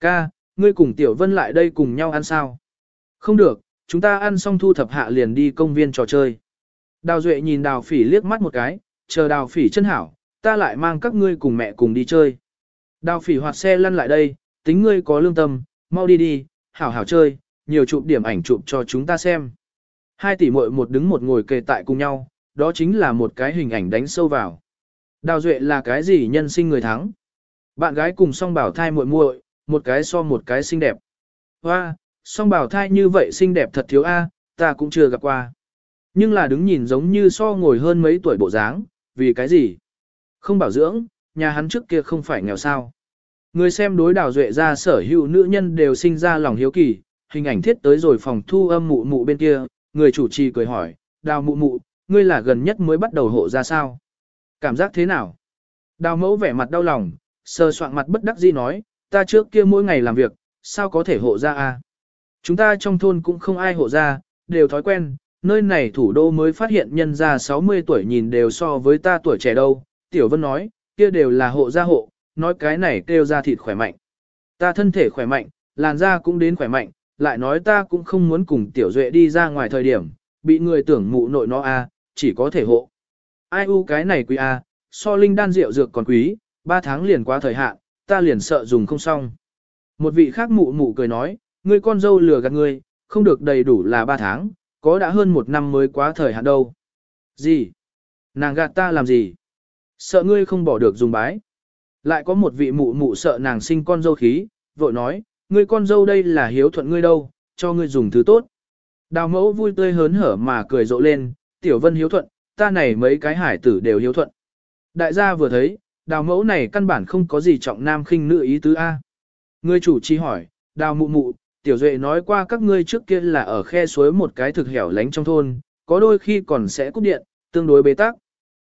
Ca, ngươi cùng Tiểu Vân lại đây cùng nhau ăn sao? Không được, chúng ta ăn xong thu thập hạ liền đi công viên trò chơi. Đào Duệ nhìn đào phỉ liếc mắt một cái, chờ đào phỉ chân hảo, ta lại mang các ngươi cùng mẹ cùng đi chơi. Đào phỉ hoạt xe lăn lại đây, tính ngươi có lương tâm, mau đi đi, hảo hảo chơi, nhiều chụp điểm ảnh chụp cho chúng ta xem. Hai tỷ muội một đứng một ngồi kề tại cùng nhau, đó chính là một cái hình ảnh đánh sâu vào. Đào Duệ là cái gì nhân sinh người thắng? Bạn gái cùng song bảo thai muội muội, một cái so một cái xinh đẹp. Hoa, song bảo thai như vậy xinh đẹp thật thiếu a, ta cũng chưa gặp qua. Nhưng là đứng nhìn giống như so ngồi hơn mấy tuổi bộ dáng, vì cái gì? Không bảo dưỡng, nhà hắn trước kia không phải nghèo sao. Người xem đối đào duệ ra sở hữu nữ nhân đều sinh ra lòng hiếu kỳ, hình ảnh thiết tới rồi phòng thu âm mụ mụ bên kia, người chủ trì cười hỏi, đào mụ mụ, ngươi là gần nhất mới bắt đầu hộ ra sao? Cảm giác thế nào? Đào mẫu vẻ mặt đau lòng, sờ soạn mặt bất đắc dĩ nói, ta trước kia mỗi ngày làm việc, sao có thể hộ ra a? Chúng ta trong thôn cũng không ai hộ ra, đều thói quen, nơi này thủ đô mới phát hiện nhân ra 60 tuổi nhìn đều so với ta tuổi trẻ đâu. Tiểu Vân nói, kia đều là hộ gia hộ, nói cái này kêu ra thịt khỏe mạnh. Ta thân thể khỏe mạnh, làn da cũng đến khỏe mạnh, lại nói ta cũng không muốn cùng Tiểu Duệ đi ra ngoài thời điểm, bị người tưởng mụ nội nó a, chỉ có thể hộ. Ai u cái này quý a, so linh đan rượu dược còn quý, 3 tháng liền quá thời hạn, ta liền sợ dùng không xong. Một vị khác mụ mụ cười nói, ngươi con dâu lừa gạt ngươi, không được đầy đủ là 3 tháng, có đã hơn một năm mới quá thời hạn đâu. Gì? Nàng gạt ta làm gì? Sợ ngươi không bỏ được dùng bái. Lại có một vị mụ mụ sợ nàng sinh con dâu khí, vội nói, ngươi con dâu đây là hiếu thuận ngươi đâu, cho ngươi dùng thứ tốt. Đào mẫu vui tươi hớn hở mà cười rộ lên, tiểu vân hiếu thuận, ta này mấy cái hải tử đều hiếu thuận. Đại gia vừa thấy, đào mẫu này căn bản không có gì trọng nam khinh nữ ý tứ A. Ngươi chủ chi hỏi, đào mụ mụ, tiểu duệ nói qua các ngươi trước kia là ở khe suối một cái thực hẻo lánh trong thôn, có đôi khi còn sẽ cúp điện, tương đối bế tắc.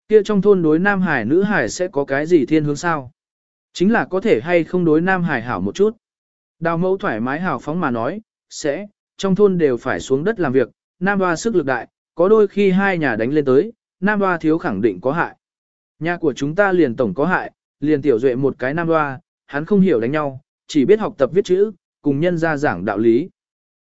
Kia trong thôn đối nam hải nữ hải sẽ có cái gì thiên hướng sao? Chính là có thể hay không đối nam hải hảo một chút. Đào mẫu thoải mái hào phóng mà nói, sẽ, trong thôn đều phải xuống đất làm việc, nam hoa sức lực đại, có đôi khi hai nhà đánh lên tới, nam hoa thiếu khẳng định có hại. Nhà của chúng ta liền tổng có hại, liền tiểu duệ một cái nam hoa, hắn không hiểu đánh nhau, chỉ biết học tập viết chữ, cùng nhân ra giảng đạo lý.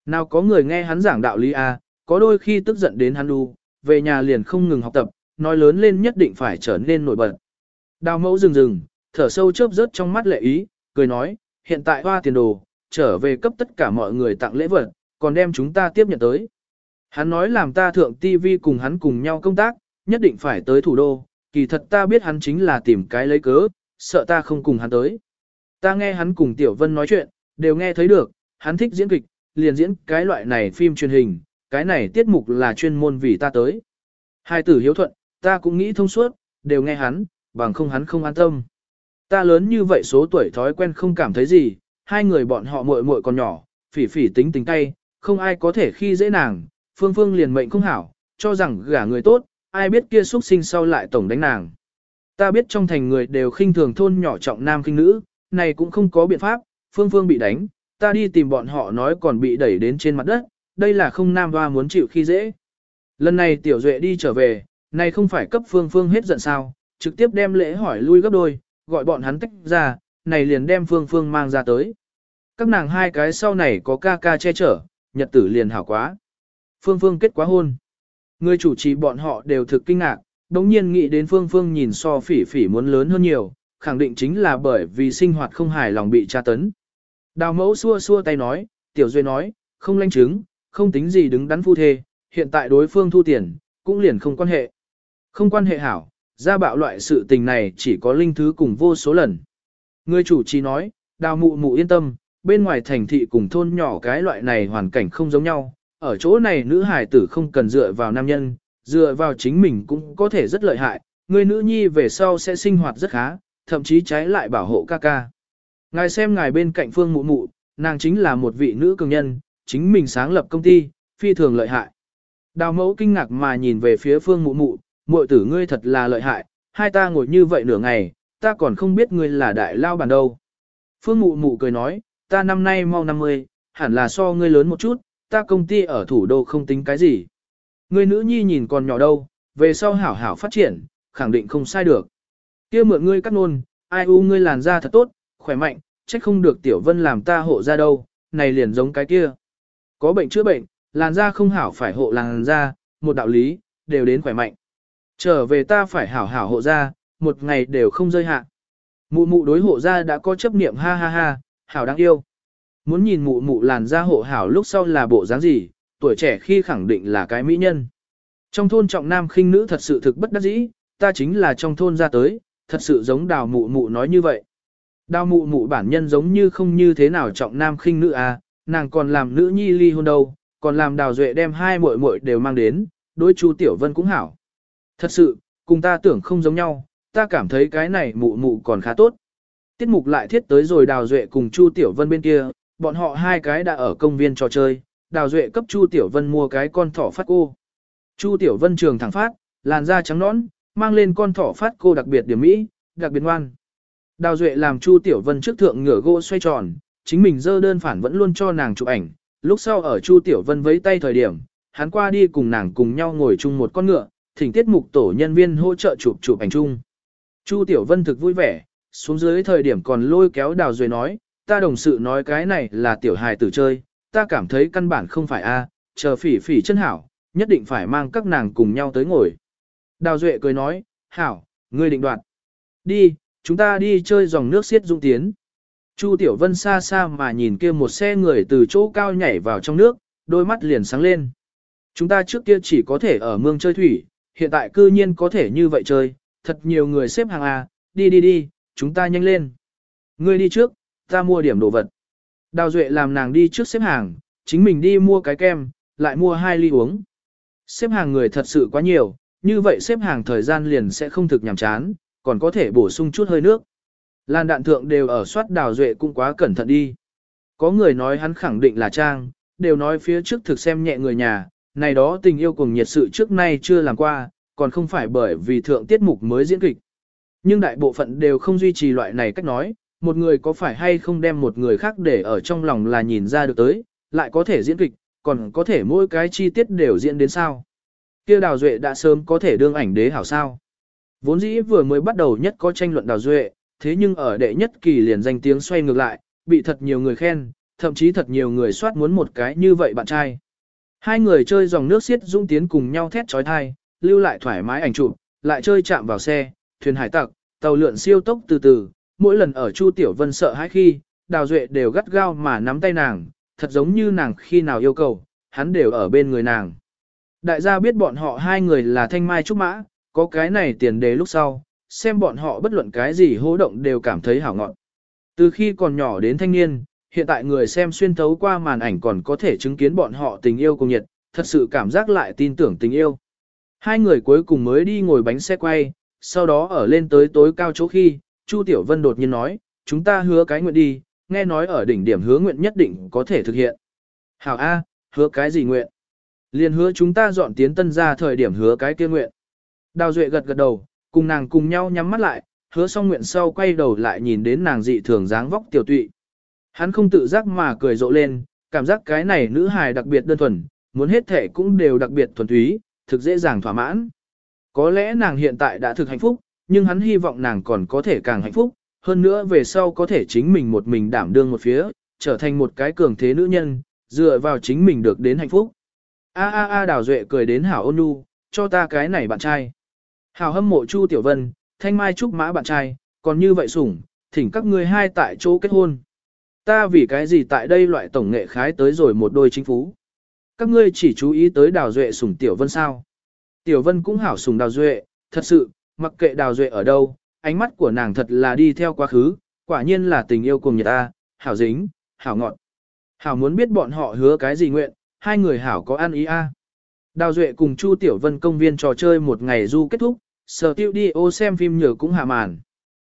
Nào có người nghe hắn giảng đạo lý à, có đôi khi tức giận đến hắn đu, về nhà liền không ngừng học tập, nói lớn lên nhất định phải trở nên nổi bật. Đào mẫu rừng rừng, thở sâu chớp rớt trong mắt lệ ý, cười nói, hiện tại hoa tiền đồ, trở về cấp tất cả mọi người tặng lễ vật, còn đem chúng ta tiếp nhận tới. Hắn nói làm ta thượng TV cùng hắn cùng nhau công tác, nhất định phải tới thủ đô, kỳ thật ta biết hắn chính là tìm cái lấy cớ, sợ ta không cùng hắn tới. Ta nghe hắn cùng Tiểu Vân nói chuyện, đều nghe thấy được, hắn thích diễn kịch, liền diễn cái loại này phim truyền hình, cái này tiết mục là chuyên môn vì ta tới. Hai tử hiếu thuận, ta cũng nghĩ thông suốt, đều nghe hắn, bằng không hắn không an tâm. Ta lớn như vậy số tuổi thói quen không cảm thấy gì, hai người bọn họ muội muội còn nhỏ, phỉ phỉ tính tính tay, không ai có thể khi dễ nàng, phương phương liền mệnh không hảo, cho rằng gả người tốt, ai biết kia xuất sinh sau lại tổng đánh nàng. Ta biết trong thành người đều khinh thường thôn nhỏ trọng nam khinh nữ, này cũng không có biện pháp, phương phương bị đánh, ta đi tìm bọn họ nói còn bị đẩy đến trên mặt đất, đây là không nam hoa muốn chịu khi dễ. Lần này tiểu duệ đi trở về, này không phải cấp phương phương hết giận sao, trực tiếp đem lễ hỏi lui gấp đôi, gọi bọn hắn tách ra, này liền đem phương phương mang ra tới. Các nàng hai cái sau này có ca ca che chở, nhật tử liền hảo quá. Phương phương kết quá hôn. Người chủ trì bọn họ đều thực kinh ngạc, đồng nhiên nghĩ đến phương phương nhìn so phỉ phỉ muốn lớn hơn nhiều, khẳng định chính là bởi vì sinh hoạt không hài lòng bị tra tấn. Đào mẫu xua xua tay nói, tiểu duy nói, không lanh chứng, không tính gì đứng đắn phu thê, hiện tại đối phương thu tiền, cũng liền không quan hệ. Không quan hệ hảo, ra bạo loại sự tình này chỉ có linh thứ cùng vô số lần. Người chủ trì nói, đào mụ mụ yên tâm, bên ngoài thành thị cùng thôn nhỏ cái loại này hoàn cảnh không giống nhau, ở chỗ này nữ hải tử không cần dựa vào nam nhân, dựa vào chính mình cũng có thể rất lợi hại, người nữ nhi về sau sẽ sinh hoạt rất khá, thậm chí trái lại bảo hộ ca ca. Ngài xem ngài bên cạnh phương mụ mụ, nàng chính là một vị nữ cường nhân, chính mình sáng lập công ty, phi thường lợi hại. Đào mẫu kinh ngạc mà nhìn về phía phương mụ mụ, muội tử ngươi thật là lợi hại, hai ta ngồi như vậy nửa ngày, ta còn không biết ngươi là đại lao bản đâu. Phương mụ mụ cười nói, ta năm nay mau 50, hẳn là so ngươi lớn một chút, ta công ty ở thủ đô không tính cái gì. Ngươi nữ nhi nhìn còn nhỏ đâu, về sau hảo hảo phát triển, khẳng định không sai được. kia mượn ngươi cắt nôn, ai u ngươi làn da thật tốt, khỏe mạnh, trách không được tiểu vân làm ta hộ ra đâu, này liền giống cái kia. Có bệnh chữa bệnh, làn da không hảo phải hộ làn da, một đạo lý, đều đến khỏe mạnh. Trở về ta phải hảo hảo hộ da, một ngày đều không rơi hạ. Mụ mụ đối hộ ra đã có chấp niệm ha ha ha, hảo đáng yêu. Muốn nhìn mụ mụ làn da hộ hảo lúc sau là bộ dáng gì, tuổi trẻ khi khẳng định là cái mỹ nhân. Trong thôn trọng nam khinh nữ thật sự thực bất đắc dĩ, ta chính là trong thôn ra tới, thật sự giống đào mụ mụ nói như vậy. Đào mụ mụ bản nhân giống như không như thế nào trọng nam khinh nữ à, nàng còn làm nữ nhi ly hôn đâu, còn làm đào duệ đem hai muội muội đều mang đến, đối chu Tiểu Vân cũng hảo. Thật sự, cùng ta tưởng không giống nhau, ta cảm thấy cái này mụ mụ còn khá tốt. Tiết mục lại thiết tới rồi đào duệ cùng chu Tiểu Vân bên kia, bọn họ hai cái đã ở công viên trò chơi, đào duệ cấp chu Tiểu Vân mua cái con thỏ phát cô. Chu Tiểu Vân trường thẳng phát, làn da trắng nõn, mang lên con thỏ phát cô đặc biệt điểm mỹ, đặc biệt ngoan. Đào Duệ làm Chu Tiểu Vân trước thượng ngửa gỗ xoay tròn, chính mình dơ đơn phản vẫn luôn cho nàng chụp ảnh, lúc sau ở Chu Tiểu Vân với tay thời điểm, hắn qua đi cùng nàng cùng nhau ngồi chung một con ngựa, thỉnh tiết mục tổ nhân viên hỗ trợ chụp chụp ảnh chung. Chu Tiểu Vân thực vui vẻ, xuống dưới thời điểm còn lôi kéo Đào Duệ nói, ta đồng sự nói cái này là tiểu hài tử chơi, ta cảm thấy căn bản không phải a, chờ phỉ phỉ chân hảo, nhất định phải mang các nàng cùng nhau tới ngồi. Đào Duệ cười nói, hảo, ngươi định đoạt. Đi, chúng ta đi chơi dòng nước xiết dung tiến. Chu Tiểu Vân xa xa mà nhìn kia một xe người từ chỗ cao nhảy vào trong nước, đôi mắt liền sáng lên. Chúng ta trước kia chỉ có thể ở mương chơi thủy, hiện tại cư nhiên có thể như vậy chơi, thật nhiều người xếp hàng à, đi đi đi, chúng ta nhanh lên. Ngươi đi trước, ta mua điểm đồ vật. Đào Duệ làm nàng đi trước xếp hàng, chính mình đi mua cái kem, lại mua hai ly uống. Xếp hàng người thật sự quá nhiều, như vậy xếp hàng thời gian liền sẽ không thực nhàm chán, còn có thể bổ sung chút hơi nước. Lan đạn thượng đều ở soát đào duệ cũng quá cẩn thận đi. Có người nói hắn khẳng định là trang, đều nói phía trước thực xem nhẹ người nhà, này đó tình yêu cùng nhiệt sự trước nay chưa làm qua, còn không phải bởi vì thượng tiết mục mới diễn kịch. Nhưng đại bộ phận đều không duy trì loại này cách nói, một người có phải hay không đem một người khác để ở trong lòng là nhìn ra được tới, lại có thể diễn kịch, còn có thể mỗi cái chi tiết đều diễn đến sao. kia đào duệ đã sớm có thể đương ảnh đế hảo sao. Vốn dĩ vừa mới bắt đầu nhất có tranh luận đào duệ, thế nhưng ở đệ nhất kỳ liền danh tiếng xoay ngược lại, bị thật nhiều người khen, thậm chí thật nhiều người soát muốn một cái như vậy bạn trai. Hai người chơi dòng nước xiết dũng tiến cùng nhau thét trói thai, lưu lại thoải mái ảnh chụp, lại chơi chạm vào xe, thuyền hải tặc, tàu lượn siêu tốc từ từ, mỗi lần ở Chu Tiểu Vân sợ hãi khi, Đào Duệ đều gắt gao mà nắm tay nàng, thật giống như nàng khi nào yêu cầu, hắn đều ở bên người nàng. Đại gia biết bọn họ hai người là thanh mai trúc mã, có cái này tiền đề lúc sau, xem bọn họ bất luận cái gì hô động đều cảm thấy hảo ngọn. Từ khi còn nhỏ đến thanh niên, hiện tại người xem xuyên thấu qua màn ảnh còn có thể chứng kiến bọn họ tình yêu cùng nhiệt, thật sự cảm giác lại tin tưởng tình yêu. Hai người cuối cùng mới đi ngồi bánh xe quay, sau đó ở lên tới tối cao chỗ khi, Chu Tiểu Vân đột nhiên nói, chúng ta hứa cái nguyện đi, nghe nói ở đỉnh điểm hứa nguyện nhất định có thể thực hiện. Hảo A, hứa cái gì nguyện? Liền hứa chúng ta dọn tiến tân ra thời điểm hứa cái kia nguyện. Đào Duệ gật gật đầu, cùng nàng cùng nhau nhắm mắt lại, hứa xong nguyện sau quay đầu lại nhìn đến nàng dị thường dáng vóc tiểu tụy. Hắn không tự giác mà cười rộ lên, cảm giác cái này nữ hài đặc biệt đơn thuần, muốn hết thể cũng đều đặc biệt thuần túy, thực dễ dàng thỏa mãn. Có lẽ nàng hiện tại đã thực hạnh phúc, nhưng hắn hy vọng nàng còn có thể càng hạnh phúc, hơn nữa về sau có thể chính mình một mình đảm đương một phía, trở thành một cái cường thế nữ nhân, dựa vào chính mình được đến hạnh phúc. A a a Đào Duệ cười đến hảo ôn nhu, cho ta cái này bạn trai. Hảo hâm mộ Chu Tiểu Vân, thanh mai trúc mã bạn trai, còn như vậy sủng, thỉnh các ngươi hai tại chỗ kết hôn. Ta vì cái gì tại đây loại tổng nghệ khái tới rồi một đôi chính phú. Các ngươi chỉ chú ý tới Đào Duệ sủng Tiểu Vân sao. Tiểu Vân cũng hảo sủng Đào Duệ, thật sự, mặc kệ Đào Duệ ở đâu, ánh mắt của nàng thật là đi theo quá khứ, quả nhiên là tình yêu cùng nhiệt ta, hảo dính, hảo ngọt. Hảo muốn biết bọn họ hứa cái gì nguyện, hai người hảo có ăn ý a. Đào Duệ cùng Chu Tiểu Vân công viên trò chơi một ngày du kết thúc, sở tiêu đi ô xem phim nhờ cũng hạ màn.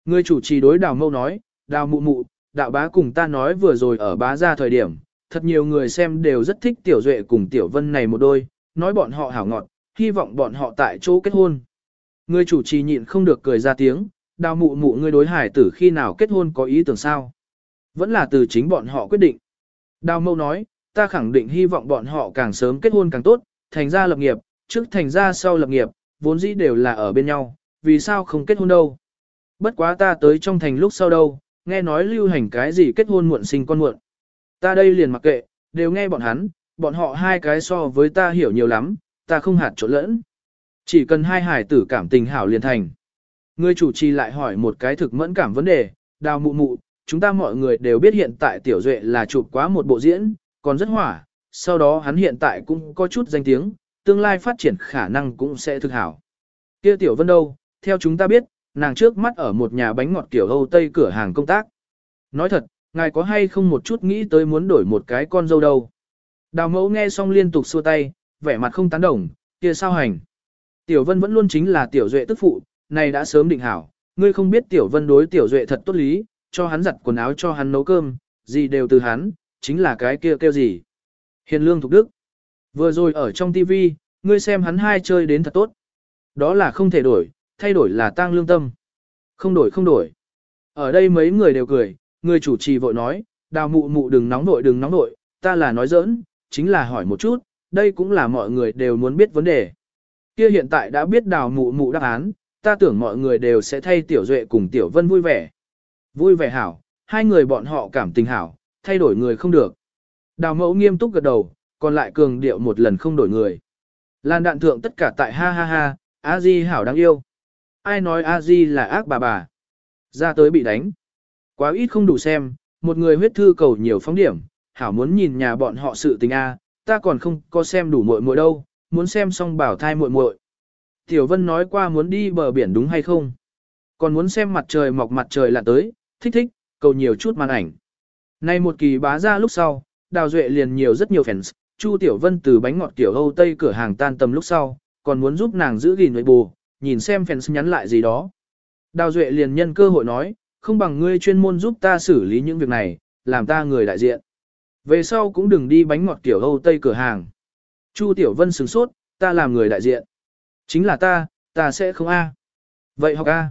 Người chủ trì đối đào mâu nói, đào mụ mụ, đạo bá cùng ta nói vừa rồi ở bá ra thời điểm, thật nhiều người xem đều rất thích Tiểu Duệ cùng Tiểu Vân này một đôi, nói bọn họ hảo ngọt, hy vọng bọn họ tại chỗ kết hôn. Người chủ trì nhịn không được cười ra tiếng, đào mụ mụ ngươi đối hải tử khi nào kết hôn có ý tưởng sao? Vẫn là từ chính bọn họ quyết định. Đào mâu nói, ta khẳng định hy vọng bọn họ càng sớm kết hôn càng tốt, thành ra lập nghiệp, trước thành ra sau lập nghiệp, vốn dĩ đều là ở bên nhau, vì sao không kết hôn đâu. Bất quá ta tới trong thành lúc sau đâu, nghe nói lưu hành cái gì kết hôn muộn sinh con muộn. Ta đây liền mặc kệ, đều nghe bọn hắn, bọn họ hai cái so với ta hiểu nhiều lắm, ta không hạt chỗ lẫn. Chỉ cần hai hải tử cảm tình hảo liền thành. Người chủ trì lại hỏi một cái thực mẫn cảm vấn đề, đào mụ mụ, chúng ta mọi người đều biết hiện tại tiểu duệ là chụp quá một bộ diễn, còn rất hỏa, sau đó hắn hiện tại cũng có chút danh tiếng, tương lai phát triển khả năng cũng sẽ thực hảo. Kia tiểu vân đâu, theo chúng ta biết, nàng trước mắt ở một nhà bánh ngọt kiểu Âu Tây cửa hàng công tác. Nói thật, ngài có hay không một chút nghĩ tới muốn đổi một cái con dâu đâu. Đào mẫu nghe xong liên tục xua tay, vẻ mặt không tán đồng, kia sao hành. Tiểu vân vẫn luôn chính là tiểu duệ tức phụ, này đã sớm định hảo, ngươi không biết tiểu vân đối tiểu duệ thật tốt lý, cho hắn giặt quần áo cho hắn nấu cơm, gì đều từ hắn, chính là cái kia kêu gì. Hiền lương thục đức. Vừa rồi ở trong tivi, ngươi xem hắn hai chơi đến thật tốt. Đó là không thể đổi, thay đổi là tăng lương tâm. Không đổi không đổi. Ở đây mấy người đều cười, người chủ trì vội nói, đào mụ mụ đừng nóng nội đừng nóng nội, ta là nói giỡn, chính là hỏi một chút, đây cũng là mọi người đều muốn biết vấn đề. Kia hiện tại đã biết đào mụ mụ đáp án, ta tưởng mọi người đều sẽ thay tiểu duệ cùng tiểu vân vui vẻ. Vui vẻ hảo, hai người bọn họ cảm tình hảo, thay đổi người không được. Đào mẫu nghiêm túc gật đầu, còn lại cường điệu một lần không đổi người. Lan đạn thượng tất cả tại ha ha ha, a di hảo đáng yêu. Ai nói a di là ác bà bà. Ra tới bị đánh. Quá ít không đủ xem, một người huyết thư cầu nhiều phóng điểm, hảo muốn nhìn nhà bọn họ sự tình a, ta còn không có xem đủ muội muội đâu, muốn xem xong bảo thai muội muội. Tiểu Vân nói qua muốn đi bờ biển đúng hay không? Còn muốn xem mặt trời mọc mặt trời lặn tới, thích thích, cầu nhiều chút màn ảnh. Nay một kỳ bá ra lúc sau, Đào Duệ liền nhiều rất nhiều fans, Chu Tiểu Vân từ bánh ngọt kiểu Âu Tây cửa hàng tan tầm lúc sau, còn muốn giúp nàng giữ gìn nội bù, nhìn xem fans nhắn lại gì đó. Đào Duệ liền nhân cơ hội nói, không bằng ngươi chuyên môn giúp ta xử lý những việc này, làm ta người đại diện. Về sau cũng đừng đi bánh ngọt kiểu Âu Tây cửa hàng. Chu Tiểu Vân sửng sốt, ta làm người đại diện. Chính là ta, ta sẽ không A. Vậy học A.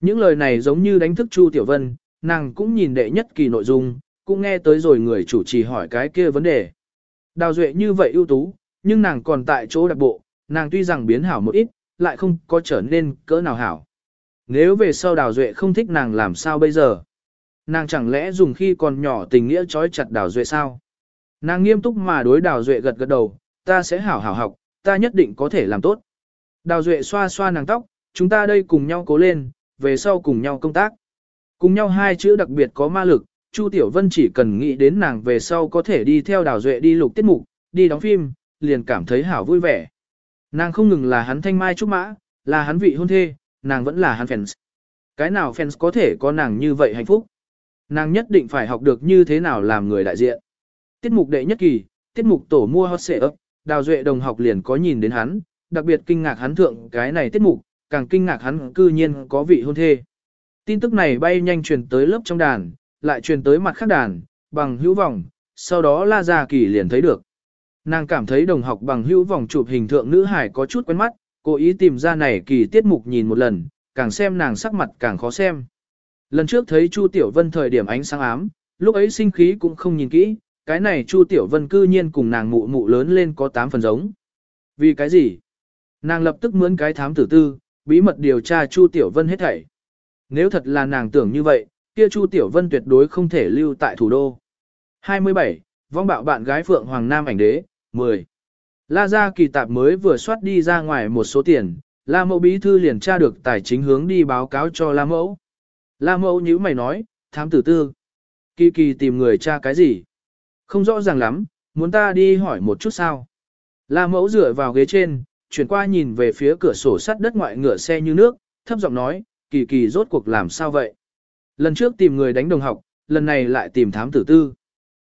Những lời này giống như đánh thức Chu Tiểu Vân, nàng cũng nhìn đệ nhất kỳ nội dung, cũng nghe tới rồi người chủ trì hỏi cái kia vấn đề. Đào Duệ như vậy ưu tú, nhưng nàng còn tại chỗ đặc bộ, nàng tuy rằng biến hảo một ít, lại không có trở nên cỡ nào hảo. Nếu về sau Đào Duệ không thích nàng làm sao bây giờ? Nàng chẳng lẽ dùng khi còn nhỏ tình nghĩa trói chặt Đào Duệ sao? Nàng nghiêm túc mà đối Đào Duệ gật gật đầu, ta sẽ hảo hảo học, ta nhất định có thể làm tốt. Đào Duệ xoa xoa nàng tóc, chúng ta đây cùng nhau cố lên, về sau cùng nhau công tác. Cùng nhau hai chữ đặc biệt có ma lực, Chu Tiểu Vân chỉ cần nghĩ đến nàng về sau có thể đi theo Đào Duệ đi lục tiết mục, đi đóng phim, liền cảm thấy hảo vui vẻ. Nàng không ngừng là hắn thanh mai trúc mã, là hắn vị hôn thê, nàng vẫn là hắn fans. Cái nào fans có thể có nàng như vậy hạnh phúc? Nàng nhất định phải học được như thế nào làm người đại diện. Tiết mục đệ nhất kỳ, tiết mục tổ mua hot xệ ấp, Đào Duệ đồng học liền có nhìn đến hắn, đặc biệt kinh ngạc hắn thượng cái này tiết mục, càng kinh ngạc hắn cư nhiên có vị hôn thê. Tin tức này bay nhanh truyền tới lớp trong đàn, lại truyền tới mặt khác đàn, bằng hữu vòng, sau đó La Gia Kỳ liền thấy được. Nàng cảm thấy đồng học bằng hữu vòng chụp hình thượng nữ hải có chút quen mắt, cố ý tìm ra này kỳ tiết mục nhìn một lần, càng xem nàng sắc mặt càng khó xem. Lần trước thấy Chu Tiểu Vân thời điểm ánh sáng ám, lúc ấy sinh khí cũng không nhìn kỹ, cái này Chu Tiểu Vân cư nhiên cùng nàng mụ mụ lớn lên có 8 phần giống. Vì cái gì? Nàng lập tức mướn cái thám tử tư, bí mật điều tra Chu Tiểu Vân hết thảy. Nếu thật là nàng tưởng như vậy, kia Chu Tiểu Vân tuyệt đối không thể lưu tại thủ đô. 27. Vong bạo bạn gái Phượng Hoàng Nam ảnh đế, 10. La Gia kỳ tạp mới vừa soát đi ra ngoài một số tiền, La Mẫu bí thư liền tra được tài chính hướng đi báo cáo cho La Mẫu. La Mẫu nhíu mày nói, thám tử tư. Kỳ kỳ tìm người tra cái gì? Không rõ ràng lắm, muốn ta đi hỏi một chút sao? La Mẫu dựa vào ghế trên, chuyển qua nhìn về phía cửa sổ sắt đất ngoại ngựa xe như nước, thấp giọng nói, kỳ kỳ rốt cuộc làm sao vậy? Lần trước tìm người đánh đồng học, lần này lại tìm thám tử tư.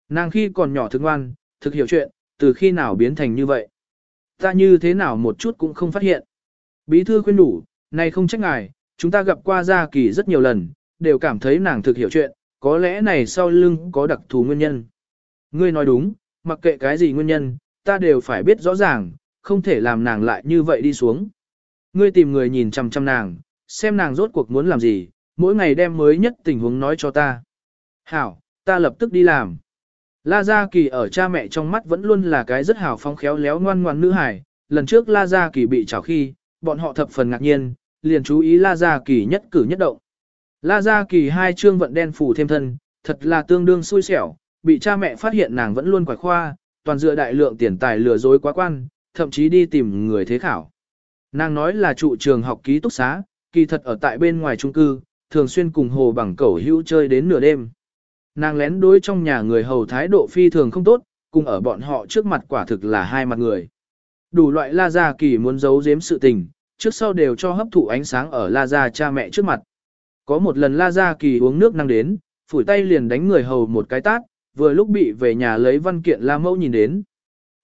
Nàng khi còn nhỏ thức ngoan, thực hiểu chuyện, từ khi nào biến thành như vậy? Ta như thế nào một chút cũng không phát hiện. Bí thư khuyên đủ, này không trách ngài, chúng ta gặp qua Gia Kỳ rất nhiều lần, đều cảm thấy nàng thực hiểu chuyện, có lẽ này sau lưng có đặc thù nguyên nhân. Ngươi nói đúng, mặc kệ cái gì nguyên nhân, ta đều phải biết rõ ràng, không thể làm nàng lại như vậy đi xuống. Ngươi tìm người nhìn chăm chăm nàng, xem nàng rốt cuộc muốn làm gì, mỗi ngày đem mới nhất tình huống nói cho ta. Hảo, ta lập tức đi làm. La Gia Kỳ ở cha mẹ trong mắt vẫn luôn là cái rất hào phóng khéo léo ngoan ngoan nữ hài. Lần trước La Gia Kỳ bị trào khi, bọn họ thập phần ngạc nhiên, liền chú ý La Gia Kỳ nhất cử nhất động. La Gia Kỳ hai trương vận đen phủ thêm thân, thật là tương đương xui xẻo, bị cha mẹ phát hiện nàng vẫn luôn quải khoa, toàn dựa đại lượng tiền tài lừa dối quá quan, thậm chí đi tìm người thế khảo. Nàng nói là trụ trường học ký túc xá, kỳ thật ở tại bên ngoài trung cư, thường xuyên cùng hồ bằng cẩu hữu chơi đến nửa đêm. Nàng lén đối trong nhà người hầu thái độ phi thường không tốt, cùng ở bọn họ trước mặt quả thực là hai mặt người. Đủ loại La Gia Kỳ muốn giấu giếm sự tình, trước sau đều cho hấp thụ ánh sáng ở La Gia cha mẹ trước mặt. Có một lần La Gia Kỳ uống nước năng đến, phủi tay liền đánh người hầu một cái tát, vừa lúc bị về nhà lấy văn kiện La Mẫu nhìn đến.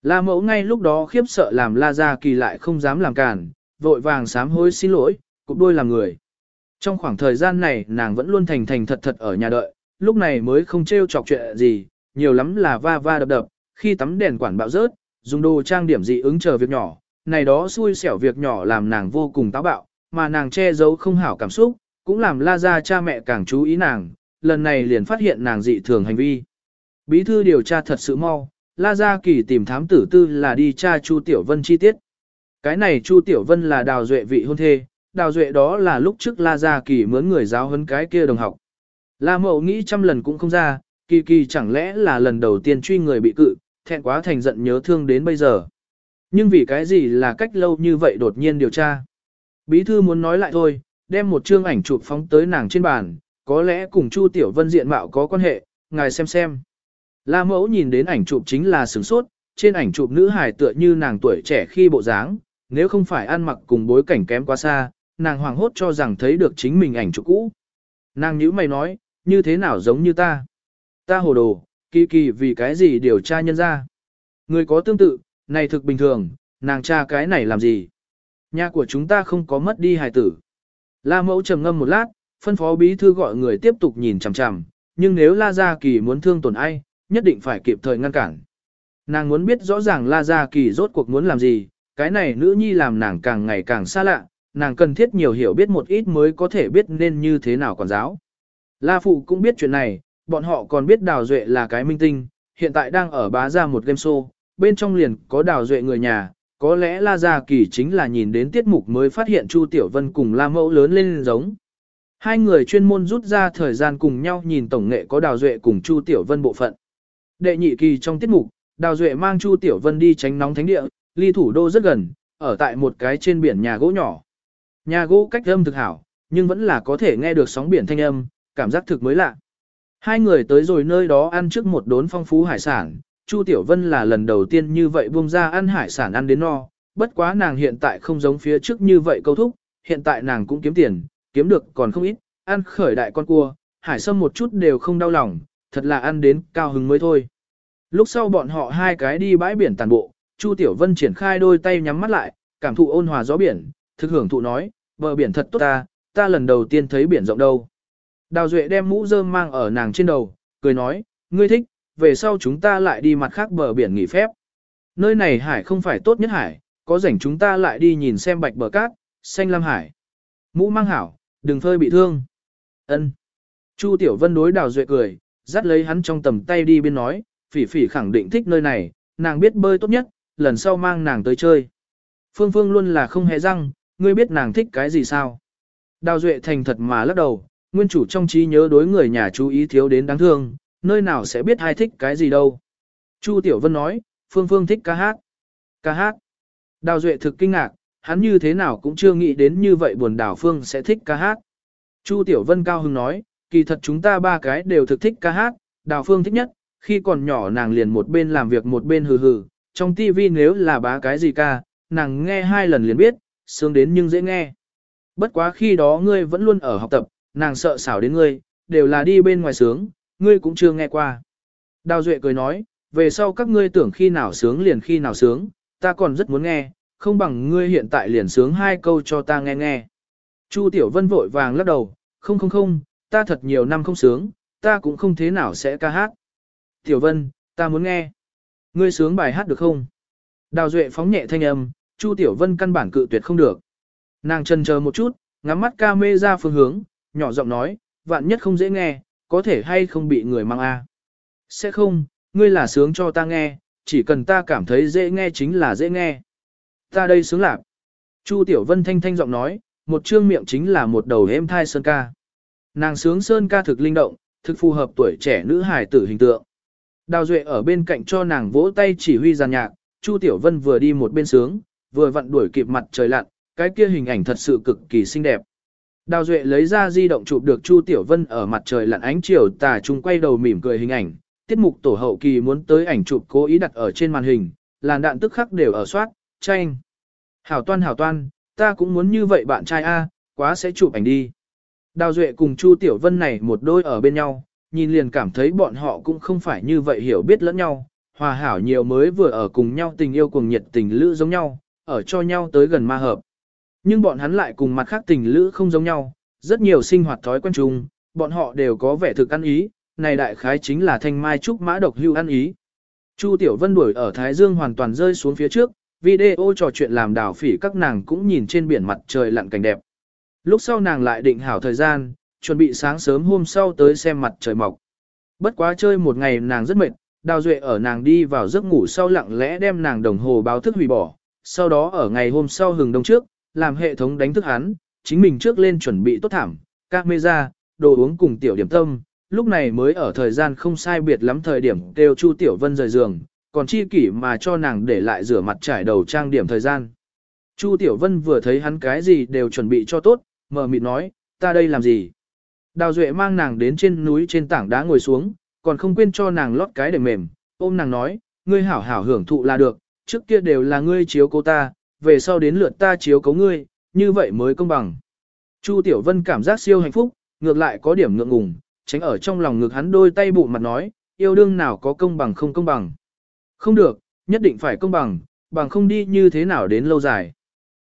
La Mẫu ngay lúc đó khiếp sợ làm La Gia Kỳ lại không dám làm cản, vội vàng sám hối xin lỗi, cục đôi làm người. Trong khoảng thời gian này nàng vẫn luôn thành thành thật thật ở nhà đợi, lúc này mới không trêu chọc chuyện gì, nhiều lắm là va va đập đập, khi tắm đèn quản bạo rớt, dùng đồ trang điểm dị ứng chờ việc nhỏ, này đó xui xẻo việc nhỏ làm nàng vô cùng táo bạo, mà nàng che giấu không hảo cảm xúc, cũng làm la ra cha mẹ càng chú ý nàng, lần này liền phát hiện nàng dị thường hành vi. Bí thư điều tra thật sự mau, la ra kỳ tìm thám tử tư là đi tra Chu Tiểu Vân chi tiết. Cái này Chu Tiểu Vân là đào duệ vị hôn thê, đào duệ đó là lúc trước la ra kỳ mướn người giáo huấn cái kia đồng học. La mậu nghĩ trăm lần cũng không ra, kỳ kỳ chẳng lẽ là lần đầu tiên truy người bị cự, thẹn quá thành giận nhớ thương đến bây giờ. Nhưng vì cái gì là cách lâu như vậy đột nhiên điều tra. Bí thư muốn nói lại thôi, đem một chương ảnh chụp phóng tới nàng trên bàn, có lẽ cùng Chu Tiểu Vân diện mạo có quan hệ, ngài xem xem. La mẫu nhìn đến ảnh chụp chính là sửng sốt, trên ảnh chụp nữ hài tựa như nàng tuổi trẻ khi bộ dáng, nếu không phải ăn mặc cùng bối cảnh kém quá xa, nàng hoàng hốt cho rằng thấy được chính mình ảnh chụp cũ. Nàng nhíu mày nói, như thế nào giống như ta? Ta hồ đồ, kỳ kỳ vì cái gì điều tra nhân ra? Người có tương tự, này thực bình thường, nàng tra cái này làm gì? Nhà của chúng ta không có mất đi hài tử. La mẫu trầm ngâm một lát, phân phó bí thư gọi người tiếp tục nhìn chằm chằm, nhưng nếu La Gia Kỳ muốn thương tổn ai, nhất định phải kịp thời ngăn cản. Nàng muốn biết rõ ràng La Gia Kỳ rốt cuộc muốn làm gì, cái này nữ nhi làm nàng càng ngày càng xa lạ, nàng cần thiết nhiều hiểu biết một ít mới có thể biết nên như thế nào quản giáo. La Phụ cũng biết chuyện này, bọn họ còn biết Đào Duệ là cái minh tinh, hiện tại đang ở bá ra một game show, bên trong liền có Đào Duệ người nhà, có lẽ La Gia Kỳ chính là nhìn đến tiết mục mới phát hiện Chu Tiểu Vân cùng La Mẫu lớn lên giống. Hai người chuyên môn rút ra thời gian cùng nhau nhìn tổng nghệ có Đào Duệ cùng Chu Tiểu Vân bộ phận. Đệ nhị kỳ trong tiết mục, Đào Duệ mang Chu Tiểu Vân đi tránh nóng thánh địa, ly thủ đô rất gần, ở tại một cái trên biển nhà gỗ nhỏ. Nhà gỗ cách âm thực hảo, nhưng vẫn là có thể nghe được sóng biển thanh âm, cảm giác thực mới lạ. Hai người tới rồi nơi đó ăn trước một đốn phong phú hải sản, Chu Tiểu Vân là lần đầu tiên như vậy buông ra ăn hải sản ăn đến no, bất quá nàng hiện tại không giống phía trước như vậy câu thúc, hiện tại nàng cũng kiếm tiền, kiếm được còn không ít, ăn khởi đại con cua, hải sâm một chút đều không đau lòng, thật là ăn đến cao hứng mới thôi. Lúc sau bọn họ hai cái đi bãi biển tàn bộ, Chu Tiểu Vân triển khai đôi tay nhắm mắt lại, cảm thụ ôn hòa gió biển, thực hưởng thụ nói, bờ biển thật tốt ta, ta lần đầu tiên thấy biển rộng đâu. Đào Duệ đem mũ rơm mang ở nàng trên đầu, cười nói, ngươi thích, về sau chúng ta lại đi mặt khác bờ biển nghỉ phép. Nơi này hải không phải tốt nhất hải, có rảnh chúng ta lại đi nhìn xem bạch bờ cát, xanh lam hải. Mũ mang hảo, đừng phơi bị thương. Ân. Chu Tiểu Vân đối Đào Duệ cười, dắt lấy hắn trong tầm tay đi bên nói, phỉ phỉ khẳng định thích nơi này, nàng biết bơi tốt nhất, lần sau mang nàng tới chơi. Phương Phương luôn là không hề răng, ngươi biết nàng thích cái gì sao? Đào Duệ thành thật mà lắc đầu, nguyên chủ trong trí nhớ đối người nhà chú ý thiếu đến đáng thương, nơi nào sẽ biết ai thích cái gì đâu. Chu Tiểu Vân nói, Phương Phương thích ca hát. Ca hát. Đào Duệ thực kinh ngạc, hắn như thế nào cũng chưa nghĩ đến như vậy buồn đào Phương sẽ thích ca hát. Chu Tiểu Vân cao hứng nói, kỳ thật chúng ta ba cái đều thực thích ca hát, đào Phương thích nhất, khi còn nhỏ nàng liền một bên làm việc một bên hừ hừ, trong tivi nếu là bá cái gì ca, nàng nghe hai lần liền biết, sướng đến nhưng dễ nghe. Bất quá khi đó ngươi vẫn luôn ở học tập, nàng sợ xảo đến ngươi, đều là đi bên ngoài sướng, ngươi cũng chưa nghe qua. Đào Duệ cười nói, về sau các ngươi tưởng khi nào sướng liền khi nào sướng, ta còn rất muốn nghe, không bằng ngươi hiện tại liền sướng hai câu cho ta nghe nghe. Chu Tiểu Vân vội vàng lắc đầu, không không không, ta thật nhiều năm không sướng, ta cũng không thế nào sẽ ca hát. Tiểu Vân, ta muốn nghe. Ngươi sướng bài hát được không? Đào Duệ phóng nhẹ thanh âm, Chu Tiểu Vân căn bản cự tuyệt không được. Nàng chân chờ một chút, ngắm mắt ca mê ra phương hướng, nhỏ giọng nói, vạn nhất không dễ nghe, có thể hay không bị người mang a? Sẽ không, ngươi là sướng cho ta nghe, chỉ cần ta cảm thấy dễ nghe chính là dễ nghe. Ta đây sướng lạc. Chu Tiểu Vân thanh thanh giọng nói, một trương miệng chính là một đầu êm thai sơn ca. Nàng sướng sơn ca thực linh động, thực phù hợp tuổi trẻ nữ hài tử hình tượng. Đào Duệ ở bên cạnh cho nàng vỗ tay chỉ huy giàn nhạc, Chu Tiểu Vân vừa đi một bên sướng, vừa vặn đuổi kịp mặt trời lặn, cái kia hình ảnh thật sự cực kỳ xinh đẹp. Đào Duệ lấy ra di động chụp được Chu Tiểu Vân ở mặt trời lặn ánh chiều tà trung quay đầu mỉm cười hình ảnh, tiết mục tổ hậu kỳ muốn tới ảnh chụp cố ý đặt ở trên màn hình, làn đạn tức khắc đều ở soát, tranh. Hảo toan hảo toan, ta cũng muốn như vậy bạn trai A, quá sẽ chụp ảnh đi. Đào Duệ cùng Chu Tiểu Vân này một đôi ở bên nhau, nhìn liền cảm thấy bọn họ cũng không phải như vậy hiểu biết lẫn nhau, hòa hảo nhiều mới vừa ở cùng nhau tình yêu cùng nhiệt tình lữ giống nhau, ở cho nhau tới gần ma hợp. Nhưng bọn hắn lại cùng mặt khác tình lữ không giống nhau, rất nhiều sinh hoạt thói quen chung, bọn họ đều có vẻ thực ăn ý, này đại khái chính là thanh mai trúc mã độc hưu ăn ý. Chu Tiểu Vân đuổi ở Thái Dương hoàn toàn rơi xuống phía trước, video trò chuyện làm đảo phỉ các nàng cũng nhìn trên biển mặt trời lặn cảnh đẹp. Lúc sau nàng lại định hảo thời gian, chuẩn bị sáng sớm hôm sau tới xem mặt trời mọc. Bất quá chơi một ngày nàng rất mệt, Đào Duệ ở nàng đi vào giấc ngủ sau lặng lẽ đem nàng đồng hồ báo thức hủy bỏ, sau đó ở ngày hôm sau hừng đông trước, làm hệ thống đánh thức hắn, chính mình trước lên chuẩn bị tốt thảm, camera, đồ uống cùng tiểu điểm tâm, lúc này mới ở thời gian không sai biệt lắm thời điểm kêu Chu Tiểu Vân rời giường, còn chi kỷ mà cho nàng để lại rửa mặt trải đầu trang điểm thời gian. Chu Tiểu Vân vừa thấy hắn cái gì đều chuẩn bị cho tốt, mờ mịt nói, ta đây làm gì? Đào Duệ mang nàng đến trên núi trên tảng đá ngồi xuống, còn không quên cho nàng lót cái để mềm, ôm nàng nói, ngươi hảo hảo hưởng thụ là được, trước kia đều là ngươi chiếu cô ta, về sau đến lượt ta chiếu cấu ngươi, như vậy mới công bằng. Chu Tiểu Vân cảm giác siêu hạnh phúc, ngược lại có điểm ngượng ngùng, tránh ở trong lòng ngực hắn đôi tay bụng mặt nói, yêu đương nào có công bằng không công bằng. Không được, nhất định phải công bằng, bằng không đi như thế nào đến lâu dài.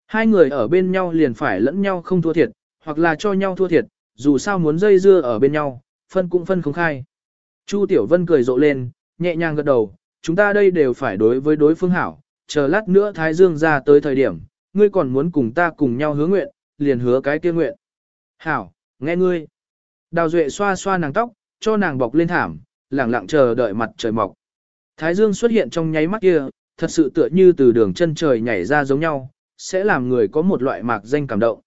Hai người ở bên nhau liền phải lẫn nhau không thua thiệt, hoặc là cho nhau thua thiệt, dù sao muốn dây dưa ở bên nhau, phân cũng phân không khai. Chu Tiểu Vân cười rộ lên, nhẹ nhàng gật đầu, chúng ta đây đều phải đối với đối phương hảo, chờ lát nữa Thái Dương ra tới thời điểm, ngươi còn muốn cùng ta cùng nhau hứa nguyện, liền hứa cái kia nguyện. Hảo, nghe ngươi. Đào Duệ xoa xoa nàng tóc, cho nàng bọc lên thảm, lẳng lặng chờ đợi mặt trời mọc. Thái Dương xuất hiện trong nháy mắt kia, thật sự tựa như từ đường chân trời nhảy ra giống nhau, sẽ làm người có một loại mạc danh cảm động.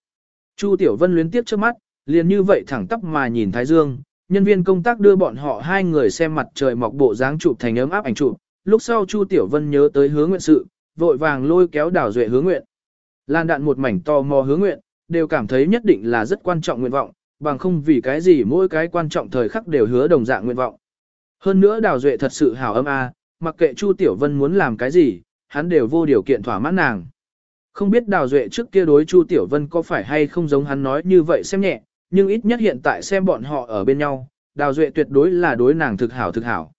Chu Tiểu Vân luyến tiếp trước mắt, liền như vậy thẳng tắp mà nhìn Thái Dương, nhân viên công tác đưa bọn họ hai người xem mặt trời mọc bộ dáng chụp thành ấm áp ảnh chụp. Lúc sau Chu Tiểu Vân nhớ tới hứa nguyện sự, vội vàng lôi kéo đảo duệ hứa nguyện. Lan đạn một mảnh to mò hứa nguyện, đều cảm thấy nhất định là rất quan trọng nguyện vọng, bằng không vì cái gì mỗi cái quan trọng thời khắc đều hứa đồng dạng nguyện vọng. Hơn nữa đào duệ thật sự hảo âm a, mặc kệ Chu Tiểu Vân muốn làm cái gì, hắn đều vô điều kiện thỏa mãn nàng. Không biết đào duệ trước kia đối Chu Tiểu Vân có phải hay không giống hắn nói như vậy xem nhẹ, nhưng ít nhất hiện tại xem bọn họ ở bên nhau, đào duệ tuyệt đối là đối nàng thực hảo thực hảo.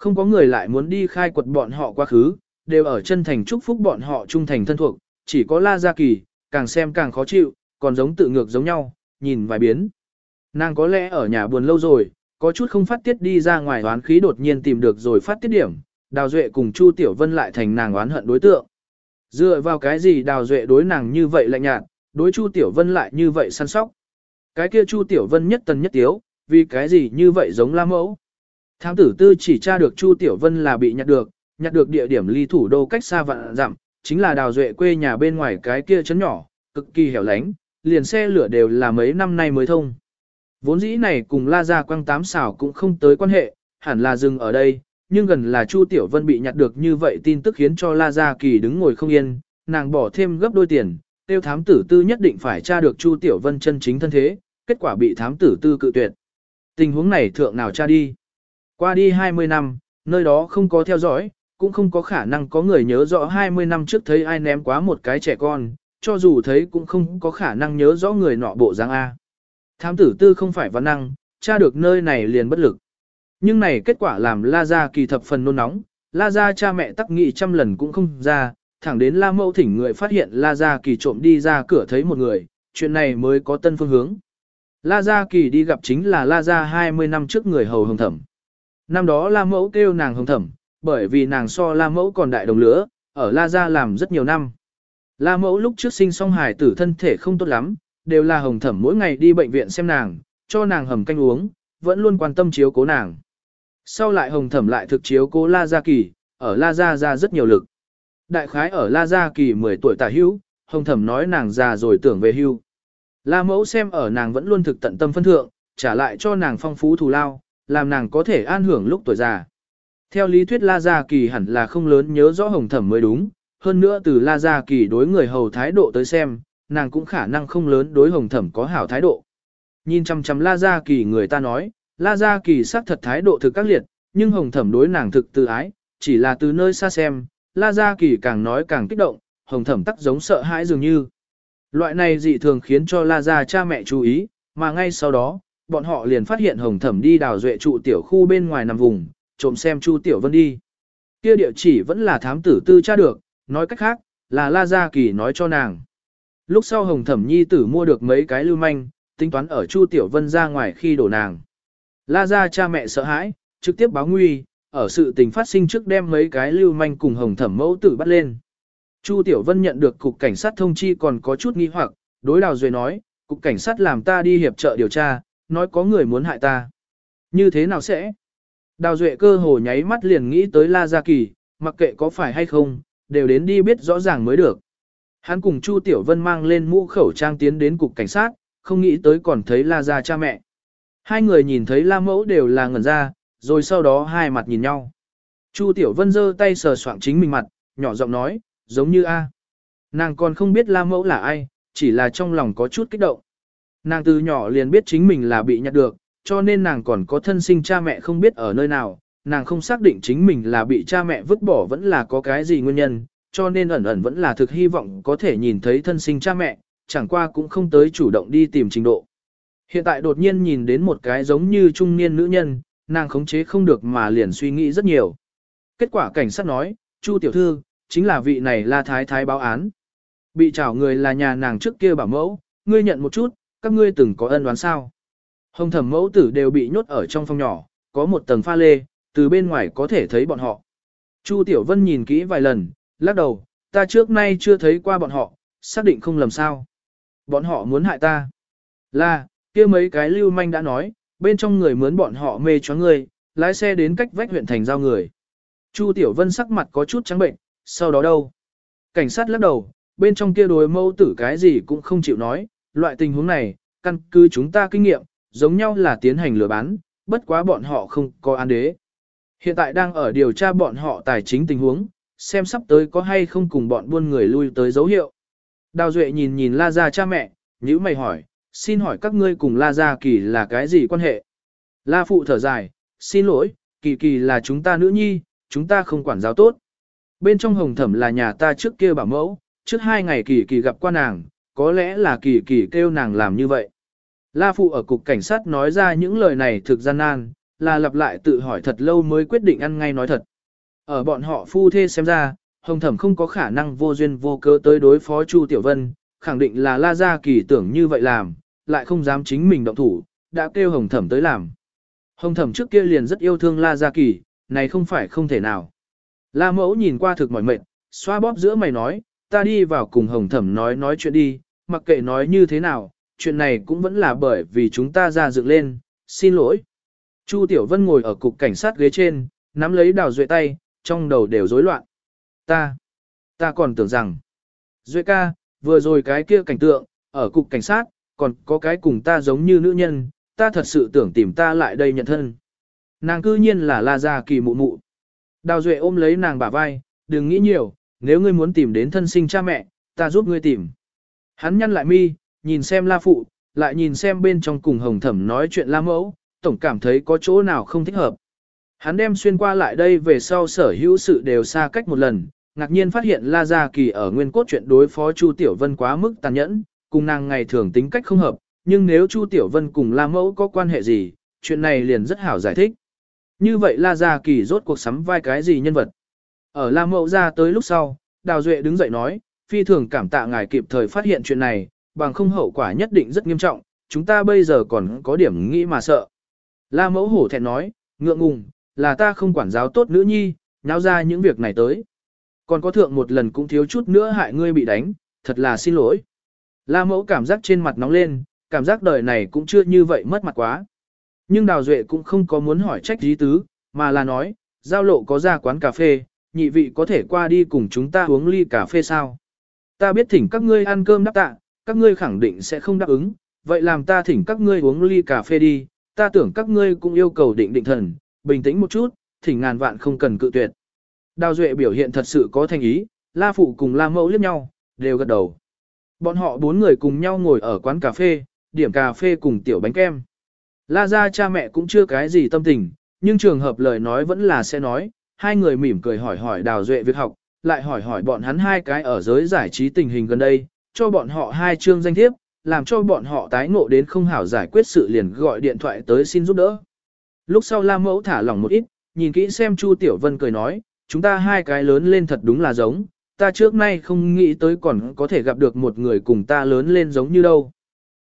Không có người lại muốn đi khai quật bọn họ quá khứ, đều ở chân thành chúc phúc bọn họ trung thành thân thuộc, chỉ có La Gia Kỳ, càng xem càng khó chịu, còn giống tự ngược giống nhau, nhìn vài biến. Nàng có lẽ ở nhà buồn lâu rồi, có chút không phát tiết đi ra ngoài oán khí đột nhiên tìm được rồi phát tiết điểm, Đào Duệ cùng Chu Tiểu Vân lại thành nàng oán hận đối tượng. Dựa vào cái gì Đào Duệ đối nàng như vậy lạnh nhạt, đối Chu Tiểu Vân lại như vậy săn sóc. Cái kia Chu Tiểu Vân nhất tần nhất tiếu, vì cái gì như vậy giống La Mẫu. Thám tử tư chỉ tra được Chu Tiểu Vân là bị nhặt được, nhặt được địa điểm ly thủ đô cách xa vạn dặm, chính là Đào Duệ quê nhà bên ngoài cái kia chấn nhỏ, cực kỳ hẻo lánh, liền xe lửa đều là mấy năm nay mới thông. Vốn dĩ này cùng La Gia Quang Tám xảo cũng không tới quan hệ, hẳn là dừng ở đây, nhưng gần là Chu Tiểu Vân bị nhặt được như vậy tin tức khiến cho La Gia Kỳ đứng ngồi không yên, nàng bỏ thêm gấp đôi tiền, tiêu thám tử tư nhất định phải tra được Chu Tiểu Vân chân chính thân thế, kết quả bị thám tử tư cự tuyệt. Tình huống này thượng nào tra đi. Qua đi 20 năm, nơi đó không có theo dõi, cũng không có khả năng có người nhớ rõ 20 năm trước thấy ai ném quá một cái trẻ con, cho dù thấy cũng không có khả năng nhớ rõ người nọ bộ dáng A. Thám tử tư không phải văn năng, tra được nơi này liền bất lực. Nhưng này kết quả làm La Gia kỳ thập phần nôn nóng, La Gia cha mẹ tắc nghị trăm lần cũng không ra, thẳng đến La Mẫu thỉnh người phát hiện La Gia kỳ trộm đi ra cửa thấy một người, chuyện này mới có tân phương hướng. La Gia kỳ đi gặp chính là La Gia 20 năm trước người hầu hồng thẩm. Năm đó La Mẫu kêu nàng hồng thẩm, bởi vì nàng so La Mẫu còn đại đồng lứa, ở La Gia làm rất nhiều năm. La Mẫu lúc trước sinh song hài tử thân thể không tốt lắm, đều là hồng thẩm mỗi ngày đi bệnh viện xem nàng, cho nàng hầm canh uống, vẫn luôn quan tâm chiếu cố nàng. Sau lại hồng thẩm lại thực chiếu cố La Gia Kỳ, ở La Gia ra rất nhiều lực. Đại khái ở La Gia Kỳ 10 tuổi tả hữu, hồng thẩm nói nàng già rồi tưởng về hưu. La mẫu xem ở nàng vẫn luôn thực tận tâm phân thượng, trả lại cho nàng phong phú thù lao, làm nàng có thể an hưởng lúc tuổi già. Theo lý thuyết La Gia Kỳ hẳn là không lớn nhớ rõ hồng thẩm mới đúng, hơn nữa từ La Gia Kỳ đối người hầu thái độ tới xem, nàng cũng khả năng không lớn đối hồng thẩm có hảo thái độ. Nhìn chăm chăm La Gia Kỳ người ta nói, La Gia Kỳ xác thật thái độ thực các liệt, nhưng hồng thẩm đối nàng thực tự ái, chỉ là từ nơi xa xem, La Gia Kỳ càng nói càng kích động, hồng thẩm tắc giống sợ hãi dường như. Loại này dị thường khiến cho La Gia cha mẹ chú ý, mà ngay sau đó, bọn họ liền phát hiện hồng thẩm đi đào duệ trụ tiểu khu bên ngoài nằm vùng, trộm xem Chu Tiểu Vân đi. Kia địa chỉ vẫn là thám tử tư tra được, nói cách khác, là La Gia Kỳ nói cho nàng. Lúc sau Hồng Thẩm Nhi tử mua được mấy cái lưu manh, tính toán ở Chu Tiểu Vân ra ngoài khi đổ nàng. La Gia cha mẹ sợ hãi, trực tiếp báo nguy, ở sự tình phát sinh trước đem mấy cái lưu manh cùng Hồng Thẩm mẫu tử bắt lên. Chu Tiểu Vân nhận được cục cảnh sát thông chi còn có chút nghi hoặc, đối Đào Duệ nói, cục cảnh sát làm ta đi hiệp trợ điều tra, nói có người muốn hại ta. Như thế nào sẽ? Đào Duệ cơ hồ nháy mắt liền nghĩ tới La Gia Kỳ, mặc kệ có phải hay không, đều đến đi biết rõ ràng mới được. Hắn cùng Chu Tiểu Vân mang lên mũ khẩu trang tiến đến cục cảnh sát, không nghĩ tới còn thấy La Gia cha mẹ. Hai người nhìn thấy La Mẫu đều là ngẩn ra, rồi sau đó hai mặt nhìn nhau. Chu Tiểu Vân giơ tay sờ soạng chính mình mặt, nhỏ giọng nói, giống như A. Nàng còn không biết La Mẫu là ai, chỉ là trong lòng có chút kích động. Nàng từ nhỏ liền biết chính mình là bị nhặt được, cho nên nàng còn có thân sinh cha mẹ không biết ở nơi nào, nàng không xác định chính mình là bị cha mẹ vứt bỏ vẫn là có cái gì nguyên nhân, cho nên ẩn ẩn vẫn là thực hy vọng có thể nhìn thấy thân sinh cha mẹ, chẳng qua cũng không tới chủ động đi tìm trình độ. Hiện tại đột nhiên nhìn đến một cái giống như trung niên nữ nhân, nàng khống chế không được mà liền suy nghĩ rất nhiều. Kết quả cảnh sát nói, Chu tiểu thư, chính là vị này là thái thái báo án. Bị trảo người là nhà nàng trước kia bảo mẫu, ngươi nhận một chút, các ngươi từng có ân đoán sao. Hồng thẩm mẫu tử đều bị nhốt ở trong phòng nhỏ, có một tầng pha lê, từ bên ngoài có thể thấy bọn họ. Chu Tiểu Vân nhìn kỹ vài lần, lắc đầu, ta trước nay chưa thấy qua bọn họ, xác định không lầm sao. Bọn họ muốn hại ta. Là, kia mấy cái lưu manh đã nói, bên trong người mướn bọn họ mê cho người, lái xe đến cách vách huyện thành giao người. Chu Tiểu Vân sắc mặt có chút trắng bệnh, sau đó đâu? Cảnh sát lắc đầu, bên trong kia đối mẫu tử cái gì cũng không chịu nói, loại tình huống này, căn cứ chúng ta kinh nghiệm, giống nhau là tiến hành lừa bán, bất quá bọn họ không có an đế. Hiện tại đang ở điều tra bọn họ tài chính tình huống, xem sắp tới có hay không cùng bọn buôn người lui tới dấu hiệu. Đào Duệ nhìn nhìn La Gia cha mẹ, nhữ mày hỏi, xin hỏi các ngươi cùng La Gia Kỳ là cái gì quan hệ? La Phụ thở dài, xin lỗi, Kỳ Kỳ là chúng ta nữ nhi, chúng ta không quản giáo tốt. Bên trong hồng thẩm là nhà ta trước kia bảo mẫu, trước hai ngày Kỳ Kỳ gặp qua nàng, có lẽ là Kỳ Kỳ kêu nàng làm như vậy. La Phụ ở cục cảnh sát nói ra những lời này thực gian nan, là lặp lại tự hỏi thật lâu mới quyết định ăn ngay nói thật. Ở bọn họ phu thê xem ra, Hồng Thẩm không có khả năng vô duyên vô cớ tới đối phó Chu Tiểu Vân, khẳng định là La Gia Kỳ tưởng như vậy làm, lại không dám chính mình động thủ, đã kêu Hồng Thẩm tới làm. Hồng Thẩm trước kia liền rất yêu thương La Gia Kỳ, này không phải không thể nào. La Mẫu nhìn qua thực mỏi mệt, xoa bóp giữa mày nói, ta đi vào cùng Hồng Thẩm nói nói chuyện đi, mặc kệ nói như thế nào, chuyện này cũng vẫn là bởi vì chúng ta ra dựng lên, xin lỗi. Chu Tiểu Vân ngồi ở cục cảnh sát ghế trên, nắm lấy đào duệ tay, trong đầu đều rối loạn. Ta, ta còn tưởng rằng, Duệ ca, vừa rồi cái kia cảnh tượng, ở cục cảnh sát, còn có cái cùng ta giống như nữ nhân, ta thật sự tưởng tìm ta lại đây nhận thân. Nàng cư nhiên là La Gia Kỳ mụ mụ. Đào Duệ ôm lấy nàng bả vai, đừng nghĩ nhiều, nếu ngươi muốn tìm đến thân sinh cha mẹ, ta giúp ngươi tìm. Hắn nhăn lại mi, nhìn xem La Phụ, lại nhìn xem bên trong cùng Hồng Thẩm nói chuyện La Mẫu, tổng cảm thấy có chỗ nào không thích hợp. Hắn đem xuyên qua lại đây về sau sở hữu sự đều xa cách một lần, ngạc nhiên phát hiện La Gia Kỳ ở nguyên cốt chuyện đối phó Chu Tiểu Vân quá mức tàn nhẫn, cùng nàng ngày thường tính cách không hợp, nhưng nếu Chu Tiểu Vân cùng La Mẫu có quan hệ gì, chuyện này liền rất hảo giải thích. Như vậy La Gia Kỳ rốt cuộc sắm vai cái gì nhân vật? Ở La Mẫu ra tới lúc sau, Đào Duệ đứng dậy nói, phi thường cảm tạ ngài kịp thời phát hiện chuyện này, bằng không hậu quả nhất định rất nghiêm trọng, chúng ta bây giờ còn có điểm nghĩ mà sợ. La Mẫu hổ thẹn nói, ngượng ngùng, là ta không quản giáo tốt nữ nhi, nháo ra những việc này tới. Còn có thượng một lần cũng thiếu chút nữa hại ngươi bị đánh, thật là xin lỗi. La mẫu cảm giác trên mặt nóng lên, cảm giác đời này cũng chưa như vậy mất mặt quá. Nhưng Đào Duệ cũng không có muốn hỏi trách dí tứ, mà là nói, giao lộ có ra quán cà phê, nhị vị có thể qua đi cùng chúng ta uống ly cà phê sao. Ta biết thỉnh các ngươi ăn cơm đáp tạ, các ngươi khẳng định sẽ không đáp ứng, vậy làm ta thỉnh các ngươi uống ly cà phê đi, ta tưởng các ngươi cũng yêu cầu định định thần, bình tĩnh một chút, thỉnh ngàn vạn không cần cự tuyệt. Đào Duệ biểu hiện thật sự có thành ý, La Phụ cùng La Mẫu liếc nhau, đều gật đầu. Bọn họ bốn người cùng nhau ngồi ở quán cà phê, điểm cà phê cùng tiểu bánh kem. La ra cha mẹ cũng chưa cái gì tâm tình, nhưng trường hợp lời nói vẫn là sẽ nói, hai người mỉm cười hỏi hỏi Đào Duệ việc học, lại hỏi hỏi bọn hắn hai cái ở giới giải trí tình hình gần đây, cho bọn họ hai chương danh thiếp, làm cho bọn họ tái ngộ đến không hảo giải quyết sự liền gọi điện thoại tới xin giúp đỡ. Lúc sau La Mẫu thả lỏng một ít, nhìn kỹ xem Chu Tiểu Vân cười nói, chúng ta hai cái lớn lên thật đúng là giống, ta trước nay không nghĩ tới còn có thể gặp được một người cùng ta lớn lên giống như đâu.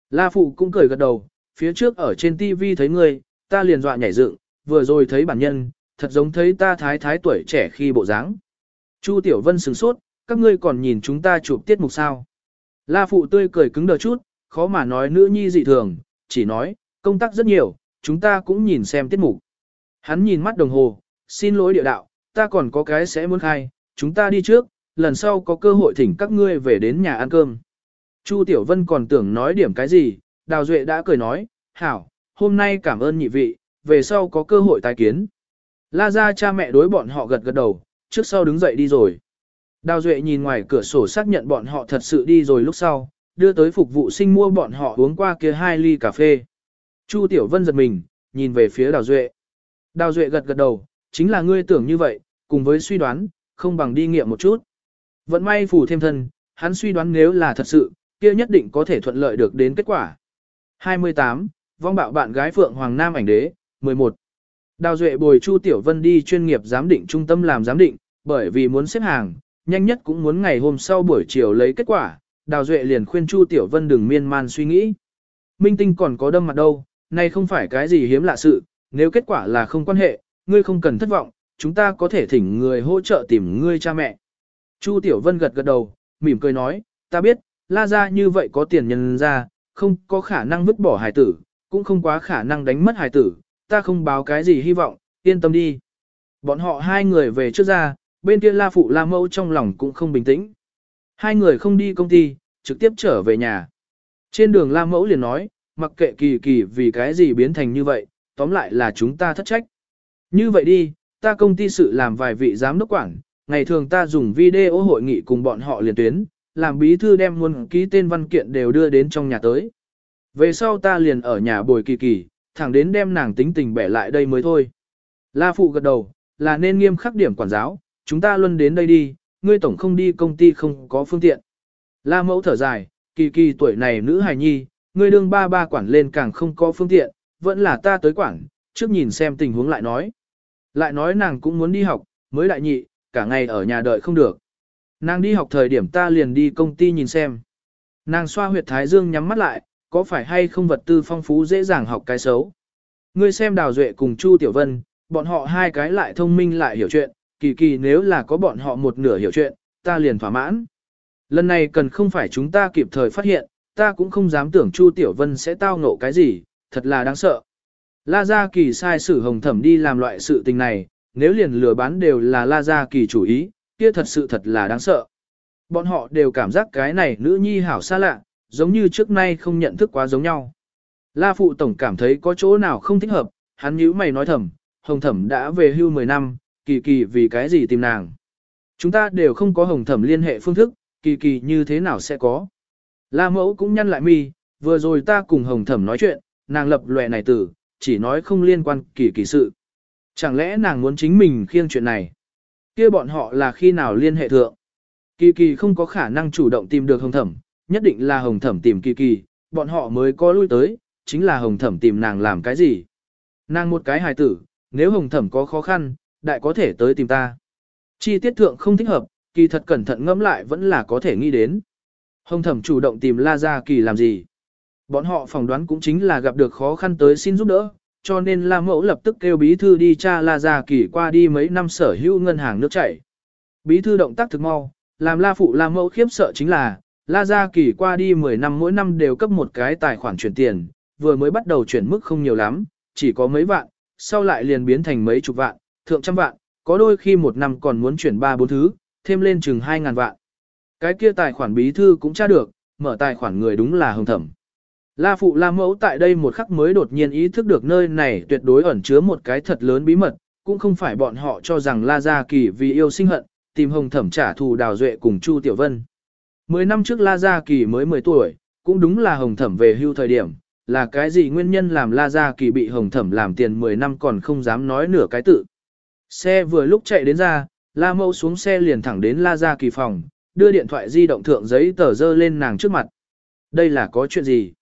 La Phụ cũng cười gật đầu, phía trước ở trên TV thấy ngươi, ta liền dọa nhảy dựng, vừa rồi thấy bản nhân, thật giống thấy ta thái thái tuổi trẻ khi bộ dáng. Chu Tiểu Vân sửng sốt, các ngươi còn nhìn chúng ta chụp tiết mục sao. La Phụ tươi cười cứng đờ chút, khó mà nói nữ nhi dị thường, chỉ nói, công tác rất nhiều, chúng ta cũng nhìn xem tiết mục. Hắn nhìn mắt đồng hồ, xin lỗi địa đạo, ta còn có cái sẽ muốn khai, chúng ta đi trước, lần sau có cơ hội thỉnh các ngươi về đến nhà ăn cơm. Chu Tiểu Vân còn tưởng nói điểm cái gì, Đào Duệ đã cười nói, hảo, hôm nay cảm ơn nhị vị, về sau có cơ hội tái kiến. La ra cha mẹ đối bọn họ gật gật đầu, trước sau đứng dậy đi rồi. Đào Duệ nhìn ngoài cửa sổ xác nhận bọn họ thật sự đi rồi lúc sau, đưa tới phục vụ sinh mua bọn họ uống qua kia hai ly cà phê. Chu Tiểu Vân giật mình, nhìn về phía Đào Duệ. Đào Duệ gật gật đầu, chính là ngươi tưởng như vậy, cùng với suy đoán, không bằng đi nghiệm một chút. Vận may phù thêm thân, hắn suy đoán nếu là thật sự, kia nhất định có thể thuận lợi được đến kết quả. 28. Vong bạo bạn gái Phượng Hoàng Nam ảnh đế, 11. Đào Duệ bồi Chu Tiểu Vân đi chuyên nghiệp giám định trung tâm làm giám định, bởi vì muốn xếp hàng, nhanh nhất cũng muốn ngày hôm sau buổi chiều lấy kết quả, Đào Duệ liền khuyên Chu Tiểu Vân đừng miên man suy nghĩ. Minh tinh còn có đâm mặt đâu, này không phải cái gì hiếm lạ sự, nếu kết quả là không quan hệ, ngươi không cần thất vọng, chúng ta có thể thỉnh người hỗ trợ tìm ngươi cha mẹ. Chu Tiểu Vân gật gật đầu, mỉm cười nói, ta biết, la ra như vậy có tiền nhân ra, không có khả năng vứt bỏ hài tử, cũng không quá khả năng đánh mất hài tử, ta không báo cái gì hy vọng, yên tâm đi. Bọn họ hai người về trước ra, bên kia la phụ la mẫu trong lòng cũng không bình tĩnh. Hai người không đi công ty, trực tiếp trở về nhà. Trên đường la mẫu liền nói, mặc kệ kỳ kỳ vì cái gì biến thành như vậy, tóm lại là chúng ta thất trách. Như vậy đi, ta công ty sự làm vài vị giám đốc quản, ngày thường ta dùng video hội nghị cùng bọn họ liền tuyến, làm bí thư đem luôn ký tên văn kiện đều đưa đến trong nhà tới. Về sau ta liền ở nhà bồi kỳ kỳ, thẳng đến đem nàng tính tình bẻ lại đây mới thôi. La Phụ gật đầu, là nên nghiêm khắc điểm quản giáo, chúng ta luôn đến đây đi, ngươi tổng không đi công ty không có phương tiện. La Mẫu thở dài, kỳ kỳ tuổi này nữ hài nhi, ngươi đương ba ba quản lên càng không có phương tiện, vẫn là ta tới quản, trước nhìn xem tình huống lại nói. Lại nói nàng cũng muốn đi học, mới đại nhị, cả ngày ở nhà đợi không được. Nàng đi học thời điểm ta liền đi công ty nhìn xem. Nàng xoa huyệt thái dương nhắm mắt lại, có phải hay không vật tư phong phú dễ dàng học cái xấu. Ngươi xem Đào Duệ cùng Chu Tiểu Vân, bọn họ hai cái lại thông minh lại hiểu chuyện, kỳ kỳ nếu là có bọn họ một nửa hiểu chuyện, ta liền thỏa mãn. Lần này cần không phải chúng ta kịp thời phát hiện, ta cũng không dám tưởng Chu Tiểu Vân sẽ tao ngộ cái gì, thật là đáng sợ. La Gia Kỳ sai sử hồng thẩm đi làm loại sự tình này, nếu liền lừa bán đều là La Gia Kỳ chủ ý, kia thật sự thật là đáng sợ. Bọn họ đều cảm giác cái này nữ nhi hảo xa lạ, giống như trước nay không nhận thức quá giống nhau. La Phụ Tổng cảm thấy có chỗ nào không thích hợp, hắn nhíu mày nói thầm, hồng thẩm đã về hưu 10 năm, kỳ kỳ vì cái gì tìm nàng. Chúng ta đều không có hồng thẩm liên hệ phương thức, kỳ kỳ như thế nào sẽ có. La mẫu cũng nhăn lại mi, vừa rồi ta cùng hồng thẩm nói chuyện, nàng lập lòe này tử, chỉ nói không liên quan kỳ kỳ sự. Chẳng lẽ nàng muốn chính mình khiêng chuyện này? kia bọn họ là khi nào liên hệ thượng? Kỳ kỳ không có khả năng chủ động tìm được hồng thẩm, nhất định là hồng thẩm tìm kỳ kỳ, bọn họ mới có lui tới, chính là hồng thẩm tìm nàng làm cái gì? Nàng một cái hài tử, nếu hồng thẩm có khó khăn, đại có thể tới tìm ta. Chi tiết thượng không thích hợp, kỳ thật cẩn thận ngẫm lại vẫn là có thể nghĩ đến. Hồng thẩm chủ động tìm La Gia Kỳ làm gì? Bọn họ phỏng đoán cũng chính là gặp được khó khăn tới xin giúp đỡ, cho nên La Mẫu lập tức kêu bí thư đi tra La Gia Kỳ qua đi mấy năm sở hữu ngân hàng nước chảy. Bí thư động tác thực mau, làm La Phụ La Mẫu khiếp sợ chính là, La Gia Kỳ qua đi 10 năm mỗi năm đều cấp một cái tài khoản chuyển tiền, vừa mới bắt đầu chuyển mức không nhiều lắm, chỉ có mấy vạn, sau lại liền biến thành mấy chục vạn, thượng trăm vạn, có đôi khi một năm còn muốn chuyển ba bốn thứ, thêm lên chừng 2.000 vạn. Cái kia tài khoản bí thư cũng tra được, mở tài khoản người đúng là hồng thẩm. La phụ la mẫu tại đây một khắc mới đột nhiên ý thức được nơi này tuyệt đối ẩn chứa một cái thật lớn bí mật, cũng không phải bọn họ cho rằng La Gia Kỳ vì yêu sinh hận, tìm hồng thẩm trả thù đào duệ cùng Chu Tiểu Vân. Mười năm trước La Gia Kỳ mới 10 tuổi, cũng đúng là hồng thẩm về hưu thời điểm, là cái gì nguyên nhân làm La Gia Kỳ bị hồng thẩm làm tiền 10 năm còn không dám nói nửa cái tự. Xe vừa lúc chạy đến ra, La Mẫu xuống xe liền thẳng đến La Gia Kỳ phòng, đưa điện thoại di động thượng giấy tờ dơ lên nàng trước mặt. Đây là có chuyện gì?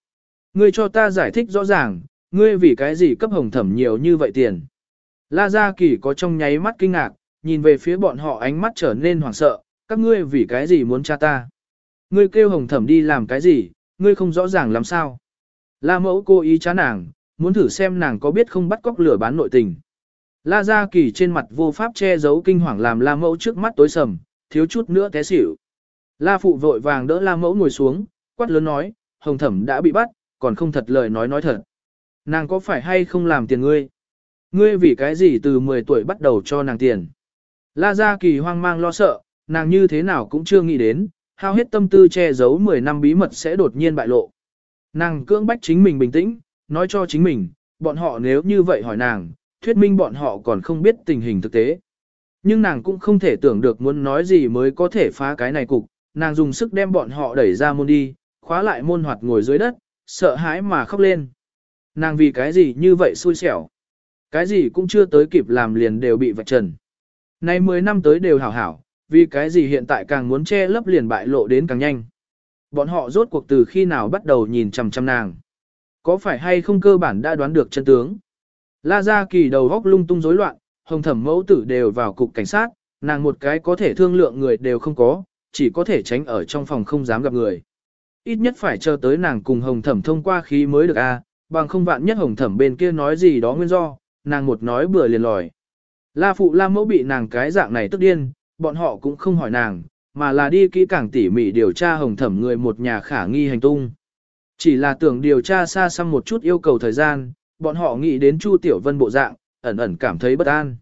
Ngươi cho ta giải thích rõ ràng, ngươi vì cái gì cấp hồng thẩm nhiều như vậy tiền. La Gia Kỳ có trong nháy mắt kinh ngạc, nhìn về phía bọn họ ánh mắt trở nên hoảng sợ, các ngươi vì cái gì muốn cha ta. Ngươi kêu hồng thẩm đi làm cái gì, ngươi không rõ ràng làm sao. La mẫu cố ý chán nàng, muốn thử xem nàng có biết không bắt cóc lửa bán nội tình. La Gia Kỳ trên mặt vô pháp che giấu kinh hoàng làm La mẫu trước mắt tối sầm, thiếu chút nữa té xỉu. La phụ vội vàng đỡ La mẫu ngồi xuống, quát lớn nói, hồng thẩm đã bị bắt, còn không thật lời nói nói thật. Nàng có phải hay không làm tiền ngươi? Ngươi vì cái gì từ 10 tuổi bắt đầu cho nàng tiền? La Gia Kỳ hoang mang lo sợ, nàng như thế nào cũng chưa nghĩ đến, hao hết tâm tư che giấu 10 năm bí mật sẽ đột nhiên bại lộ. Nàng cưỡng bách chính mình bình tĩnh, nói cho chính mình, bọn họ nếu như vậy hỏi nàng, thuyết minh bọn họ còn không biết tình hình thực tế. Nhưng nàng cũng không thể tưởng được muốn nói gì mới có thể phá cái này cục, nàng dùng sức đem bọn họ đẩy ra môn đi, khóa lại môn hoạt ngồi dưới đất, sợ hãi mà khóc lên. Nàng vì cái gì như vậy xui xẻo. Cái gì cũng chưa tới kịp làm liền đều bị vạch trần. Nay 10 năm tới đều hảo hảo, vì cái gì hiện tại càng muốn che lấp liền bại lộ đến càng nhanh. Bọn họ rốt cuộc từ khi nào bắt đầu nhìn chằm chằm nàng. Có phải hay không cơ bản đã đoán được chân tướng. La Gia Kỳ đầu góc lung tung rối loạn, hồng thẩm mẫu tử đều vào cục cảnh sát, nàng một cái có thể thương lượng người đều không có, chỉ có thể tránh ở trong phòng không dám gặp người. Ít nhất phải chờ tới nàng cùng hồng thẩm thông qua khí mới được a, bằng không vạn nhất hồng thẩm bên kia nói gì đó nguyên do, nàng một nói bừa liền lòi. La phụ la mẫu bị nàng cái dạng này tức điên, bọn họ cũng không hỏi nàng, mà là đi kỹ càng tỉ mỉ điều tra hồng thẩm người một nhà khả nghi hành tung. Chỉ là tưởng điều tra xa xăm một chút yêu cầu thời gian, bọn họ nghĩ đến Chu Tiểu Vân bộ dạng, ẩn ẩn cảm thấy bất an.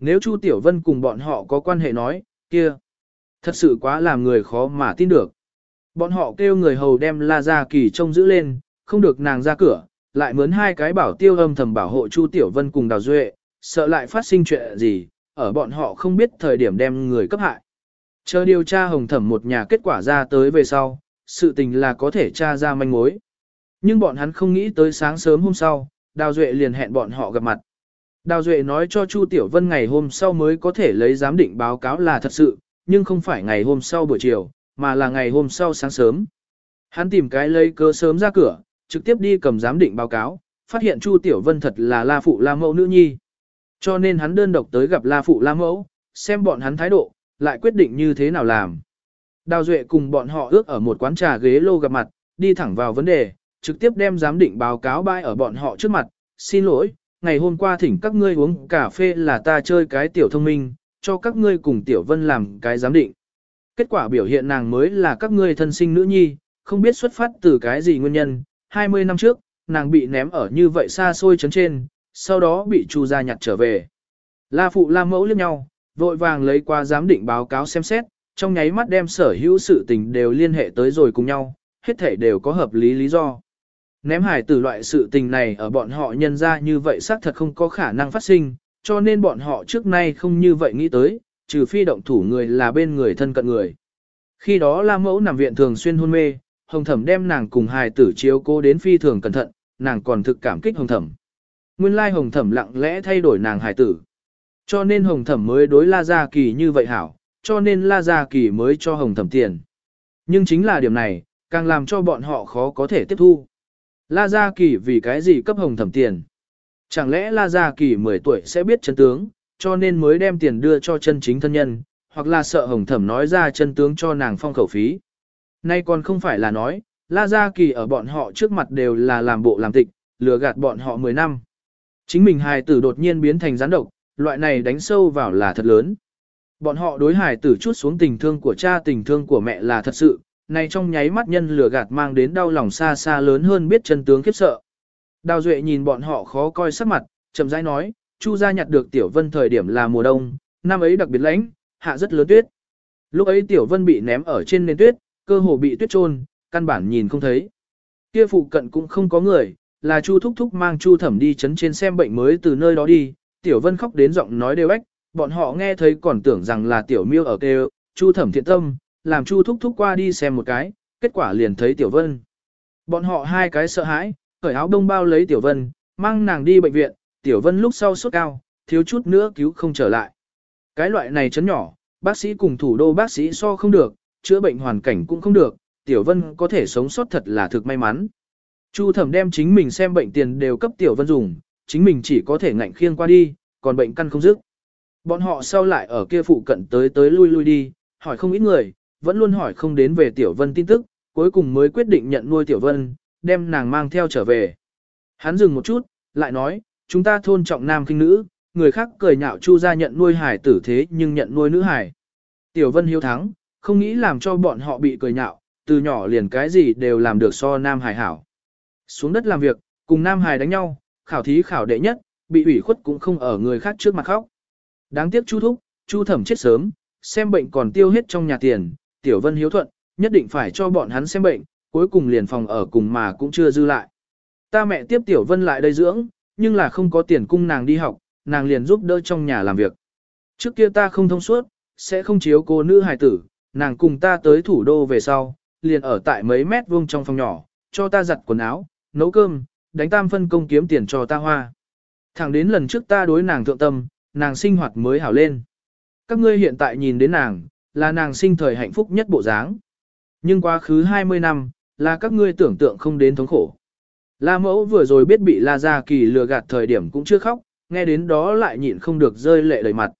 Nếu Chu Tiểu Vân cùng bọn họ có quan hệ nói, kia, thật sự quá làm người khó mà tin được. Bọn họ kêu người hầu đem La Gia Kỳ trông giữ lên, không được nàng ra cửa, lại mướn hai cái bảo tiêu âm thầm bảo hộ Chu Tiểu Vân cùng Đào Duệ, sợ lại phát sinh chuyện gì, ở bọn họ không biết thời điểm đem người cấp hại. Chờ điều tra hồng thẩm một nhà kết quả ra tới về sau, sự tình là có thể tra ra manh mối. Nhưng bọn hắn không nghĩ tới sáng sớm hôm sau, Đào Duệ liền hẹn bọn họ gặp mặt. Đào Duệ nói cho Chu Tiểu Vân ngày hôm sau mới có thể lấy giám định báo cáo là thật sự, nhưng không phải ngày hôm sau buổi chiều, mà là ngày hôm sau sáng sớm. Hắn tìm cái lấy cơ sớm ra cửa, trực tiếp đi cầm giám định báo cáo, phát hiện Chu Tiểu Vân thật là La Phụ La Mẫu nữ nhi. Cho nên hắn đơn độc tới gặp La Phụ La Mẫu, xem bọn hắn thái độ, lại quyết định như thế nào làm. Đào Duệ cùng bọn họ ước ở một quán trà ghế lô gặp mặt, đi thẳng vào vấn đề, trực tiếp đem giám định báo cáo bãi ở bọn họ trước mặt. Xin lỗi, ngày hôm qua thỉnh các ngươi uống cà phê là ta chơi cái tiểu thông minh, cho các ngươi cùng Tiểu Vân làm cái giám định. Kết quả biểu hiện nàng mới là các ngươi thân sinh nữ nhi, không biết xuất phát từ cái gì nguyên nhân. 20 năm trước, nàng bị ném ở như vậy xa xôi chấn trên, sau đó bị Chu gia nhặt trở về. La phụ la mẫu liếc nhau, vội vàng lấy qua giám định báo cáo xem xét, trong nháy mắt đem sở hữu sự tình đều liên hệ tới rồi cùng nhau, hết thể đều có hợp lý lý do. Ném hải tử loại sự tình này ở bọn họ nhân ra như vậy xác thật không có khả năng phát sinh, cho nên bọn họ trước nay không như vậy nghĩ tới, trừ phi động thủ người là bên người thân cận người. Khi đó La Mẫu nằm viện thường xuyên hôn mê, Hồng Thẩm đem nàng cùng hài tử chiếu cố đến phi thường cẩn thận, nàng còn thực cảm kích Hồng Thẩm. Nguyên lai Hồng Thẩm lặng lẽ thay đổi nàng Hải tử. Cho nên Hồng Thẩm mới đối La Gia Kỳ như vậy hảo, cho nên La Gia Kỳ mới cho Hồng Thẩm tiền. Nhưng chính là điểm này, càng làm cho bọn họ khó có thể tiếp thu. La Gia Kỳ vì cái gì cấp Hồng Thẩm tiền? Chẳng lẽ La Gia Kỳ 10 tuổi sẽ biết chân tướng, cho nên mới đem tiền đưa cho chân chính thân nhân, hoặc là sợ Hồng Thẩm nói ra chân tướng cho nàng phong khẩu phí. Nay còn không phải là nói, La Gia Kỳ ở bọn họ trước mặt đều là làm bộ làm tịch, lừa gạt bọn họ 10 năm. Chính mình hài tử đột nhiên biến thành gián độc, loại này đánh sâu vào là thật lớn. Bọn họ đối hài tử chút xuống tình thương của cha tình thương của mẹ là thật sự, này trong nháy mắt nhân lửa gạt mang đến đau lòng xa xa lớn hơn biết chân tướng khiếp sợ. Đào Duệ nhìn bọn họ khó coi sắc mặt, chậm rãi nói, Chu gia nhặt được Tiểu Vân thời điểm là mùa đông, năm ấy đặc biệt lạnh, hạ rất lớn tuyết. Lúc ấy Tiểu Vân bị ném ở trên nền tuyết, cơ hồ bị tuyết trôn, căn bản nhìn không thấy. Kia phụ cận cũng không có người, là Chu Thúc Thúc mang Chu Thẩm đi chấn trên xem bệnh mới từ nơi đó đi, Tiểu Vân khóc đến giọng nói đều ếch, bọn họ nghe thấy còn tưởng rằng là Tiểu Miêu ở kêu, Chu Thẩm thiện tâm, làm Chu Thúc Thúc qua đi xem một cái, kết quả liền thấy Tiểu Vân. Bọn họ hai cái sợ hãi, cởi áo đông bao lấy Tiểu Vân, mang nàng đi bệnh viện, Tiểu Vân lúc sau sốt cao, thiếu chút nữa cứu không trở lại. Cái loại này chấn nhỏ, bác sĩ cùng thủ đô bác sĩ so không được, chữa bệnh hoàn cảnh cũng không được, Tiểu Vân có thể sống sót thật là thực may mắn. Chu thẩm đem chính mình xem bệnh tiền đều cấp Tiểu Vân dùng, chính mình chỉ có thể ngạnh khiêng qua đi, còn bệnh căn không dứt. Bọn họ sau lại ở kia phụ cận tới tới lui lui đi, hỏi không ít người, vẫn luôn hỏi không đến về Tiểu Vân tin tức, cuối cùng mới quyết định nhận nuôi Tiểu Vân, đem nàng mang theo trở về. Hắn dừng một chút, lại nói, chúng ta thôn trọng nam kinh nữ, người khác cười nhạo Chu gia nhận nuôi hải tử thế nhưng nhận nuôi nữ hải. Tiểu Vân hiếu thắng, không nghĩ làm cho bọn họ bị cười nhạo, từ nhỏ liền cái gì đều làm được so nam hải hảo. Xuống đất làm việc, cùng nam hải đánh nhau, khảo thí khảo đệ nhất, bị ủy khuất cũng không ở người khác trước mặt khóc. Đáng tiếc Chu Thúc, Chu Thẩm chết sớm, xem bệnh còn tiêu hết trong nhà tiền, Tiểu Vân hiếu thuận, nhất định phải cho bọn hắn xem bệnh, cuối cùng liền phòng ở cùng mà cũng chưa dư lại. Ta mẹ tiếp Tiểu Vân lại đây dưỡng, nhưng là không có tiền cung nàng đi học, nàng liền giúp đỡ trong nhà làm việc. Trước kia ta không thông suốt, sẽ không chiếu cô nữ hài tử, nàng cùng ta tới thủ đô về sau, liền ở tại mấy mét vuông trong phòng nhỏ, cho ta giặt quần áo, nấu cơm, đánh tam phân công kiếm tiền cho ta hoa. Thẳng đến lần trước ta đối nàng thượng tâm, nàng sinh hoạt mới hảo lên. Các ngươi hiện tại nhìn đến nàng, là nàng sinh thời hạnh phúc nhất bộ dáng. Nhưng quá khứ 20 năm, là các ngươi tưởng tượng không đến thống khổ. La mẫu vừa rồi biết bị La Gia Kỳ lừa gạt thời điểm cũng chưa khóc, nghe đến đó lại nhịn không được rơi lệ đầy mặt.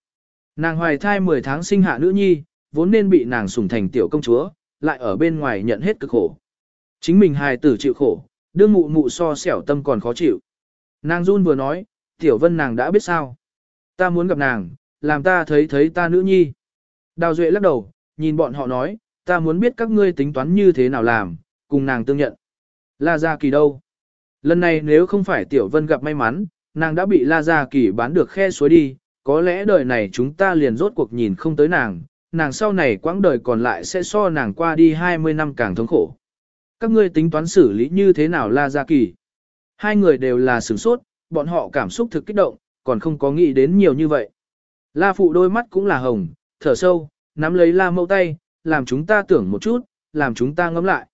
Nàng hoài thai 10 tháng sinh hạ nữ nhi, vốn nên bị nàng sủng thành tiểu công chúa, lại ở bên ngoài nhận hết cực khổ. Chính mình hài tử chịu khổ, đương mụ mụ so xẻo tâm còn khó chịu. Nàng run vừa nói, tiểu vân nàng đã biết sao. Ta muốn gặp nàng, làm ta thấy thấy ta nữ nhi. Đào Duệ lắc đầu, nhìn bọn họ nói, ta muốn biết các ngươi tính toán như thế nào làm, cùng nàng tương nhận. La Gia Kỳ đâu? Lần này nếu không phải Tiểu Vân gặp may mắn, nàng đã bị La Gia Kỳ bán được khe suối đi, có lẽ đời này chúng ta liền rốt cuộc nhìn không tới nàng, nàng sau này quãng đời còn lại sẽ so nàng qua đi 20 năm càng thống khổ. Các ngươi tính toán xử lý như thế nào La Gia Kỳ? Hai người đều là sửng sốt, bọn họ cảm xúc thực kích động, còn không có nghĩ đến nhiều như vậy. La Phụ đôi mắt cũng là hồng, thở sâu, nắm lấy La Mẫu tay, làm chúng ta tưởng một chút, làm chúng ta ngẫm lại.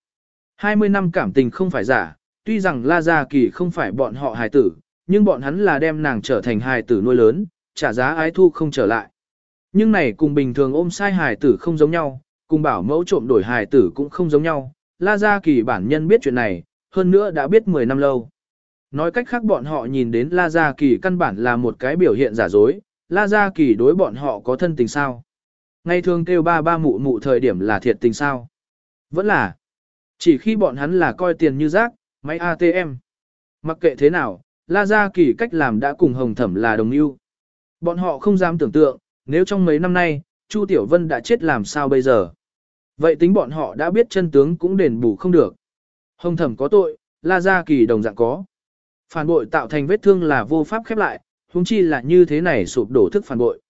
20 năm cảm tình không phải giả, tuy rằng La Gia Kỳ không phải bọn họ hài tử, nhưng bọn hắn là đem nàng trở thành hài tử nuôi lớn, trả giá ái thu không trở lại. Nhưng này cùng bình thường ôm sai hài tử không giống nhau, cùng bảo mẫu trộm đổi hài tử cũng không giống nhau. La Gia Kỳ bản nhân biết chuyện này, hơn nữa đã biết 10 năm lâu. Nói cách khác bọn họ nhìn đến La Gia Kỳ căn bản là một cái biểu hiện giả dối, La Gia Kỳ đối bọn họ có thân tình sao. Ngày thường kêu ba ba mụ mụ thời điểm là thiệt tình sao. Vẫn là, chỉ khi bọn hắn là coi tiền như rác, máy ATM. Mặc kệ thế nào, La Gia Kỳ cách làm đã cùng Hồng Thẩm là đồng ưu. Bọn họ không dám tưởng tượng, nếu trong mấy năm nay, Chu Tiểu Vân đã chết làm sao bây giờ. Vậy tính bọn họ đã biết chân tướng cũng đền bù không được. Hồng Thẩm có tội, La Gia Kỳ đồng dạng có. Phản bội tạo thành vết thương là vô pháp khép lại, huống chi là như thế này sụp đổ thức phản bội.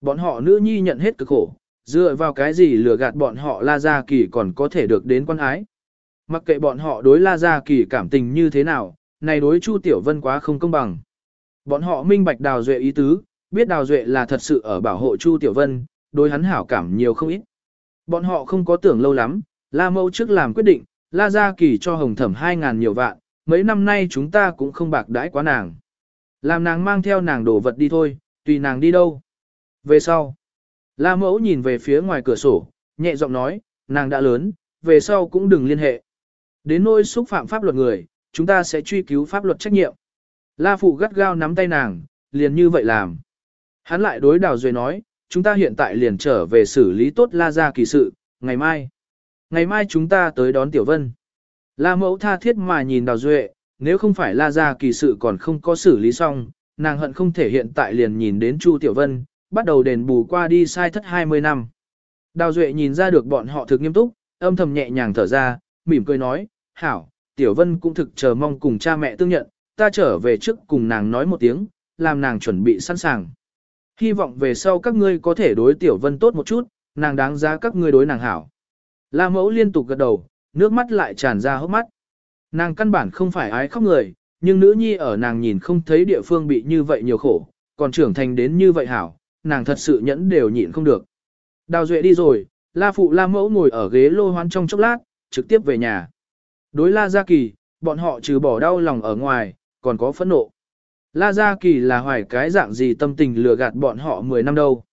Bọn họ nữ nhi nhận hết cực khổ, dựa vào cái gì lừa gạt bọn họ La Gia Kỳ còn có thể được đến quan ái. Mặc kệ bọn họ đối La Gia Kỳ cảm tình như thế nào, này đối Chu Tiểu Vân quá không công bằng. Bọn họ minh bạch Đào Duệ ý tứ, biết Đào Duệ là thật sự ở bảo hộ Chu Tiểu Vân, đối hắn hảo cảm nhiều không ít. Bọn họ không có tưởng lâu lắm, La Mâu trước làm quyết định, La Gia Kỳ cho Hồng Thẩm 2.000 nhiều vạn, mấy năm nay chúng ta cũng không bạc đãi quá nàng. Làm nàng mang theo nàng đồ vật đi thôi, tùy nàng đi đâu. Về sau, La Mẫu nhìn về phía ngoài cửa sổ, nhẹ giọng nói, nàng đã lớn, về sau cũng đừng liên hệ. Đến nỗi xúc phạm pháp luật người, chúng ta sẽ truy cứu pháp luật trách nhiệm. La Phụ gắt gao nắm tay nàng, liền như vậy làm. Hắn lại đối Đào rồi nói, chúng ta hiện tại liền trở về xử lý tốt La Gia kỳ sự, ngày mai. Ngày mai chúng ta tới đón Tiểu Vân. La Mẫu tha thiết mà nhìn Đào Duệ, nếu không phải La Gia kỳ sự còn không có xử lý xong, nàng hận không thể hiện tại liền nhìn đến Chu Tiểu Vân, bắt đầu đền bù qua đi sai thất 20 năm. Đào Duệ nhìn ra được bọn họ thực nghiêm túc, âm thầm nhẹ nhàng thở ra, mỉm cười nói, hảo, Tiểu Vân cũng thực chờ mong cùng cha mẹ tương nhận, ta trở về trước cùng nàng nói một tiếng, làm nàng chuẩn bị sẵn sàng. Hy vọng về sau các ngươi có thể đối Tiểu Vân tốt một chút, nàng đáng giá các ngươi đối nàng hảo. La mẫu liên tục gật đầu, nước mắt lại tràn ra hốc mắt. Nàng căn bản không phải ái khóc người, nhưng nữ nhi ở nàng nhìn không thấy địa phương bị như vậy nhiều khổ, còn trưởng thành đến như vậy hảo, nàng thật sự nhẫn đều nhịn không được. Đào Duệ đi rồi, La Phụ La Mẫu ngồi ở ghế lô hoán trong chốc lát, trực tiếp về nhà. Đối La Gia Kỳ, bọn họ trừ bỏ đau lòng ở ngoài, còn có phẫn nộ. La Gia Kỳ là hoài cái dạng gì tâm tình lừa gạt bọn họ 10 năm đâu.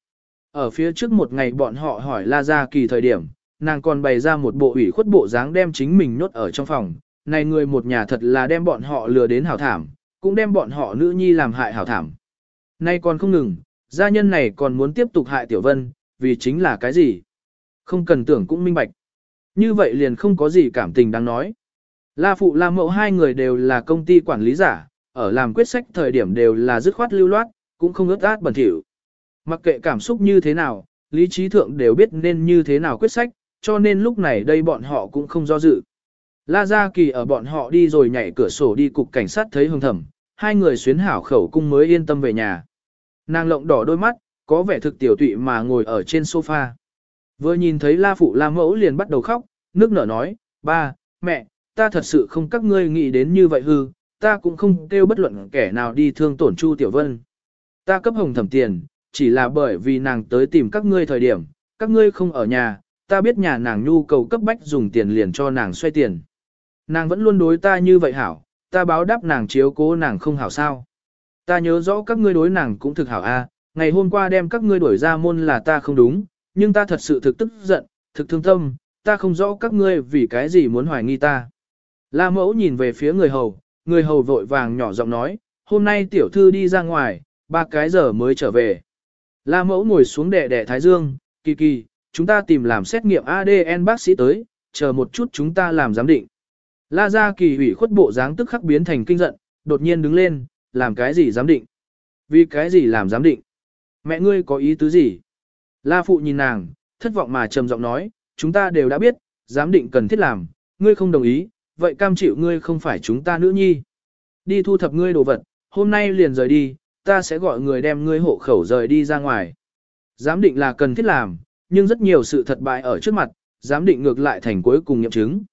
Ở phía trước một ngày bọn họ hỏi La Gia Kỳ thời điểm, nàng còn bày ra một bộ ủy khuất bộ dáng đem chính mình nhốt ở trong phòng. Này người một nhà thật là đem bọn họ lừa đến hảo thảm, cũng đem bọn họ nữ nhi làm hại hảo thảm. Nay còn không ngừng, gia nhân này còn muốn tiếp tục hại Tiểu Vân, vì chính là cái gì? Không cần tưởng cũng minh bạch. Như vậy liền không có gì cảm tình đáng nói. La Phụ La Mậu hai người đều là công ty quản lý giả, ở làm quyết sách thời điểm đều là dứt khoát lưu loát, cũng không ướt át bẩn thỉu. Mặc kệ cảm xúc như thế nào, lý trí thượng đều biết nên như thế nào quyết sách, cho nên lúc này đây bọn họ cũng không do dự. La Gia Kỳ ở bọn họ đi rồi nhảy cửa sổ đi cục cảnh sát thấy hồng thẩm, hai người xuyến hảo khẩu cung mới yên tâm về nhà. Nàng lộng đỏ đôi mắt, có vẻ thực tiểu tụy mà ngồi ở trên sofa. Vừa nhìn thấy La Phụ La Mẫu liền bắt đầu khóc, nước nở nói, ba, mẹ, ta thật sự không các ngươi nghĩ đến như vậy hư, ta cũng không kêu bất luận kẻ nào đi thương tổn Chu Tiểu Vân. Ta cấp hồng thẩm tiền, chỉ là bởi vì nàng tới tìm các ngươi thời điểm, các ngươi không ở nhà, ta biết nhà nàng nhu cầu cấp bách dùng tiền liền cho nàng xoay tiền. Nàng vẫn luôn đối ta như vậy hảo, ta báo đáp nàng chiếu cố nàng không hảo sao. Ta nhớ rõ các ngươi đối nàng cũng thực hảo a, ngày hôm qua đem các ngươi đuổi ra môn là ta không đúng, nhưng ta thật sự thực tức giận, thực thương tâm, ta không rõ các ngươi vì cái gì muốn hoài nghi ta. La mẫu nhìn về phía người hầu, người hầu vội vàng nhỏ giọng nói, hôm nay tiểu thư đi ra ngoài, ba cái giờ mới trở về. La mẫu ngồi xuống đẻ đẻ thái dương, kỳ kỳ, chúng ta tìm làm xét nghiệm ADN bác sĩ tới, chờ một chút chúng ta làm giám định. La Gia Kỳ ủy khuất bộ dáng tức khắc biến thành kinh giận, đột nhiên đứng lên, làm cái gì giám định? Vì cái gì làm giám định? Mẹ ngươi có ý tứ gì? La Phụ nhìn nàng, thất vọng mà trầm giọng nói, chúng ta đều đã biết, giám định cần thiết làm, ngươi không đồng ý, vậy cam chịu ngươi không phải chúng ta nữ nhi. Đi thu thập ngươi đồ vật, hôm nay liền rời đi, ta sẽ gọi người đem ngươi hộ khẩu rời đi ra ngoài. Giám định là cần thiết làm, nhưng rất nhiều sự thật bại ở trước mặt, giám định ngược lại thành cuối cùng nghiệm chứng.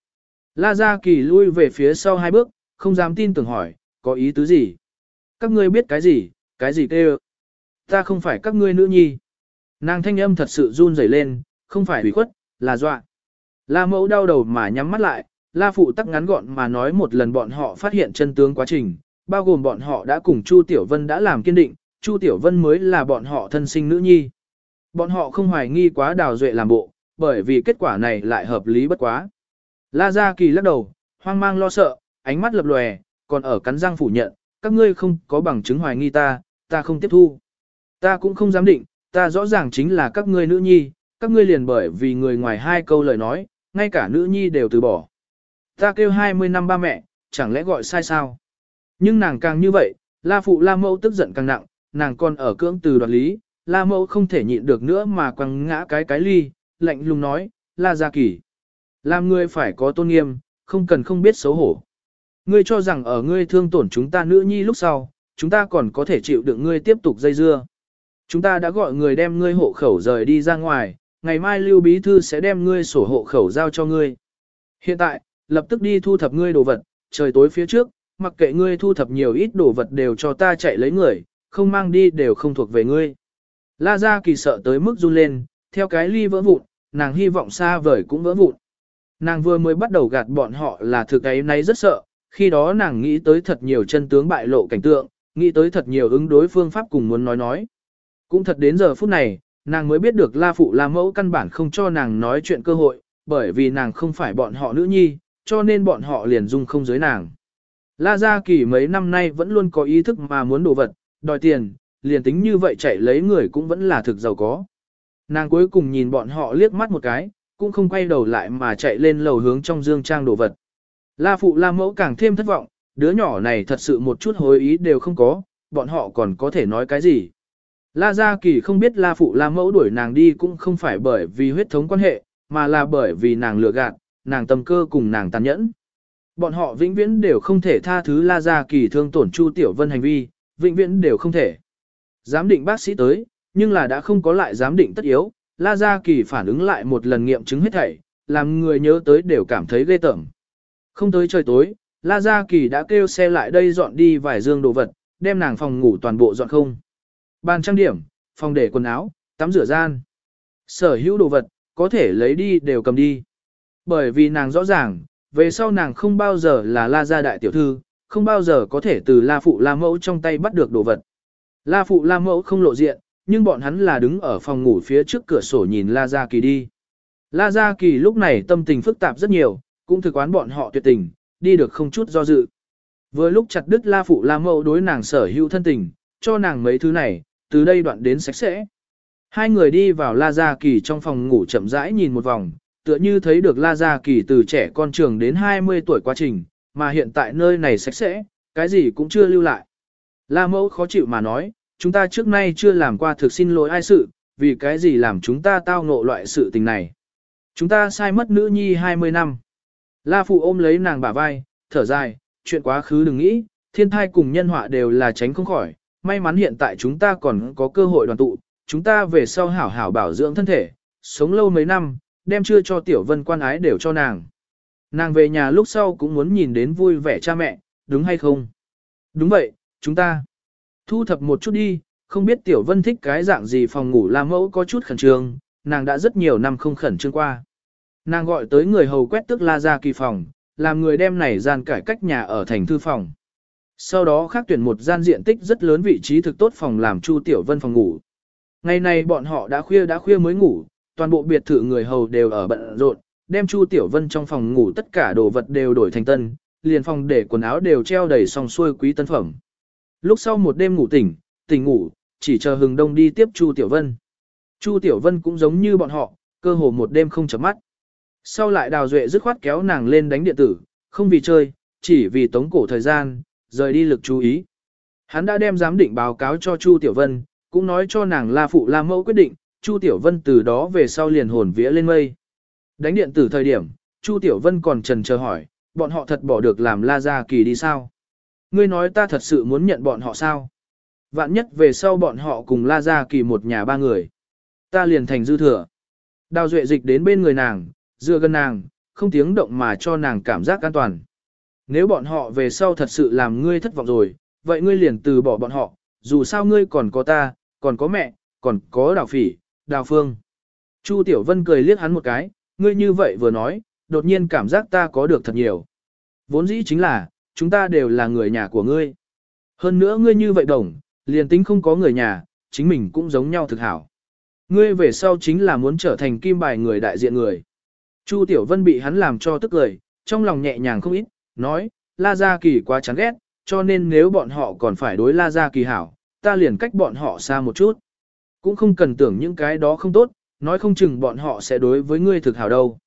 La Gia Kỳ lui về phía sau hai bước, không dám tin tưởng hỏi, có ý tứ gì? Các ngươi biết cái gì, cái gì tê Ta không phải các ngươi nữ nhi. Nàng thanh âm thật sự run rẩy lên, không phải ủy khuất, là dọa. La mẫu đau đầu mà nhắm mắt lại, la phụ tắc ngắn gọn mà nói một lần bọn họ phát hiện chân tướng quá trình, bao gồm bọn họ đã cùng Chu Tiểu Vân đã làm kiên định, Chu Tiểu Vân mới là bọn họ thân sinh nữ nhi. Bọn họ không hoài nghi quá đào duệ làm bộ, bởi vì kết quả này lại hợp lý bất quá. La Gia Kỳ lắc đầu, hoang mang lo sợ, ánh mắt lập lòe, còn ở cắn răng phủ nhận, các ngươi không có bằng chứng hoài nghi ta, ta không tiếp thu. Ta cũng không dám định, ta rõ ràng chính là các ngươi nữ nhi, các ngươi liền bởi vì người ngoài hai câu lời nói, ngay cả nữ nhi đều từ bỏ. Ta kêu 20 năm ba mẹ, chẳng lẽ gọi sai sao? Nhưng nàng càng như vậy, La Phụ La Mẫu tức giận càng nặng, nàng còn ở cưỡng từ đoạt lý, La Mẫu không thể nhịn được nữa mà quăng ngã cái cái ly, lạnh lùng nói, La Gia Kỳ. Làm ngươi phải có tôn nghiêm, không cần không biết xấu hổ. Ngươi cho rằng ở ngươi thương tổn chúng ta nữ nhi lúc sau, chúng ta còn có thể chịu đựng ngươi tiếp tục dây dưa. Chúng ta đã gọi người đem ngươi hộ khẩu rời đi ra ngoài, ngày mai Lưu Bí Thư sẽ đem ngươi sổ hộ khẩu giao cho ngươi. Hiện tại, lập tức đi thu thập ngươi đồ vật, trời tối phía trước, mặc kệ ngươi thu thập nhiều ít đồ vật đều cho ta chạy lấy người, không mang đi đều không thuộc về ngươi. La Gia Kỳ sợ tới mức run lên, theo cái ly vỡ vụn, nàng hy vọng xa vời cũng vỡ vụn. Nàng vừa mới bắt đầu gạt bọn họ là thực ấy nay rất sợ, khi đó nàng nghĩ tới thật nhiều chân tướng bại lộ cảnh tượng, nghĩ tới thật nhiều ứng đối phương pháp cùng muốn nói nói. Cũng thật đến giờ phút này, nàng mới biết được La Phụ La Mẫu căn bản không cho nàng nói chuyện cơ hội, bởi vì nàng không phải bọn họ nữ nhi, cho nên bọn họ liền dung không giới nàng. La Gia Kỳ mấy năm nay vẫn luôn có ý thức mà muốn đồ vật, đòi tiền, liền tính như vậy chạy lấy người cũng vẫn là thực giàu có. Nàng cuối cùng nhìn bọn họ liếc mắt một cái, cũng không quay đầu lại mà chạy lên lầu hướng trong dương trang đồ vật. La Phụ La Mẫu càng thêm thất vọng, đứa nhỏ này thật sự một chút hối ý đều không có, bọn họ còn có thể nói cái gì. La Gia Kỳ không biết La Phụ La Mẫu đuổi nàng đi cũng không phải bởi vì huyết thống quan hệ, mà là bởi vì nàng lừa gạt, nàng tâm cơ cùng nàng tàn nhẫn. Bọn họ vĩnh viễn đều không thể tha thứ La Gia Kỳ thương tổn Chu Tiểu Vân hành vi, vĩnh viễn đều không thể. Giám định bác sĩ tới, nhưng là đã không có lại giám định tất yếu, La Gia Kỳ phản ứng lại một lần nghiệm chứng hết thảy, làm người nhớ tới đều cảm thấy ghê tởm. Không tới trời tối, La Gia Kỳ đã kêu xe lại đây dọn đi vài dương đồ vật, đem nàng phòng ngủ toàn bộ dọn không. Bàn trang điểm, phòng để quần áo, tắm rửa gian. Sở hữu đồ vật, có thể lấy đi đều cầm đi. Bởi vì nàng rõ ràng, về sau nàng không bao giờ là La Gia Đại Tiểu Thư, không bao giờ có thể từ La Phụ La Mẫu trong tay bắt được đồ vật. La Phụ La Mẫu không lộ diện, nhưng bọn hắn là đứng ở phòng ngủ phía trước cửa sổ nhìn La Gia Kỳ đi. La Gia Kỳ lúc này tâm tình phức tạp rất nhiều, cũng thực quán bọn họ tuyệt tình, đi được không chút do dự. Vừa lúc chặt đứt La Phụ La Mẫu đối nàng sở hữu thân tình, cho nàng mấy thứ này, từ đây đoạn đến sạch sẽ. Hai người đi vào La Gia Kỳ trong phòng ngủ chậm rãi nhìn một vòng, tựa như thấy được La Gia Kỳ từ trẻ con trường đến 20 tuổi quá trình, mà hiện tại nơi này sạch sẽ, cái gì cũng chưa lưu lại. La Mẫu khó chịu mà nói, chúng ta trước nay chưa làm qua thực xin lỗi ai sự, vì cái gì làm chúng ta tao ngộ loại sự tình này. Chúng ta sai mất nữ nhi 20 năm. La Phụ ôm lấy nàng bả vai, thở dài, chuyện quá khứ đừng nghĩ, thiên thai cùng nhân họa đều là tránh không khỏi, may mắn hiện tại chúng ta còn có cơ hội đoàn tụ, chúng ta về sau hảo hảo bảo dưỡng thân thể, sống lâu mấy năm, đem chưa cho Tiểu Vân quan ái đều cho nàng. Nàng về nhà lúc sau cũng muốn nhìn đến vui vẻ cha mẹ, đúng hay không? Đúng vậy, chúng ta thu thập một chút đi, không biết Tiểu Vân thích cái dạng gì phòng ngủ làm mẫu có chút khẩn trương, nàng đã rất nhiều năm không khẩn trương qua. Nàng gọi tới người hầu quét tức la ra kỳ phòng, làm người đem này gian cải cách nhà ở thành thư phòng. Sau đó khác tuyển một gian diện tích rất lớn vị trí thực tốt phòng làm Chu Tiểu Vân phòng ngủ. Ngày này bọn họ đã khuya đã khuya mới ngủ, toàn bộ biệt thự người hầu đều ở bận rộn, đem Chu Tiểu Vân trong phòng ngủ tất cả đồ vật đều đổi thành tân, liền phòng để quần áo đều treo đầy song xuôi quý tân phẩm. Lúc sau một đêm ngủ tỉnh, tỉnh ngủ, chỉ chờ hừng đông đi tiếp Chu Tiểu Vân. Chu Tiểu Vân cũng giống như bọn họ, cơ hồ một đêm không chấm mắt. Sau lại đào duệ dứt khoát kéo nàng lên đánh điện tử, không vì chơi, chỉ vì tống cổ thời gian, rời đi lực chú ý. Hắn đã đem giám định báo cáo cho Chu Tiểu Vân, cũng nói cho nàng La Phụ La Mẫu quyết định, Chu Tiểu Vân từ đó về sau liền hồn vía lên mây. Đánh điện tử thời điểm, Chu Tiểu Vân còn trần chờ hỏi, bọn họ thật bỏ được làm La Gia Kỳ đi sao? Ngươi nói ta thật sự muốn nhận bọn họ sao? Vạn nhất về sau bọn họ cùng La Gia Kỳ một nhà ba người. Ta liền thành dư thừa. Đào Duệ dịch đến bên người nàng, dựa gần nàng, không tiếng động mà cho nàng cảm giác an toàn. Nếu bọn họ về sau thật sự làm ngươi thất vọng rồi, vậy ngươi liền từ bỏ bọn họ, dù sao ngươi còn có ta, còn có mẹ, còn có đào phỉ, đào phương. Chu Tiểu Vân cười liếc hắn một cái, ngươi như vậy vừa nói, đột nhiên cảm giác ta có được thật nhiều. Vốn dĩ chính là, chúng ta đều là người nhà của ngươi. Hơn nữa ngươi như vậy đồng, liền tính không có người nhà, chính mình cũng giống nhau thực hảo. Ngươi về sau chính là muốn trở thành kim bài người đại diện người. Chu Tiểu Vân bị hắn làm cho tức cười, trong lòng nhẹ nhàng không ít, nói, La Gia Kỳ quá chán ghét, cho nên nếu bọn họ còn phải đối La Gia Kỳ hảo, ta liền cách bọn họ xa một chút. Cũng không cần tưởng những cái đó không tốt, nói không chừng bọn họ sẽ đối với ngươi thực hảo đâu.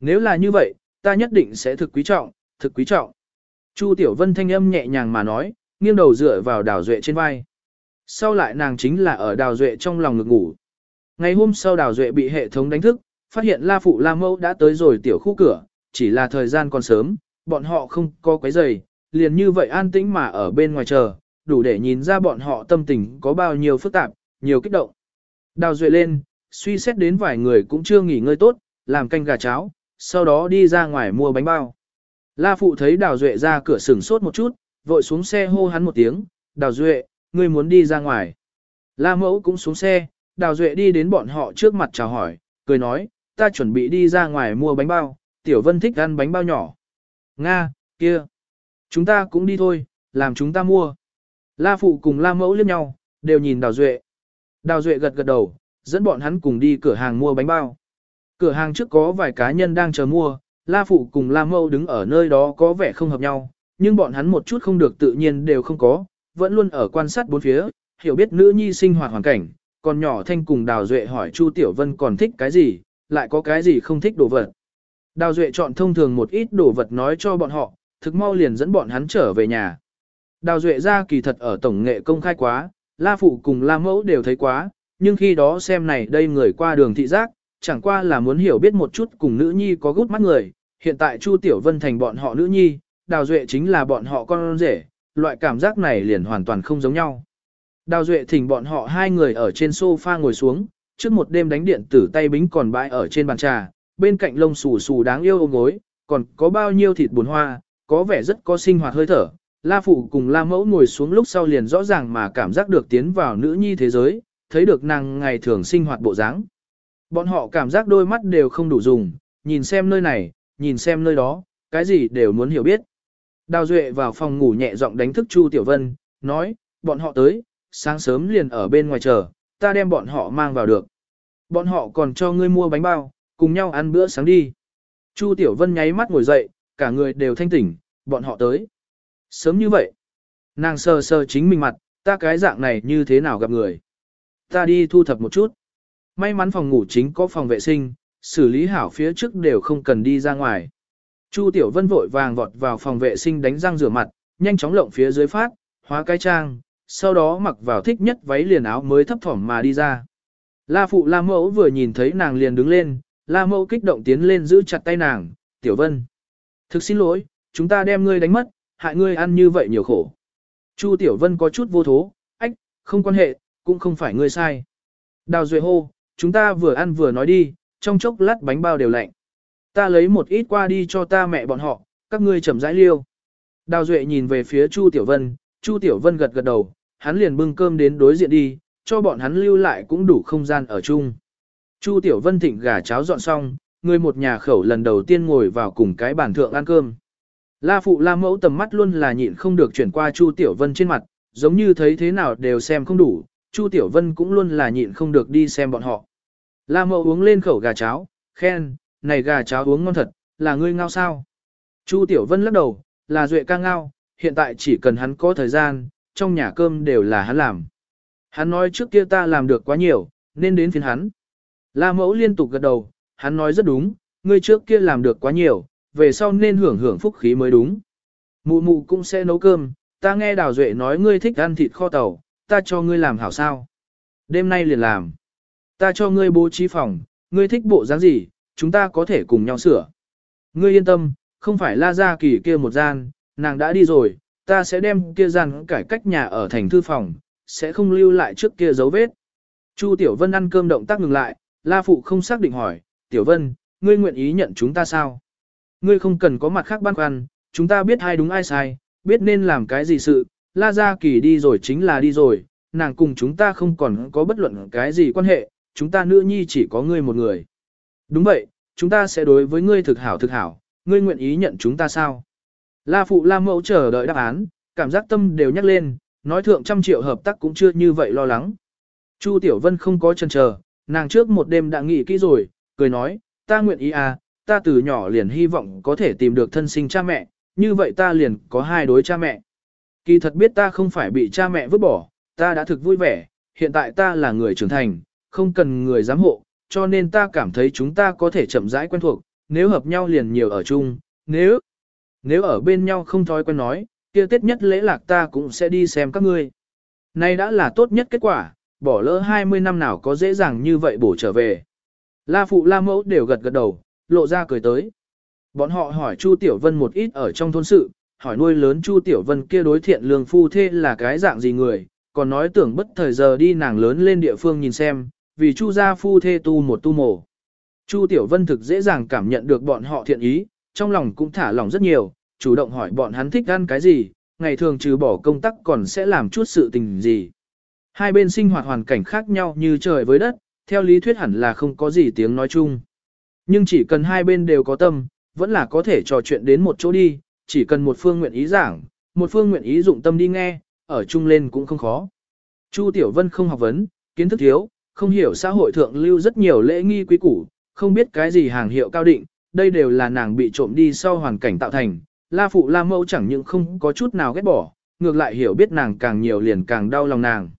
Nếu là như vậy, ta nhất định sẽ thực quý trọng, thực quý trọng. Chu Tiểu Vân thanh âm nhẹ nhàng mà nói, nghiêng đầu dựa vào đào duệ trên vai. Sau lại nàng chính là ở đào duệ trong lòng ngực ngủ. Ngày hôm sau đào duệ bị hệ thống đánh thức, phát hiện La Phụ La Mẫu đã tới rồi tiểu khu cửa, chỉ là thời gian còn sớm, bọn họ không có quấy giày, liền như vậy an tĩnh mà ở bên ngoài chờ, đủ để nhìn ra bọn họ tâm tình có bao nhiêu phức tạp, nhiều kích động. Đào duệ lên, suy xét đến vài người cũng chưa nghỉ ngơi tốt, làm canh gà cháo, sau đó đi ra ngoài mua bánh bao. La Phụ thấy Đào Duệ ra cửa sừng sốt một chút, vội xuống xe hô hắn một tiếng, Đào Duệ, ngươi muốn đi ra ngoài. La Mẫu cũng xuống xe, Đào Duệ đi đến bọn họ trước mặt chào hỏi, cười nói, ta chuẩn bị đi ra ngoài mua bánh bao, Tiểu Vân thích ăn bánh bao nhỏ. Nga, kia. Chúng ta cũng đi thôi, làm chúng ta mua. La Phụ cùng La Mẫu liếc nhau, đều nhìn Đào Duệ. Đào Duệ gật gật đầu, dẫn bọn hắn cùng đi cửa hàng mua bánh bao. Cửa hàng trước có vài cá nhân đang chờ mua, La Phụ cùng La Mâu đứng ở nơi đó có vẻ không hợp nhau, nhưng bọn hắn một chút không được tự nhiên đều không có, vẫn luôn ở quan sát bốn phía, hiểu biết nữ nhi sinh hoạt hoàn cảnh, còn nhỏ thanh cùng Đào Duệ hỏi Chu Tiểu Vân còn thích cái gì, lại có cái gì không thích đồ vật. Đào Duệ chọn thông thường một ít đồ vật nói cho bọn họ, thực mau liền dẫn bọn hắn trở về nhà. Đào Duệ ra kỳ thật ở tổng nghệ công khai quá, La Phụ cùng La Mẫu đều thấy quá, nhưng khi đó xem này đây người qua đường thị giác, chẳng qua là muốn hiểu biết một chút cùng nữ nhi có gút mắt người, hiện tại Chu Tiểu Vân thành bọn họ nữ nhi, Đào Duệ chính là bọn họ con rể, loại cảm giác này liền hoàn toàn không giống nhau. Đào Duệ thỉnh bọn họ hai người ở trên sofa ngồi xuống, trước một đêm đánh điện tử tay bính còn bãi ở trên bàn trà, bên cạnh lông xù xù đáng yêu ôm gối, còn có bao nhiêu thịt buồn hoa, có vẻ rất có sinh hoạt hơi thở. La Phụ cùng La Mẫu ngồi xuống lúc sau liền rõ ràng mà cảm giác được tiến vào nữ nhi thế giới, thấy được nàng ngày thường sinh hoạt bộ dáng. Bọn họ cảm giác đôi mắt đều không đủ dùng, nhìn xem nơi này, nhìn xem nơi đó, cái gì đều muốn hiểu biết. Đào Duệ vào phòng ngủ nhẹ giọng đánh thức Chu Tiểu Vân, nói, bọn họ tới, sáng sớm liền ở bên ngoài chờ, ta đem bọn họ mang vào được. Bọn họ còn cho ngươi mua bánh bao, cùng nhau ăn bữa sáng đi. Chu Tiểu Vân nháy mắt ngồi dậy, cả người đều thanh tỉnh, bọn họ tới. Sớm như vậy, nàng sờ sờ chính mình mặt, ta cái dạng này như thế nào gặp người. Ta đi thu thập một chút. May mắn phòng ngủ chính có phòng vệ sinh, xử lý hảo phía trước đều không cần đi ra ngoài. Chu Tiểu Vân vội vàng vọt vào phòng vệ sinh đánh răng rửa mặt, nhanh chóng lộng phía dưới phát, hóa cái trang, sau đó mặc vào thích nhất váy liền áo mới thấp thỏm mà đi ra. La phụ La mẫu vừa nhìn thấy nàng liền đứng lên, La mẫu kích động tiến lên giữ chặt tay nàng, Tiểu Vân. Thực xin lỗi, chúng ta đem ngươi đánh mất, hại ngươi ăn như vậy nhiều khổ. Chu Tiểu Vân có chút vô thố, ách, không quan hệ, cũng không phải ngươi sai. Đào Duệ hô, chúng ta vừa ăn vừa nói đi, trong chốc lát bánh bao đều lạnh. Ta lấy một ít qua đi cho ta mẹ bọn họ, các ngươi chậm rãi liêu. Đào Duệ nhìn về phía Chu Tiểu Vân, Chu Tiểu Vân gật gật đầu, hắn liền bưng cơm đến đối diện đi, cho bọn hắn lưu lại cũng đủ không gian ở chung. Chu Tiểu Vân thịnh gà cháo dọn xong, người một nhà khẩu lần đầu tiên ngồi vào cùng cái bàn thượng ăn cơm. La phụ la mẫu tầm mắt luôn là nhịn không được chuyển qua Chu Tiểu Vân trên mặt, giống như thấy thế nào đều xem không đủ, Chu Tiểu Vân cũng luôn là nhịn không được đi xem bọn họ. La mẫu uống lên khẩu gà cháo, khen, này gà cháo uống ngon thật, là ngươi ngao sao? Chu Tiểu Vân lắc đầu, là duệ ca ngao, hiện tại chỉ cần hắn có thời gian, trong nhà cơm đều là hắn làm. Hắn nói trước kia ta làm được quá nhiều, nên đến phiền hắn. La mẫu liên tục gật đầu, hắn nói rất đúng, ngươi trước kia làm được quá nhiều, về sau nên hưởng hưởng phúc khí mới đúng. Mụ mụ cũng sẽ nấu cơm, ta nghe Đào Duệ nói ngươi thích ăn thịt kho tàu, ta cho ngươi làm hảo sao. Đêm nay liền làm. Ta cho ngươi bố trí phòng, ngươi thích bộ dáng gì, chúng ta có thể cùng nhau sửa. Ngươi yên tâm, không phải la ra kỳ kia một gian, nàng đã đi rồi, ta sẽ đem kia gian cải cách nhà ở thành thư phòng, sẽ không lưu lại trước kia dấu vết. Chu Tiểu Vân ăn cơm động tác ngừng lại, La Phụ không xác định hỏi, Tiểu Vân, ngươi nguyện ý nhận chúng ta sao? Ngươi không cần có mặt khác băn khoăn, chúng ta biết ai đúng ai sai, biết nên làm cái gì sự, La Gia Kỳ đi rồi chính là đi rồi, nàng cùng chúng ta không còn có bất luận cái gì quan hệ, chúng ta nữ nhi chỉ có ngươi một người. Đúng vậy, chúng ta sẽ đối với ngươi thực hảo thực hảo, ngươi nguyện ý nhận chúng ta sao? La Phụ La Mẫu chờ đợi đáp án, cảm giác tâm đều nhắc lên, nói thượng trăm triệu hợp tác cũng chưa như vậy lo lắng. Chu Tiểu Vân không có chân chờ, nàng trước một đêm đã nghĩ kỹ rồi, cười nói, ta nguyện ý à, ta từ nhỏ liền hy vọng có thể tìm được thân sinh cha mẹ, như vậy ta liền có hai đối cha mẹ. Kỳ thật biết ta không phải bị cha mẹ vứt bỏ, ta đã thực vui vẻ, hiện tại ta là người trưởng thành, không cần người giám hộ, cho nên ta cảm thấy chúng ta có thể chậm rãi quen thuộc, nếu hợp nhau liền nhiều ở chung, nếu nếu ở bên nhau không thói quen nói, kia tết nhất lễ lạc ta cũng sẽ đi xem các ngươi. Nay đã là tốt nhất kết quả, bỏ lỡ 20 năm nào có dễ dàng như vậy bổ trở về. La phụ la mẫu đều gật gật đầu, lộ ra cười tới. Bọn họ hỏi Chu Tiểu Vân một ít ở trong thôn sự, hỏi nuôi lớn Chu Tiểu Vân kia đối thiện lương phu thê là cái dạng gì người, còn nói tưởng bất thời giờ đi nàng lớn lên địa phương nhìn xem, vì Chu gia phu thê tu một tu mổ. Chu Tiểu Vân thực dễ dàng cảm nhận được bọn họ thiện ý, trong lòng cũng thả lòng rất nhiều, chủ động hỏi bọn hắn thích ăn cái gì, ngày thường trừ bỏ công tác còn sẽ làm chút sự tình gì. Hai bên sinh hoạt hoàn cảnh khác nhau như trời với đất, theo lý thuyết hẳn là không có gì tiếng nói chung. Nhưng chỉ cần hai bên đều có tâm, vẫn là có thể trò chuyện đến một chỗ đi, chỉ cần một phương nguyện ý giảng, một phương nguyện ý dụng tâm đi nghe, ở chung lên cũng không khó. Chu Tiểu Vân không học vấn, kiến thức thiếu, không hiểu xã hội thượng lưu rất nhiều lễ nghi quý củ, không biết cái gì hàng hiệu cao định, đây đều là nàng bị trộm đi sau hoàn cảnh tạo thành. La phụ la mẫu chẳng những không có chút nào ghét bỏ, ngược lại hiểu biết nàng càng nhiều liền càng đau lòng nàng.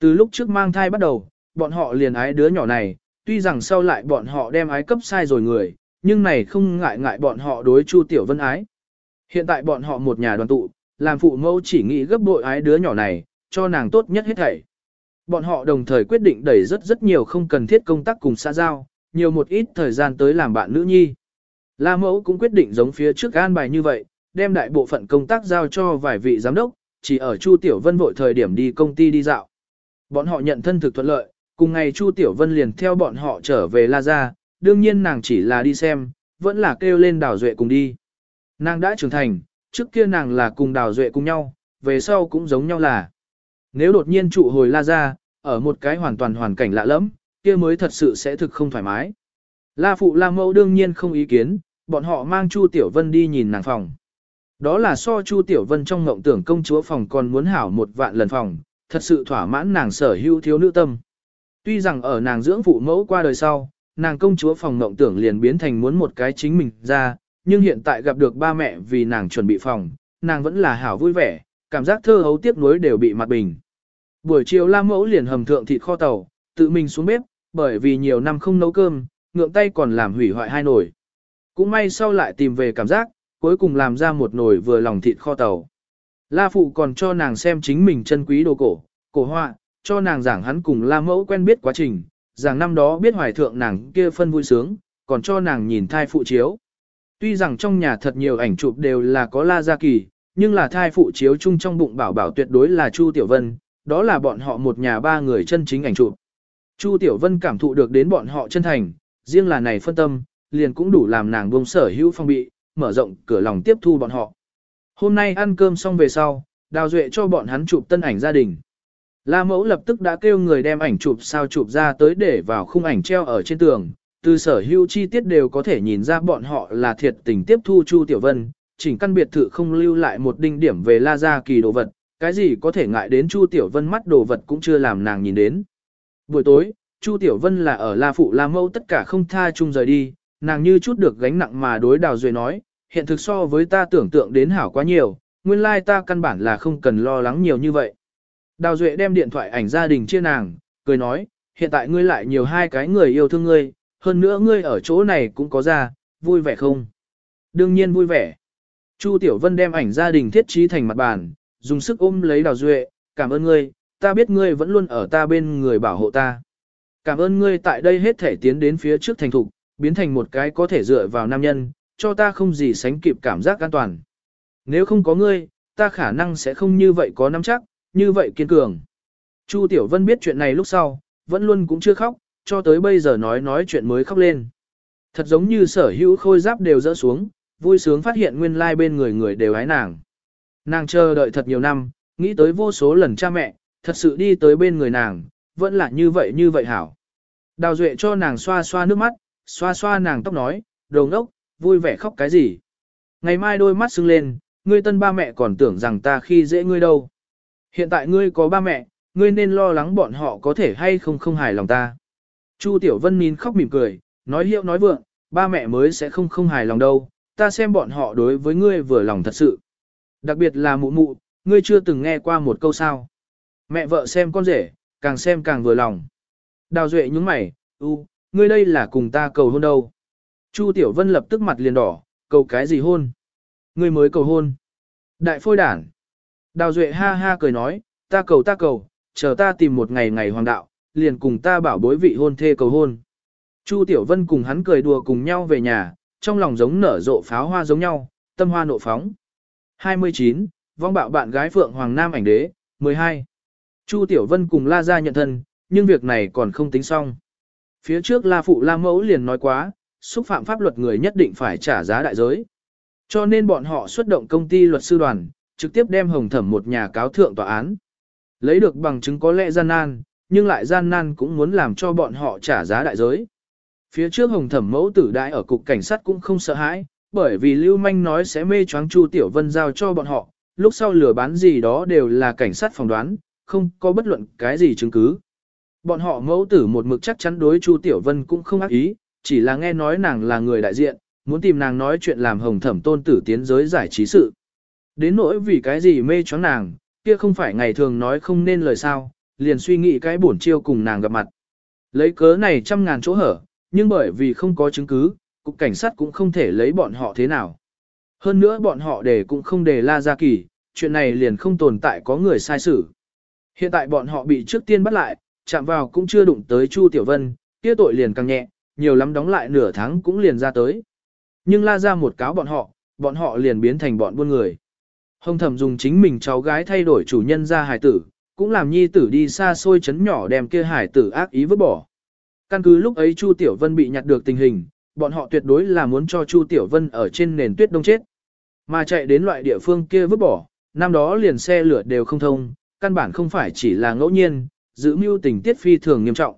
Từ lúc trước mang thai bắt đầu, bọn họ liền ái đứa nhỏ này, tuy rằng sau lại bọn họ đem ái cấp sai rồi người, nhưng này không ngại ngại bọn họ đối Chu Tiểu Vân ái. Hiện tại bọn họ một nhà đoàn tụ, làm phụ mẫu chỉ nghĩ gấp bội ái đứa nhỏ này, cho nàng tốt nhất hết thảy. Bọn họ đồng thời quyết định đẩy rất rất nhiều không cần thiết công tác cùng xã giao, nhiều một ít thời gian tới làm bạn nữ nhi. La mẫu cũng quyết định giống phía trước an bài như vậy, đem đại bộ phận công tác giao cho vài vị giám đốc, chỉ ở Chu Tiểu Vân vội thời điểm đi công ty đi dạo. Bọn họ nhận thân thực thuận lợi, cùng ngày Chu Tiểu Vân liền theo bọn họ trở về La Gia, đương nhiên nàng chỉ là đi xem, vẫn là kêu lên đào duệ cùng đi. Nàng đã trưởng thành, trước kia nàng là cùng đào duệ cùng nhau, về sau cũng giống nhau là. Nếu đột nhiên trụ hồi la Gia, ở một cái hoàn toàn hoàn cảnh lạ lẫm, kia mới thật sự sẽ thực không thoải mái. La phụ la mẫu đương nhiên không ý kiến, bọn họ mang Chu Tiểu Vân đi nhìn nàng phòng. Đó là so Chu Tiểu Vân trong ngộng tưởng công chúa phòng còn muốn hảo một vạn lần phòng, thật sự thỏa mãn nàng sở hữu thiếu nữ tâm. Tuy rằng ở nàng dưỡng phụ mẫu qua đời sau, nàng công chúa phòng mộng tưởng liền biến thành muốn một cái chính mình ra, nhưng hiện tại gặp được ba mẹ vì nàng chuẩn bị phòng, nàng vẫn là hảo vui vẻ, cảm giác thơ hấu tiếc nuối đều bị mặt bình. Buổi chiều la mẫu liền hầm thượng thịt kho tàu, tự mình xuống bếp, bởi vì nhiều năm không nấu cơm, ngượng tay còn làm hủy hoại hai nồi. Cũng may sau lại tìm về cảm giác, cuối cùng làm ra một nồi vừa lòng thịt kho tàu. La phụ còn cho nàng xem chính mình chân quý đồ cổ, cổ họa, cho nàng giảng hắn cùng la mẫu quen biết quá trình, giảng năm đó biết hoài thượng nàng kia phân vui sướng, còn cho nàng nhìn thai phụ chiếu. Tuy rằng trong nhà thật nhiều ảnh chụp đều là có la gia kỳ, nhưng là thai phụ chiếu chung trong bụng bảo bảo tuyệt đối là Chu Tiểu Vân, đó là bọn họ một nhà ba người chân chính ảnh chụp. Chu Tiểu Vân cảm thụ được đến bọn họ chân thành, riêng là này phân tâm, liền cũng đủ làm nàng buông sở hữu phong bị, mở rộng cửa lòng tiếp thu bọn họ. Hôm nay ăn cơm xong về sau, Đào Duệ cho bọn hắn chụp tân ảnh gia đình. La Mẫu lập tức đã kêu người đem ảnh chụp sao chụp ra tới để vào khung ảnh treo ở trên tường, từ sở hữu chi tiết đều có thể nhìn ra bọn họ là thiệt tình tiếp thu Chu Tiểu Vân, chỉnh căn biệt thự không lưu lại một đinh điểm về La Gia kỳ đồ vật, cái gì có thể ngại đến Chu Tiểu Vân mắt đồ vật cũng chưa làm nàng nhìn đến. Buổi tối, Chu Tiểu Vân là ở La Phụ La Mẫu tất cả không tha chung rời đi, nàng như chút được gánh nặng mà đối Đào Duệ nói, hiện thực so với ta tưởng tượng đến hảo quá nhiều, nguyên lai ta căn bản là không cần lo lắng nhiều như vậy. Đào Duệ đem điện thoại ảnh gia đình chia nàng, cười nói, hiện tại ngươi lại nhiều hai cái người yêu thương ngươi, hơn nữa ngươi ở chỗ này cũng có ra, vui vẻ không? Đương nhiên vui vẻ. Chu Tiểu Vân đem ảnh gia đình thiết trí thành mặt bàn, dùng sức ôm lấy Đào Duệ, cảm ơn ngươi, ta biết ngươi vẫn luôn ở ta bên người bảo hộ ta. Cảm ơn ngươi tại đây hết thể tiến đến phía trước thành thục, biến thành một cái có thể dựa vào nam nhân, cho ta không gì sánh kịp cảm giác an toàn. Nếu không có ngươi, ta khả năng sẽ không như vậy có nắm chắc, như vậy kiên cường. Chu Tiểu Vân biết chuyện này lúc sau, vẫn luôn cũng chưa khóc, cho tới bây giờ nói nói chuyện mới khóc lên. Thật giống như sở hữu khôi giáp đều rỡ xuống, vui sướng phát hiện nguyên lai like bên người người đều ái nàng. Nàng chờ đợi thật nhiều năm, nghĩ tới vô số lần cha mẹ, thật sự đi tới bên người nàng, vẫn là như vậy như vậy hảo. Đào Duệ cho nàng xoa xoa nước mắt, xoa xoa nàng tóc nói, đồng ngốc, vui vẻ khóc cái gì. Ngày mai đôi mắt sưng lên, ngươi tân ba mẹ còn tưởng rằng ta khi dễ ngươi đâu. Hiện tại ngươi có ba mẹ, ngươi nên lo lắng bọn họ có thể hay không không hài lòng ta. Chu Tiểu Vân nín khóc mỉm cười, nói hiệu nói vượng, ba mẹ mới sẽ không không hài lòng đâu, ta xem bọn họ đối với ngươi vừa lòng thật sự. Đặc biệt là mụ mụ, ngươi chưa từng nghe qua một câu sao. Mẹ vợ xem con rể, càng xem càng vừa lòng. Đào Duệ nhúng mày, u, ngươi đây là cùng ta cầu hôn đâu. Chu Tiểu Vân lập tức mặt liền đỏ, cầu cái gì hôn? Ngươi mới cầu hôn. Đại phôi đản. Đào Duệ ha ha cười nói, ta cầu ta cầu, chờ ta tìm một ngày ngày hoàng đạo, liền cùng ta bảo bối vị hôn thê cầu hôn. Chu Tiểu Vân cùng hắn cười đùa cùng nhau về nhà, trong lòng giống nở rộ pháo hoa giống nhau, tâm hoa nộ phóng. 29. Vong bạo bạn gái Phượng Hoàng Nam ảnh đế, 12. Chu Tiểu Vân cùng La Gia nhận thân, nhưng việc này còn không tính xong. Phía trước La Phụ La Mẫu liền nói quá, xúc phạm pháp luật người nhất định phải trả giá đại giới. Cho nên bọn họ xuất động công ty luật sư đoàn, trực tiếp đem Hồng Thẩm một nhà cáo thượng tòa án. Lấy được bằng chứng có lẽ gian nan, nhưng lại gian nan cũng muốn làm cho bọn họ trả giá đại giới. Phía trước Hồng Thẩm mẫu tử đại ở cục cảnh sát cũng không sợ hãi, bởi vì Lưu Manh nói sẽ mê choáng Chu Tiểu Vân giao cho bọn họ, lúc sau lừa bán gì đó đều là cảnh sát phỏng đoán, không có bất luận cái gì chứng cứ. Bọn họ mẫu tử một mực chắc chắn đối Chu Tiểu Vân cũng không ác ý, chỉ là nghe nói nàng là người đại diện, muốn tìm nàng nói chuyện làm hồng thẩm tôn tử tiến giới giải trí sự. Đến nỗi vì cái gì mê choáng nàng, kia không phải ngày thường nói không nên lời sao, liền suy nghĩ cái bổn chiêu cùng nàng gặp mặt. Lấy cớ này trăm ngàn chỗ hở, nhưng bởi vì không có chứng cứ, cục cảnh sát cũng không thể lấy bọn họ thế nào. Hơn nữa bọn họ để cũng không để la ra kỳ, chuyện này liền không tồn tại có người sai xử. Hiện tại bọn họ bị trước tiên bắt lại, chạm vào cũng chưa đụng tới Chu Tiểu Vân, kia tội liền càng nhẹ, nhiều lắm đóng lại nửa tháng cũng liền ra tới. Nhưng la ra một cáo bọn họ, bọn họ liền biến thành bọn buôn người. Hồng thẩm dùng chính mình cháu gái thay đổi chủ nhân ra hải tử, cũng làm nhi tử đi xa xôi chấn nhỏ đem kia hải tử ác ý vứt bỏ. Căn cứ lúc ấy Chu Tiểu Vân bị nhặt được tình hình, bọn họ tuyệt đối là muốn cho Chu Tiểu Vân ở trên nền tuyết đông chết. Mà chạy đến loại địa phương kia vứt bỏ, năm đó liền xe lửa đều không thông, căn bản không phải chỉ là ngẫu nhiên, giữ mưu tình tiết phi thường nghiêm trọng.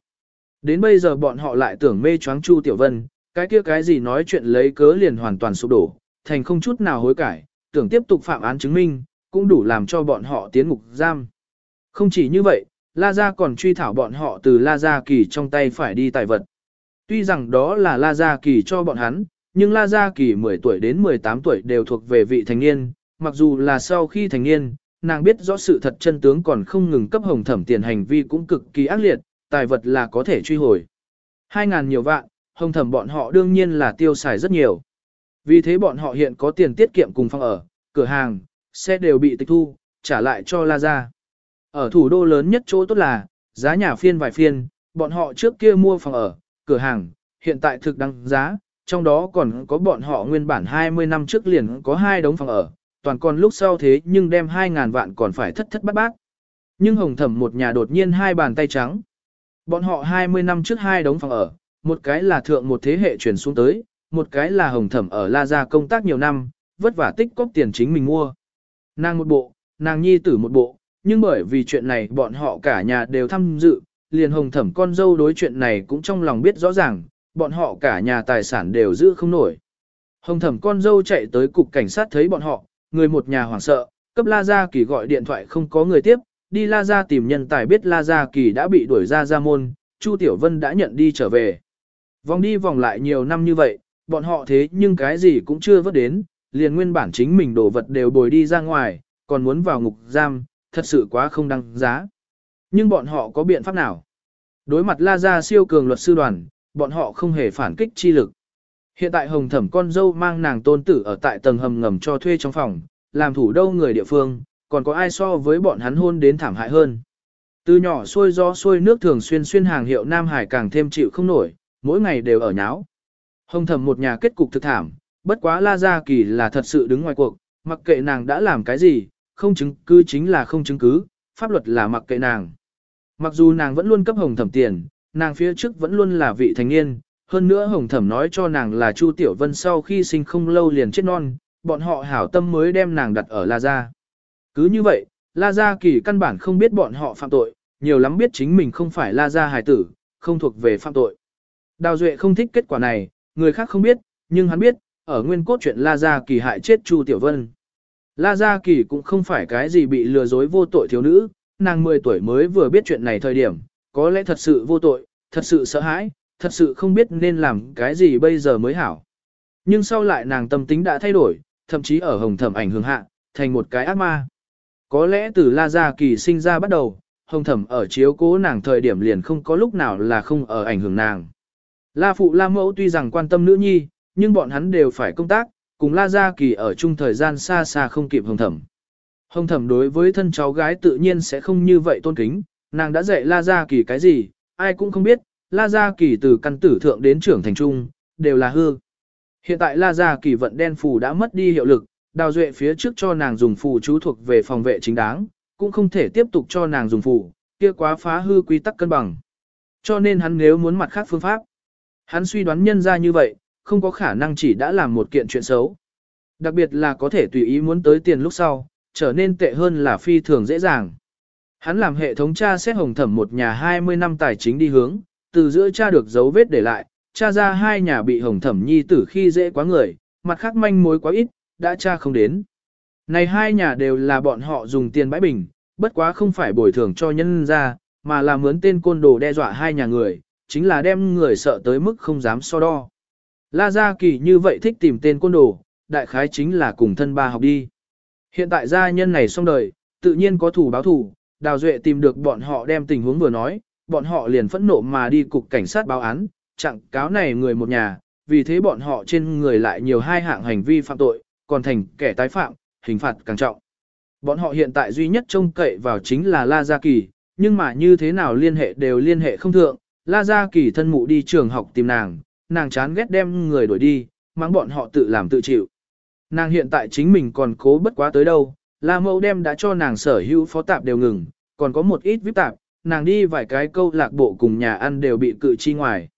Đến bây giờ bọn họ lại tưởng mê choáng Chu Tiểu Vân, cái kia cái gì nói chuyện lấy cớ liền hoàn toàn sụp đổ, thành không chút nào hối cải, tưởng tiếp tục phạm án chứng minh, cũng đủ làm cho bọn họ tiến ngục giam. Không chỉ như vậy, La Gia còn truy thảo bọn họ từ La Gia Kỳ trong tay phải đi tài vật. Tuy rằng đó là La Gia Kỳ cho bọn hắn, nhưng La Gia Kỳ 10 tuổi đến 18 tuổi đều thuộc về vị thành niên, mặc dù là sau khi thành niên, nàng biết rõ sự thật chân tướng còn không ngừng cấp hồng thẩm tiền hành vi cũng cực kỳ ác liệt, tài vật là có thể truy hồi. Hai ngàn nhiều vạn, hồng thẩm bọn họ đương nhiên là tiêu xài rất nhiều. Vì thế bọn họ hiện có tiền tiết kiệm cùng phòng ở, cửa hàng, xe đều bị tịch thu, trả lại cho La Gia. Ở thủ đô lớn nhất chỗ tốt là, giá nhà phiên vài phiên, bọn họ trước kia mua phòng ở, cửa hàng, hiện tại thực đăng giá, trong đó còn có bọn họ nguyên bản 20 năm trước liền có hai đống phòng ở, toàn còn lúc sau thế nhưng đem 2.000 vạn còn phải thất thất bát bát. Nhưng hồng thẩm một nhà đột nhiên hai bàn tay trắng. Bọn họ 20 năm trước hai đống phòng ở, một cái là thượng một thế hệ chuyển xuống tới, một cái là hồng thẩm ở La Gia công tác nhiều năm, vất vả tích cóp tiền chính mình mua. Nàng một bộ, nàng nhi tử một bộ, nhưng bởi vì chuyện này bọn họ cả nhà đều tham dự, liền hồng thẩm con dâu đối chuyện này cũng trong lòng biết rõ ràng, bọn họ cả nhà tài sản đều giữ không nổi. Hồng thẩm con dâu chạy tới cục cảnh sát thấy bọn họ, người một nhà hoảng sợ, cấp La Gia Kỳ gọi điện thoại không có người tiếp, đi La Gia tìm nhân tài biết La Gia Kỳ đã bị đuổi ra ra môn, Chu Tiểu Vân đã nhận đi trở về. Vòng đi vòng lại nhiều năm như vậy, bọn họ thế nhưng cái gì cũng chưa vớt đến, liền nguyên bản chính mình đồ vật đều bồi đi ra ngoài, còn muốn vào ngục giam, thật sự quá không đăng giá. Nhưng bọn họ có biện pháp nào? Đối mặt La Gia siêu cường luật sư đoàn, bọn họ không hề phản kích chi lực. Hiện tại Hồng Thẩm con dâu mang nàng tôn tử ở tại tầng hầm ngầm cho thuê trong phòng, làm thủ đâu người địa phương, còn có ai so với bọn hắn hôn đến thảm hại hơn. Từ nhỏ xuôi gió xuôi nước thường xuyên xuyên hàng hiệu Nam Hải càng thêm chịu không nổi, mỗi ngày đều ở nháo. Hồng Thẩm một nhà kết cục thực thảm, bất quá La Gia Kỳ là thật sự đứng ngoài cuộc, mặc kệ nàng đã làm cái gì, không chứng cứ chính là không chứng cứ, pháp luật là mặc kệ nàng. Mặc dù nàng vẫn luôn cấp Hồng Thẩm tiền, nàng phía trước vẫn luôn là vị thành niên, hơn nữa Hồng Thẩm nói cho nàng là Chu Tiểu Vân sau khi sinh không lâu liền chết non, bọn họ hảo tâm mới đem nàng đặt ở La Gia. Cứ như vậy, La Gia Kỳ căn bản không biết bọn họ phạm tội, nhiều lắm biết chính mình không phải La Gia hài tử, không thuộc về phạm tội. Đào Duệ không thích kết quả này, người khác không biết, nhưng hắn biết, ở nguyên cốt chuyện La Gia Kỳ hại chết Chu Tiểu Vân. La Gia Kỳ cũng không phải cái gì bị lừa dối vô tội thiếu nữ, nàng 10 tuổi mới vừa biết chuyện này thời điểm, có lẽ thật sự vô tội, thật sự sợ hãi, thật sự không biết nên làm cái gì bây giờ mới hảo. Nhưng sau lại nàng tâm tính đã thay đổi, thậm chí ở hồng thẩm ảnh hưởng hạ, thành một cái ác ma. Có lẽ từ La Gia Kỳ sinh ra bắt đầu, hồng thẩm ở chiếu cố nàng thời điểm liền không có lúc nào là không ở ảnh hưởng nàng. La Phụ La Mẫu tuy rằng quan tâm nữ nhi, nhưng bọn hắn đều phải công tác, cùng La Gia Kỳ ở chung thời gian xa xa không kịp hồng thẩm. Hồng thẩm đối với thân cháu gái tự nhiên sẽ không như vậy tôn kính, nàng đã dạy La Gia Kỳ cái gì, ai cũng không biết, La Gia Kỳ từ căn tử thượng đến trưởng thành trung, đều là hư. Hiện tại La Gia Kỳ vận đen phù đã mất đi hiệu lực, đào duệ phía trước cho nàng dùng phù chú thuộc về phòng vệ chính đáng, cũng không thể tiếp tục cho nàng dùng phù, kia quá phá hư quy tắc cân bằng. Cho nên hắn nếu muốn mặt khác phương pháp, hắn suy đoán nhân ra như vậy, không có khả năng chỉ đã làm một kiện chuyện xấu. Đặc biệt là có thể tùy ý muốn tới tiền lúc sau, trở nên tệ hơn là phi thường dễ dàng. Hắn làm hệ thống tra xét hồng thẩm một nhà 20 năm tài chính đi hướng, từ giữa tra được dấu vết để lại, tra ra hai nhà bị hồng thẩm nhi tử khi dễ quá người, mặt khác manh mối quá ít, đã tra không đến. Này hai nhà đều là bọn họ dùng tiền bãi bình, bất quá không phải bồi thường cho nhân ra, mà là mướn tên côn đồ đe dọa hai nhà người, chính là đem người sợ tới mức không dám so đo. La Gia Kỳ như vậy thích tìm tên côn đồ, đại khái chính là cùng thân ba học đi. Hiện tại gia nhân này xong đời, tự nhiên có thủ báo thủ, Đào Duệ tìm được bọn họ đem tình huống vừa nói, bọn họ liền phẫn nộ mà đi cục cảnh sát báo án, chặng cáo này người một nhà, vì thế bọn họ trên người lại nhiều hai hạng hành vi phạm tội, còn thành kẻ tái phạm, hình phạt càng trọng. Bọn họ hiện tại duy nhất trông cậy vào chính là La Gia Kỳ, nhưng mà như thế nào liên hệ đều liên hệ không thượng, La Gia Kỳ thân mụ đi trường học tìm nàng, nàng chán ghét đem người đuổi đi, mắng bọn họ tự làm tự chịu. Nàng hiện tại chính mình còn cố bất quá tới đâu, La Mẫu đem đã cho nàng sở hữu phó tạp đều ngừng, còn có một ít vip tạp, nàng đi vài cái câu lạc bộ cùng nhà ăn đều bị cự chi ngoài.